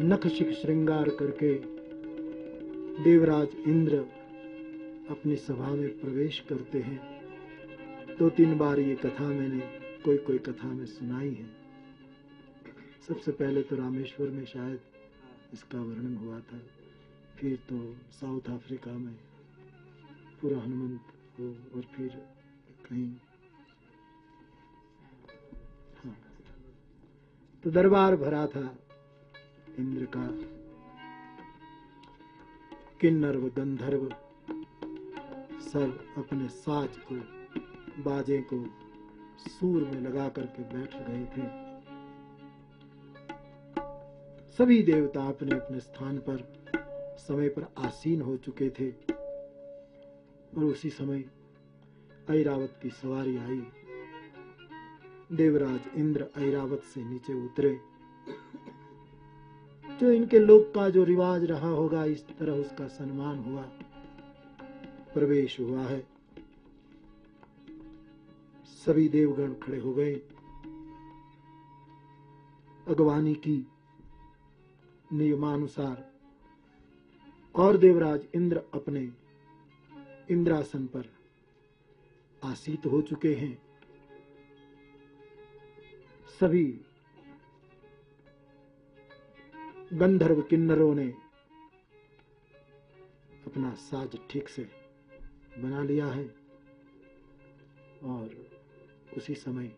नख शिख श्रृंगार करके देवराज इंद्र अपनी सभा में प्रवेश करते हैं। दो तीन बार ये कथा मैंने कोई कोई कथा में सुनाई है। सबसे पहले तो रामेश्वर में शायद इसका वर्णन हुआ था। फिर तो साउथ अफ्रीका में पूरा हनुमंत हो और फिर कहीं। हाँ। तो दरबार भरा था। इंद्र का किन्नर व गंधर्व, सब अपने साज को, बाजे को सूर में लगा करके बैठ गए थे। सभी देवता अपने अपने स्थान पर समय पर आसीन हो चुके थे और उसी समय ऐरावत की सवारी आई। देवराज इंद्र ऐरावत से नीचे उतरे। जो इनके लोक का जो रिवाज रहा होगा, इस तरह उसका सम्मान हुआ। प्रवेश हुआ है। सभी देवगण खड़े हो गए। अगवानी की नियमानुसार और देवराज इंद्र अपने इंद्रासन पर आसीत हो चुके हैं। सभी गंधर्व किन्नरों ने अपना साज ठीक से बना लिया है और उसी समय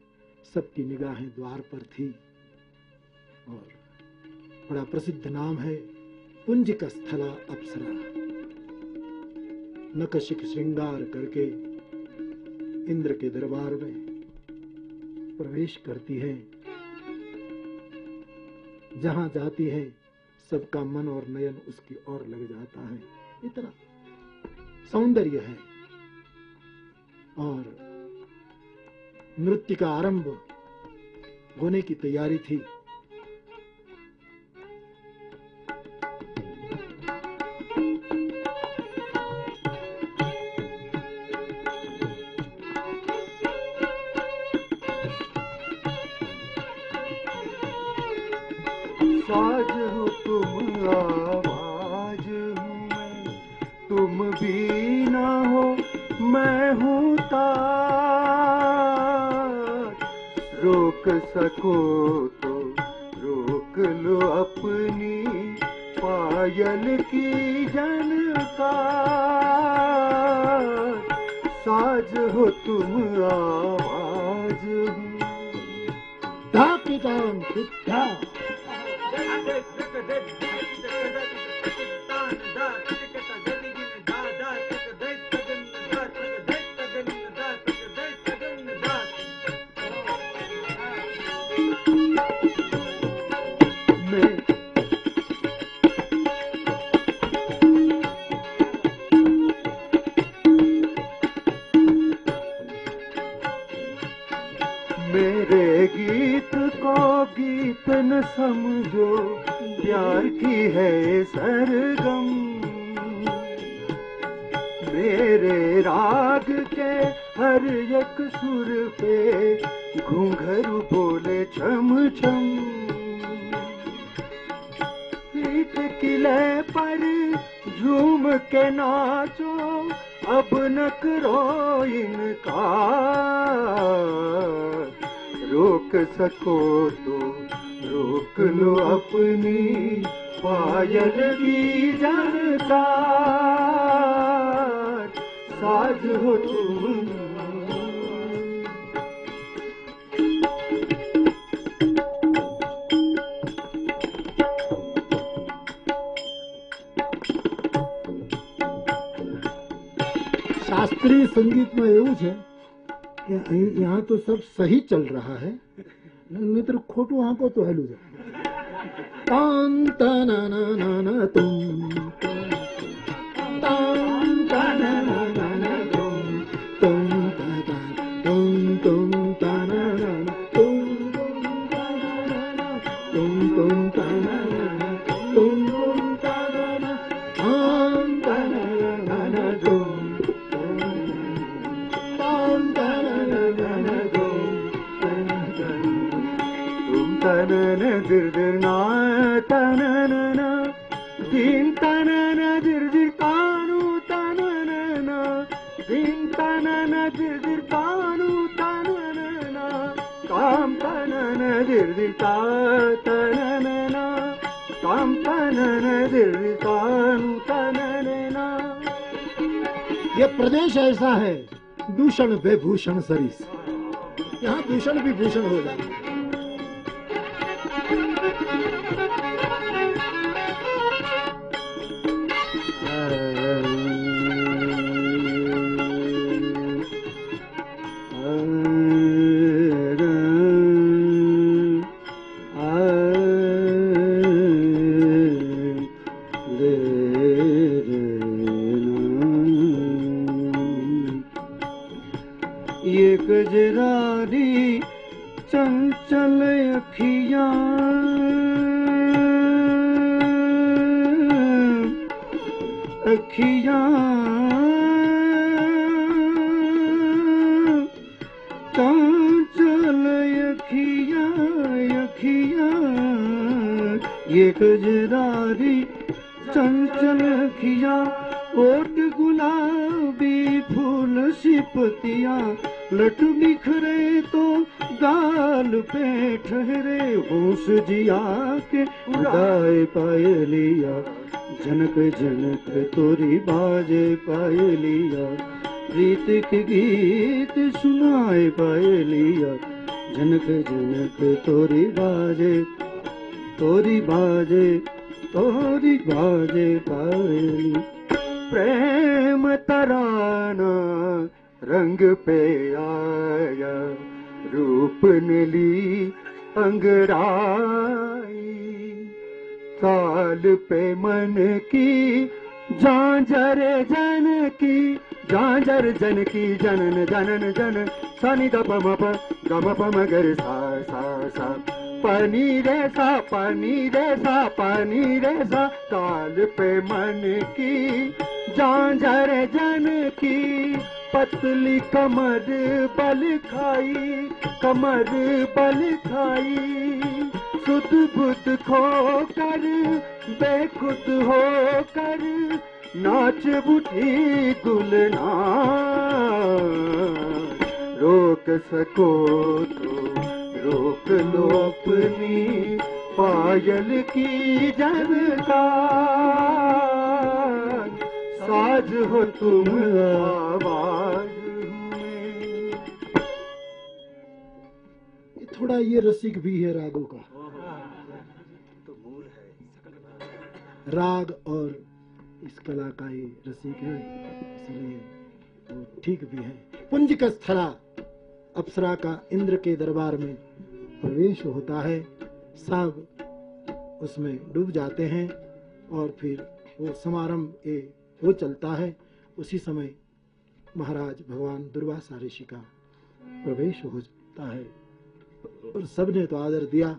सबकी निगाहें द्वार पर थी और बड़ा प्रसिद्ध नाम है पुंज का स्थला अप्सरा। नकशिक श्रृंगार करके इंद्र के दरबार में प्रवेश करती है। जहाँ जाती है, सबका मन और नयन उसकी ओर लग जाता है। इतना सौंदर्य है। और नृत्य का आरंभ होने की तैयारी थी। भूषण सरिस यहाँ भूषण भी भूषण हो जाए गीत सनि द पम प गम पम गर सा सा सा। पनी रे सा पनी रे सा पनी रे सा ताल पे मन की झांझर जन की। पतली कमर बल खाई, कमर बल खाई। सुध बुध खो कर, बेखुद हो कर, नाच बुढ़ी गुलना रोक सको तो रोक लो अपनी पायल की जनता साज हो तुम आवाज़ में थोड़ा ये रसिक भी है रागों का। राग और इस कला का ये रसिक है इसलिए वो ठीक भी है। पुंज का स्थला अप्सरा का इंद्र के दरबार में प्रवेश होता है। सब उसमें डूब जाते हैं और फिर वो समारंभ ये हो चलता है। उसी समय महाराज भगवान दुर्वासा ऋषि का प्रवेश हो जाता है। और सबने तो आदर दिया,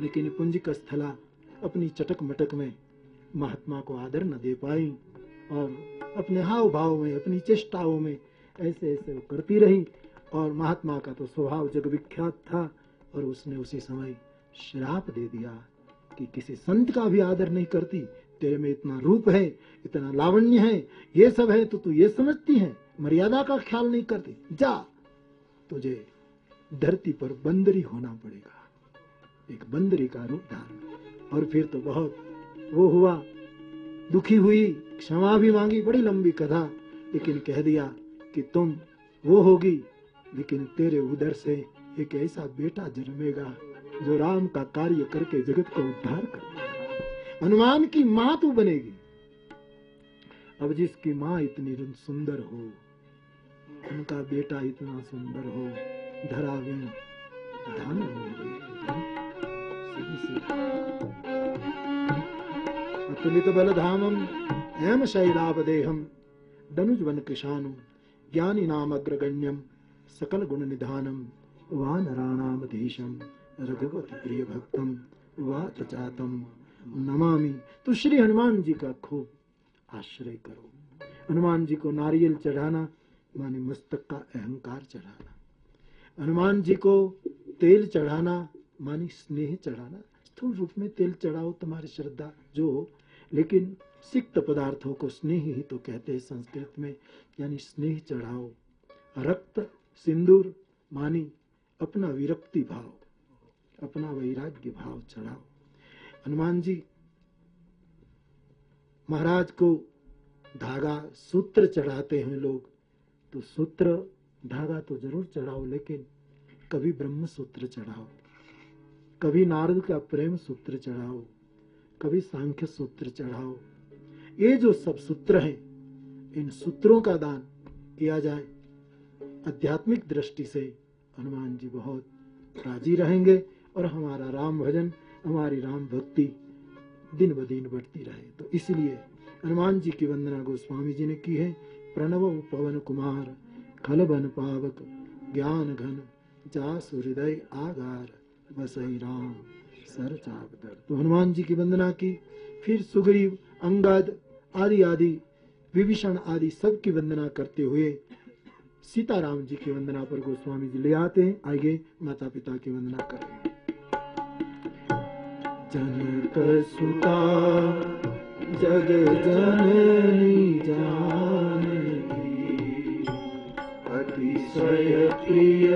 लेकिन पुंजिक स्थला अपनी चटक मटक में महात्मा को आदर न दे पाई और अपने हाव भाव में, अपनी चेष्टाओं में ऐसे ऐसे वो करती रही। और महात्मा का तो स्वभाव जग विख्यात था और उसने उसी समय श्राप दे दिया कि किसी संत का भी आदर नहीं करती। तेरे में इतना रूप है, इतना लावण्य है, ये सब है तो तू ये समझती है। मर्यादा का ख्याल नहीं करती। जा, तुझे धरती पर बंदरी होना पड़ेगा। एक बंदरी का रूप धारण। और फिर तो बहुत वो हुआ। दुखी हुई, क्षमा भी मांगी, बड़ी लंबी कथा। लेकिन कह दिया कि तुम वो होगी लेकिन तेरे उधर से एक ऐसा बेटा जन्मेगा, जो राम का कार्य करके जगत को उद्धार कर हनुमान की माँ तू बनेगी। अब जिसकी माँ इतनी सुंदर हो, उनका बेटा इतना सुंदर हो, धराविन धन अतुलित बलधामम हेम शैलावदेहम दनुज वन किशानु, ज्ञानी नाम अग्रगण्यम सकल गुण निधानम वानराणाम देशम रघुवत प्रिय भक्तम वात चातम नमामि। तो श्री हनुमान जी का खूब आश्रय करो। हनुमान जी को नारियल चढ़ाना, माने मस्तक का अहंकार चढ़ाना। हनुमान जी को तेल चढ़ाना, मानी स्नेह चढ़ाना। स्थूल रूप में तेल चढ़ाओ तुम्हारी श्रद्धा, जो हो। लेकिन सिक्त पदार्थों को स्नेह ही तो कहते हैं संस्कृत में, यानी स्नेह चढ़ाओ। रक्त सिंदूर, मानी अपना विरक्ति भाव, अपना वैराग्य भाव चढ़ाओ। हनुमान जी महाराज को धागा सूत्र चढ़ाते हैं लोग तो सूत्र, धागा तो ज़रूर चढ़ाओ, लेकिन कभी ब्रह्म सूत्र चढ़ाओ, कभी नारद का प्रेम सूत्र चढ़ाओ, कभी सांख्य सूत्र चढ़ाओ। ये जो सब सूत्र हैं, इन सूत्रों का दान किया जाए। आध्यात्मिक दृष्टि से हनुमान जी बहुत राज़ी रहेंगे और हमारा राम भजन, हमारी राम भक्ति दिन ब दिन बढ़ती रहे। तो इसलिए हनुमान जी की वंदना गोस्वामी जी ने की है, प्रणव पवन कुमार खल बन पावक, ज्ञान घन, जास हृदय आगार, बसई राम, सर चाकदर तो हनुमान जी की वंदना की, फिर सुग्रीव, अंगद आदि आदि, विभीषण आदि सब की वंदना करते हुए सीताराम जी की वंदना पर गोस्वामी जी ले आते हैं। आगे माता पिता की वंदना करें जग जननी अतिशय प्रिय,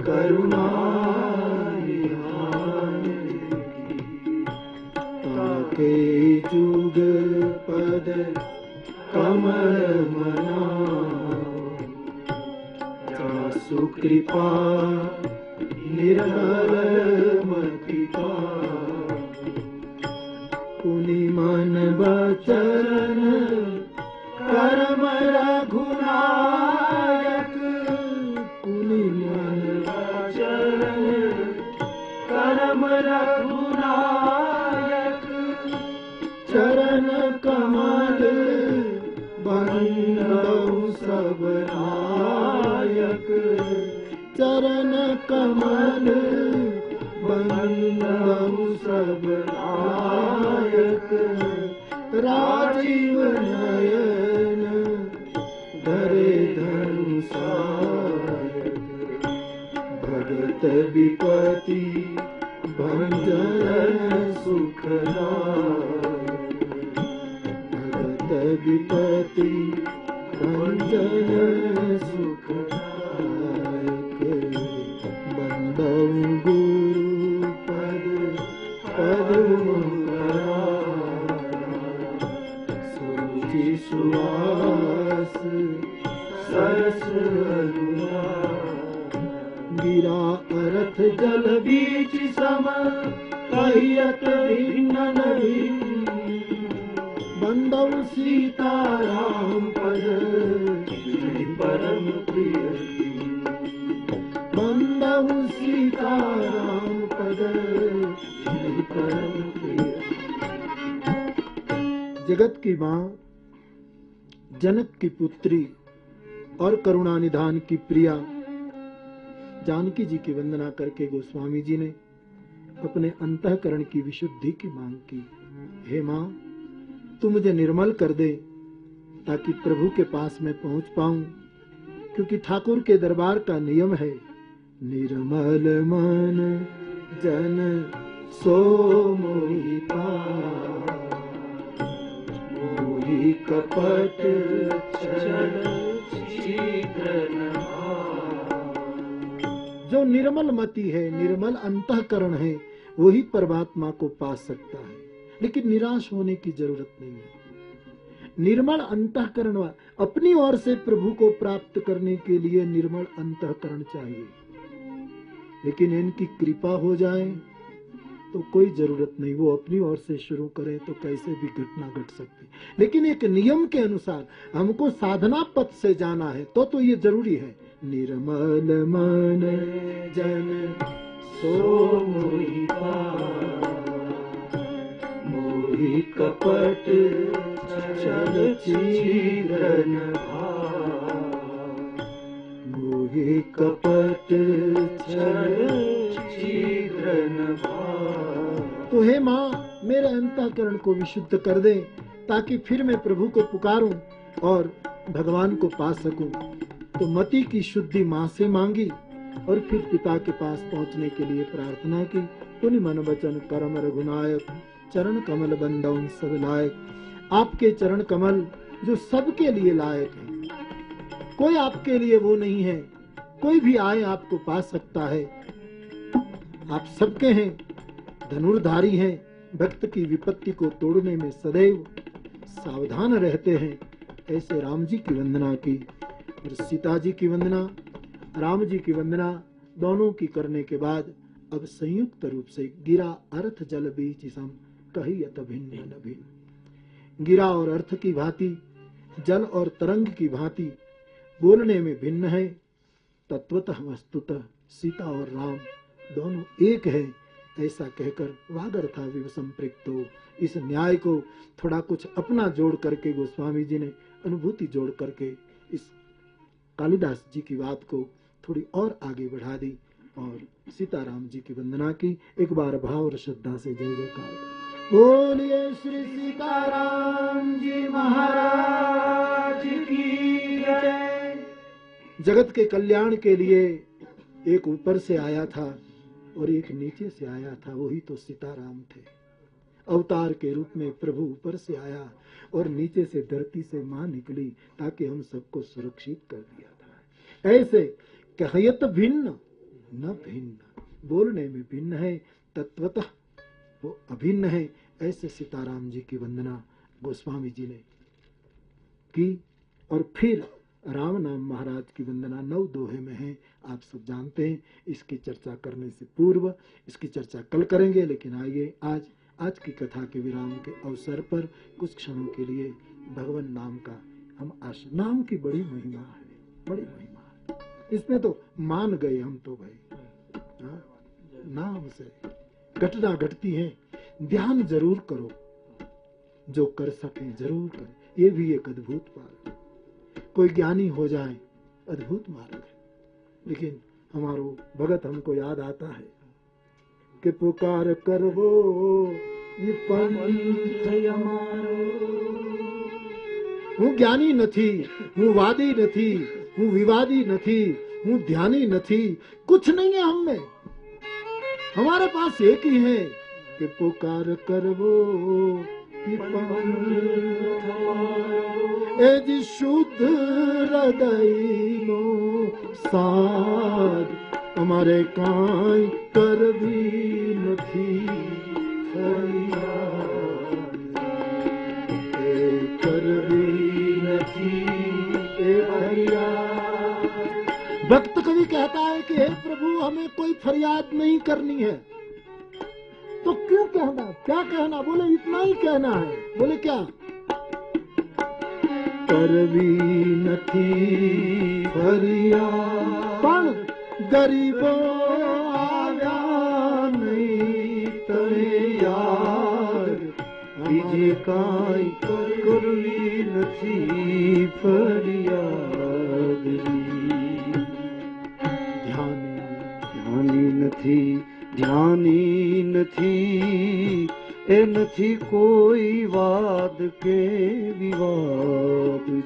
करुणा सुकृपा की प्रिया, जानकी जी की वंदना करके गोस्वामी जी ने अपने अंतकरण की विशुद्धि की मांग की हे माँ तू मुझे निर्मल कर दे, ताकि प्रभु के पास मैं पहुँच पाऊँ, क्योंकि ठाकुर के दरबार का नियम है, निर्मल मन जन सो मोहि। मोहि कपट भावा। जो निर्मल मति है, निर्मल अंतकरण है, वही परमात्मा को पा सकता है। लेकिन निराश होने की ज़रूरत नहीं है। निर्मल अंतकरण अपनी ओर से प्रभु को प्राप्त करने के लिए निर्मल अंतकरण चाहिए। लेकिन इनकी कृपा हो जाए तो कोई ज़रूरत नहीं, वो अपनी ओर से शुरू करे तो कैसे भी घटना घट गट सकती लेकिन एक नियम के अनुसार हमको साधना पथ से जाना है तो तो ये ज़रूरी है निर्मल मन जन सो मोहि। कपट छल चीरन मोहि कपट तो हे माँ, मेरे अंतःकरण को विशुद्ध कर दे, ताकि फिर मैं प्रभु को पुकारूं और भगवान को पा सकूँ। तो मति की शुद्धि माँ से मांगी और फिर पिता के पास पहुँचने के लिए प्रार्थना की। पुनि मन वचन कर्म रघुनायक, चरण कमल बंदौन सब लायक। आपके चरण कमल जो सबके लिए लायक है। कोई आपके लिए वो नहीं है कोई भी आए आपको पा सकता है। आप सबके हैं, धनुर्धारी हैं, भक्त की विपत्ति को तोड़ने में सदैव सावधान रहते हैं। ऐसे राम जी की वंदना की, और सीता जी की वंदना, राम जी की वंदना दोनों की करने के बाद अब संयुक्त रूप से गिरा अर्थ जल बीच कही यत भिन्न न भिन्न। गिरा और अर्थ की भांति, जल और तरंग की भांति बोलने में भिन्न है तत्वतः वस्तुतः सीता और राम दोनों एक है, ऐसा कहकर वागर्था विव संपृक्तो इस न्याय को थोड़ा कुछ अपना जोड़ करके गोस्वामी जी ने अनुभूति जोड़ करके इस कालिदास जी की बात को थोड़ी और आगे बढ़ा दी और सीताराम जी की वंदना की। एक बार भाव और श्रद्धा से जय जयकार। बोलिए श्री सीताराम जी महाराज की जय। जगत के कल्याण के लिए एक ऊपर से आया था और एक नीचे से आया था, वही तो सीताराम थे। अवतार के रूप में प्रभु ऊपर से आया और नीचे से धरती से माँ निकली ताकि हम सबको सुरक्षित कर दिया था। ऐसे कहयत भिन्न, न भिन्न, बोलने में भिन्न है, तत्वतः वो अभिन्न है, ऐसे सीताराम जी की वंदना गोस्वामी जी ने की और फिर राम नाम महाराज की वंदना नौ दोहे में है। आप सब जानते हैं, इसकी चर्चा करने से पूर्व, इसकी चर्चा कल करेंगे, लेकिन आइए आज आज की कथा के विराम के अवसर पर कुछ क्षणों के लिए भगवान नाम का, हम आश, नाम की बड़ी महिमा है, बड़ी महिमा है। इसमें तो मान गए हम तो भाई। हाँ? नाम से घटना घटती है, ध्यान ज़रूर करो। जो कर सके ज़रूर करे, ये भी एक अद्भुत बात है। कोई ज्ञानी हो जाए अद्भुत मार्ग है लेकिन हमारो भगत हमको याद आता है कि पुकार कर वो ये पंथ હું જ્ઞાની નથી હું વાદી નથી હું વિવાદી નથી હું ध्यानी नहीं कुछ नहीं है हमें हमारे पास एक ही है कि पुकार करवो ये यदि शुद्ध हृदय नो सार हमारे काई कर भी नथी कर भी भक्त कवि कहता है कि हे प्रभु, हमें कोई फरियाद नहीं करनी है। तो क्यों कहना? क्या कहना? बोले, इतना ही कहना है। बोले, क्या? કરવી નથી. ફરિયા પણ ગરીબો આવ્યા બીજે કાંઈ કરવી નથી. ફરિયાદ ધ્યાની ધ્યાની નથી ધ્યાની નથી. એ નથી કોઈ વાદ કે વિવાદજી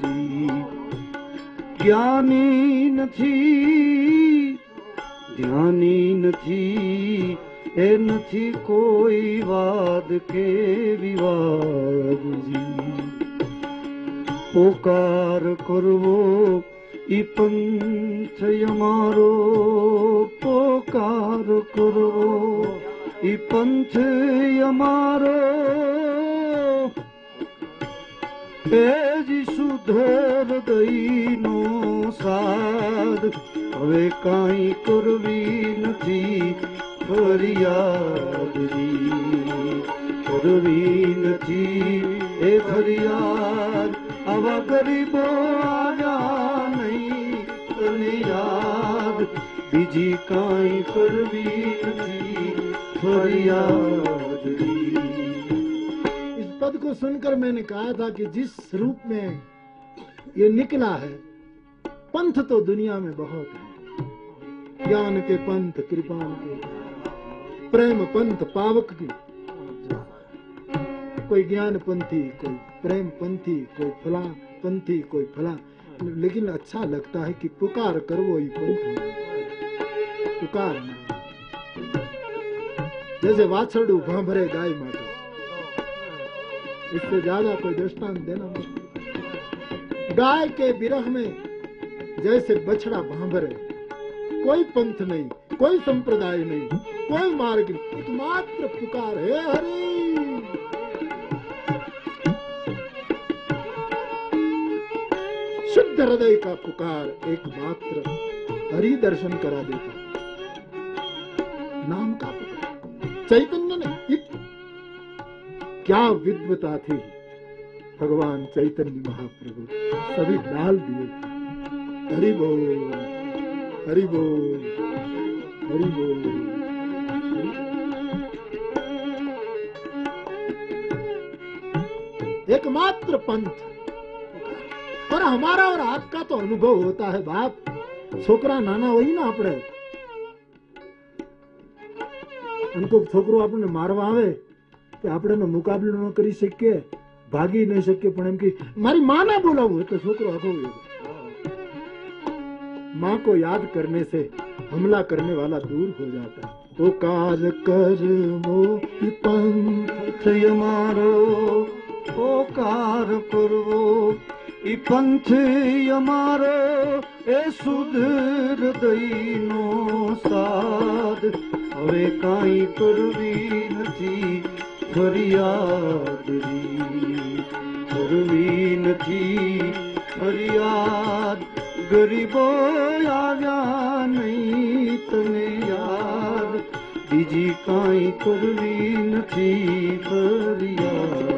જ્ઞાની નથી ધ્યાની નથી, એ નથી કોઈ વાદ કે વિવાદજી પોકાર કરવો ઈ પંથ અમારો પોકાર કરવો ઈ પંથ અમારો તેજી સુધર દઈનો સાદ હવે કાંઈ કરવી નથી ફરિયાદજી કરવી નથી એ ફરિયાદ આવા ગરીબો આવ્યા નહીં તને યાદ બીજી કાંઈ કરવી નથી इस पद को सुनकर मैंने कहा था कि जिस रूप में ये निकला है पंथ तो दुनिया में बहुत है। ज्ञान के पंथ कृपाण के प्रेम पंथ पावक की कोई ज्ञान पंथी कोई प्रेम पंथी कोई फला पंथी कोई फला। लेकिन अच्छा लगता है कि पुकार कर वो ही। पंथ पुकार ना। जैसे वाछड़ू भांभरे गाय माटे। इससे ज़्यादा कोई दृष्टांत देना मुश्किल। गाय के विरह में जैसे बछड़ा भांभरे कोई पंथ नहीं, कोई संप्रदाय नहीं, कोई मार्ग नहीं। एकमात्र पुकार है हरि। शुद्ध हृदय का पुकार एकमात्र हरि दर्शन करा देता। नाम का पुकार। चैतन्य ने इत क्या विद्वता थी भगवान चैतन्य महाप्रभु सभी डाल दिए हरि बोल हरि बोल हरि बोल एकमात्र पंथ और हमारा और आपका तो अनुभव होता है बाप છોકરા નાના હોય ને આપણે અને કોઈક છોકરો આપણને મારવા આવે કે આપણે એનો મુકાબલો ન કરી શકીએ ભાગી નહીં શકીએ પણ એમ કે મારી માને બોલાવવું એટલે છોકરો આખો વયો જાય। माँ को याद करने से हमला करने वाला दूर हो जाता है पुकार कर मोहि पंथ અમારો પોકાર કરવો ઈ પંથી અમારો એ સુધ હૃદયનો સાદ. હવે કાંઈ કરવી નથી, ફરિયાદ કરવી નથી ફરિયાદ, ગરીબો આવ્યા નહીં તને યાદ. બીજી કાંઈ કરવી નથી, ફરિયાદ.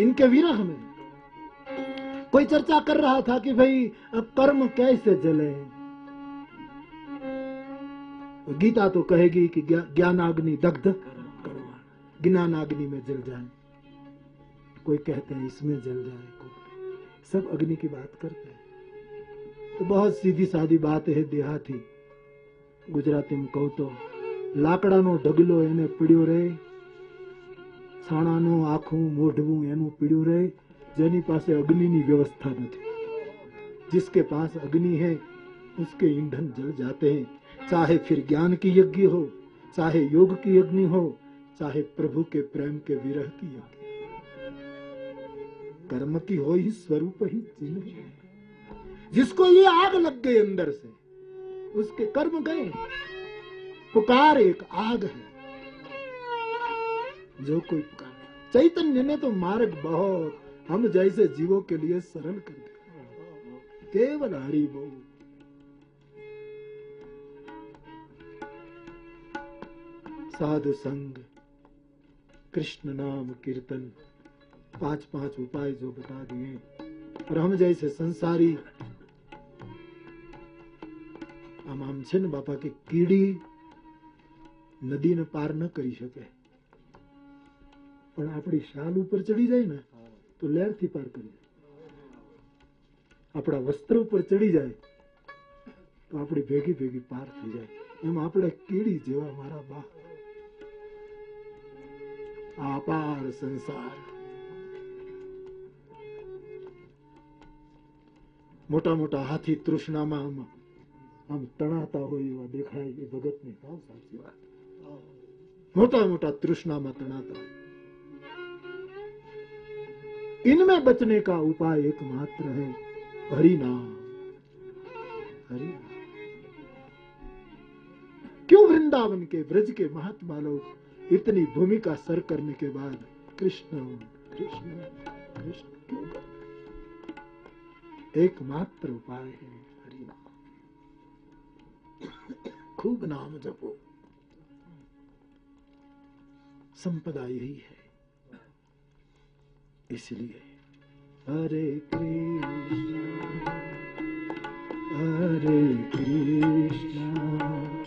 इनके विरह में कोई चर्चा कर रहा था कि भाई अब कर्म कैसे जले गीता तो कहेगी कि ज्ञा- ज्ञानाग्नि दग्ध ज्ञानाग्नि में जल जाए कोई कहते हैं इसमें जल जाए कोई सब अग्नि की बात करते हैं तो बहुत सीधी सादी बात है देहाती ગુજરાતીમાં કહું તો લાકડાનો ઢગલો એને પીડ્યો રહે છાણાનું આખું મોઢવું એનું પીડ્યું રહે જેની પાસે અગ્નિની વ્યવસ્થા નથી जिसके पास अग्नि है उसके ईंधन जल जाते हैं चाहे फिर ज्ञान की यज्ञ हो चाहे योग की अग्नि हो चाहे प्रभु के प्रेम के विरह की यज्ञ कर्म की हो ही स्वरूप ही चिन्ह है। जिसको ये आग लग गई अंदर से उसके कर्म गए पुकार एक आग है जो कोई पुकार चैतन्य ने तो मार्ग बहुत हम जैसे जीवों के लिए सरल कर दिया केवल हरि बोल साधु संग कृष्ण नाम कीर्तन पांच पांच उपाय जो बता दिए और हम जैसे संसारी આમ આમ છે ને બાપા કે કીડી નદીને પાર ન કરી શકે પણ આપણી શાન ઉપર ચડી જાય ને તો લેરથી પાર કરી આપણા વસ્ત્ર ઉપર ચડી જાય તો આપણી ભેગી ભેગી પાર થઈ જાય. એમ આપણે કીડી જેવા મારા બા. આ સંસાર. મોટા મોટા હાથી તૃષ્ણામાં આમ આમ તણાતા હોય એવા દેખાય એ ભગતની. સાવ સાચી વાત. મોટા મોટા તૃષ્ણામાં તણાતા હોય. इनमें बचने का उपाय एकमात्र है। हरि नाम हरि। क्यों वृंदावन के ब्रज के महात्मा लोग इतनी भूमिका सर करने के बाद कृष्ण कृष्ण कृष्ण एकमात्र उपाय है हरि नाम खूब नाम जपो। संपदा यही है। इसलिए। हरे कृष्ण हरे कृष्ण।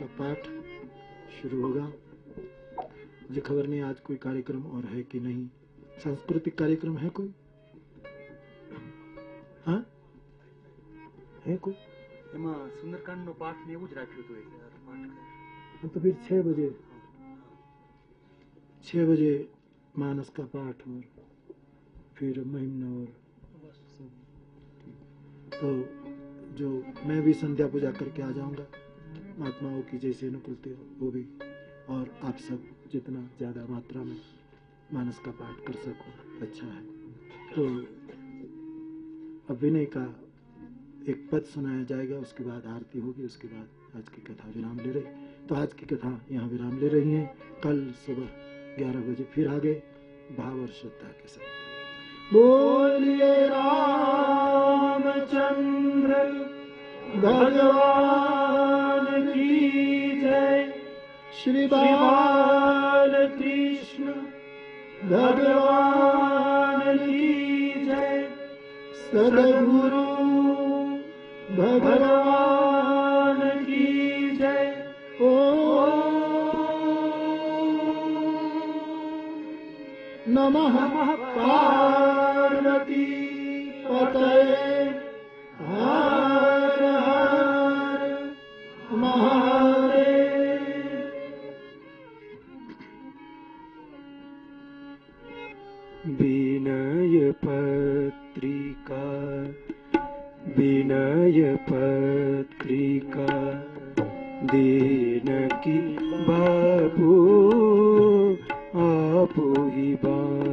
का पाठ शुरू होगा मुझे खबर नहीं आज कोई कार्यक्रम और है कि नहीं सांस्कृतिक कार्यक्रम है कोई हाँ है कोई એમાં સુંદરકાંડનો પાઠ ને એવું જ રાખ્યું હતું એટલે આ પાઠ કરે. हाँ, तो फिर छह बजे छह बजे मानस का पाठ और फिर महिमन और सब तो जो मैं भी संध्या पूजा करके आ जाऊंगा महात्माओं की जैसे अनुकूलते हो, वो भी। और आप सब जितना ज़्यादा मात्रा में मानस का पाठ कर सको अच्छा है। तो अब विनय का एक पद सुनाया जाएगा, उसके बाद आरती होगी, उसके बाद आज की कथा विराम ले रही। तो आज की कथा यहाँ विराम ले रही है। कल सुबह ग्यारह बजे फिर आगे भाव और श्रद्धा के साथ। बोलिए रामचंद्र, भगवान श्री बाल कृष्ण भगवान जय। सदगुरु भगवान की जय। ओ नमः पार्वती पतये पत्रिका दीन की बाबू आप पत्रिका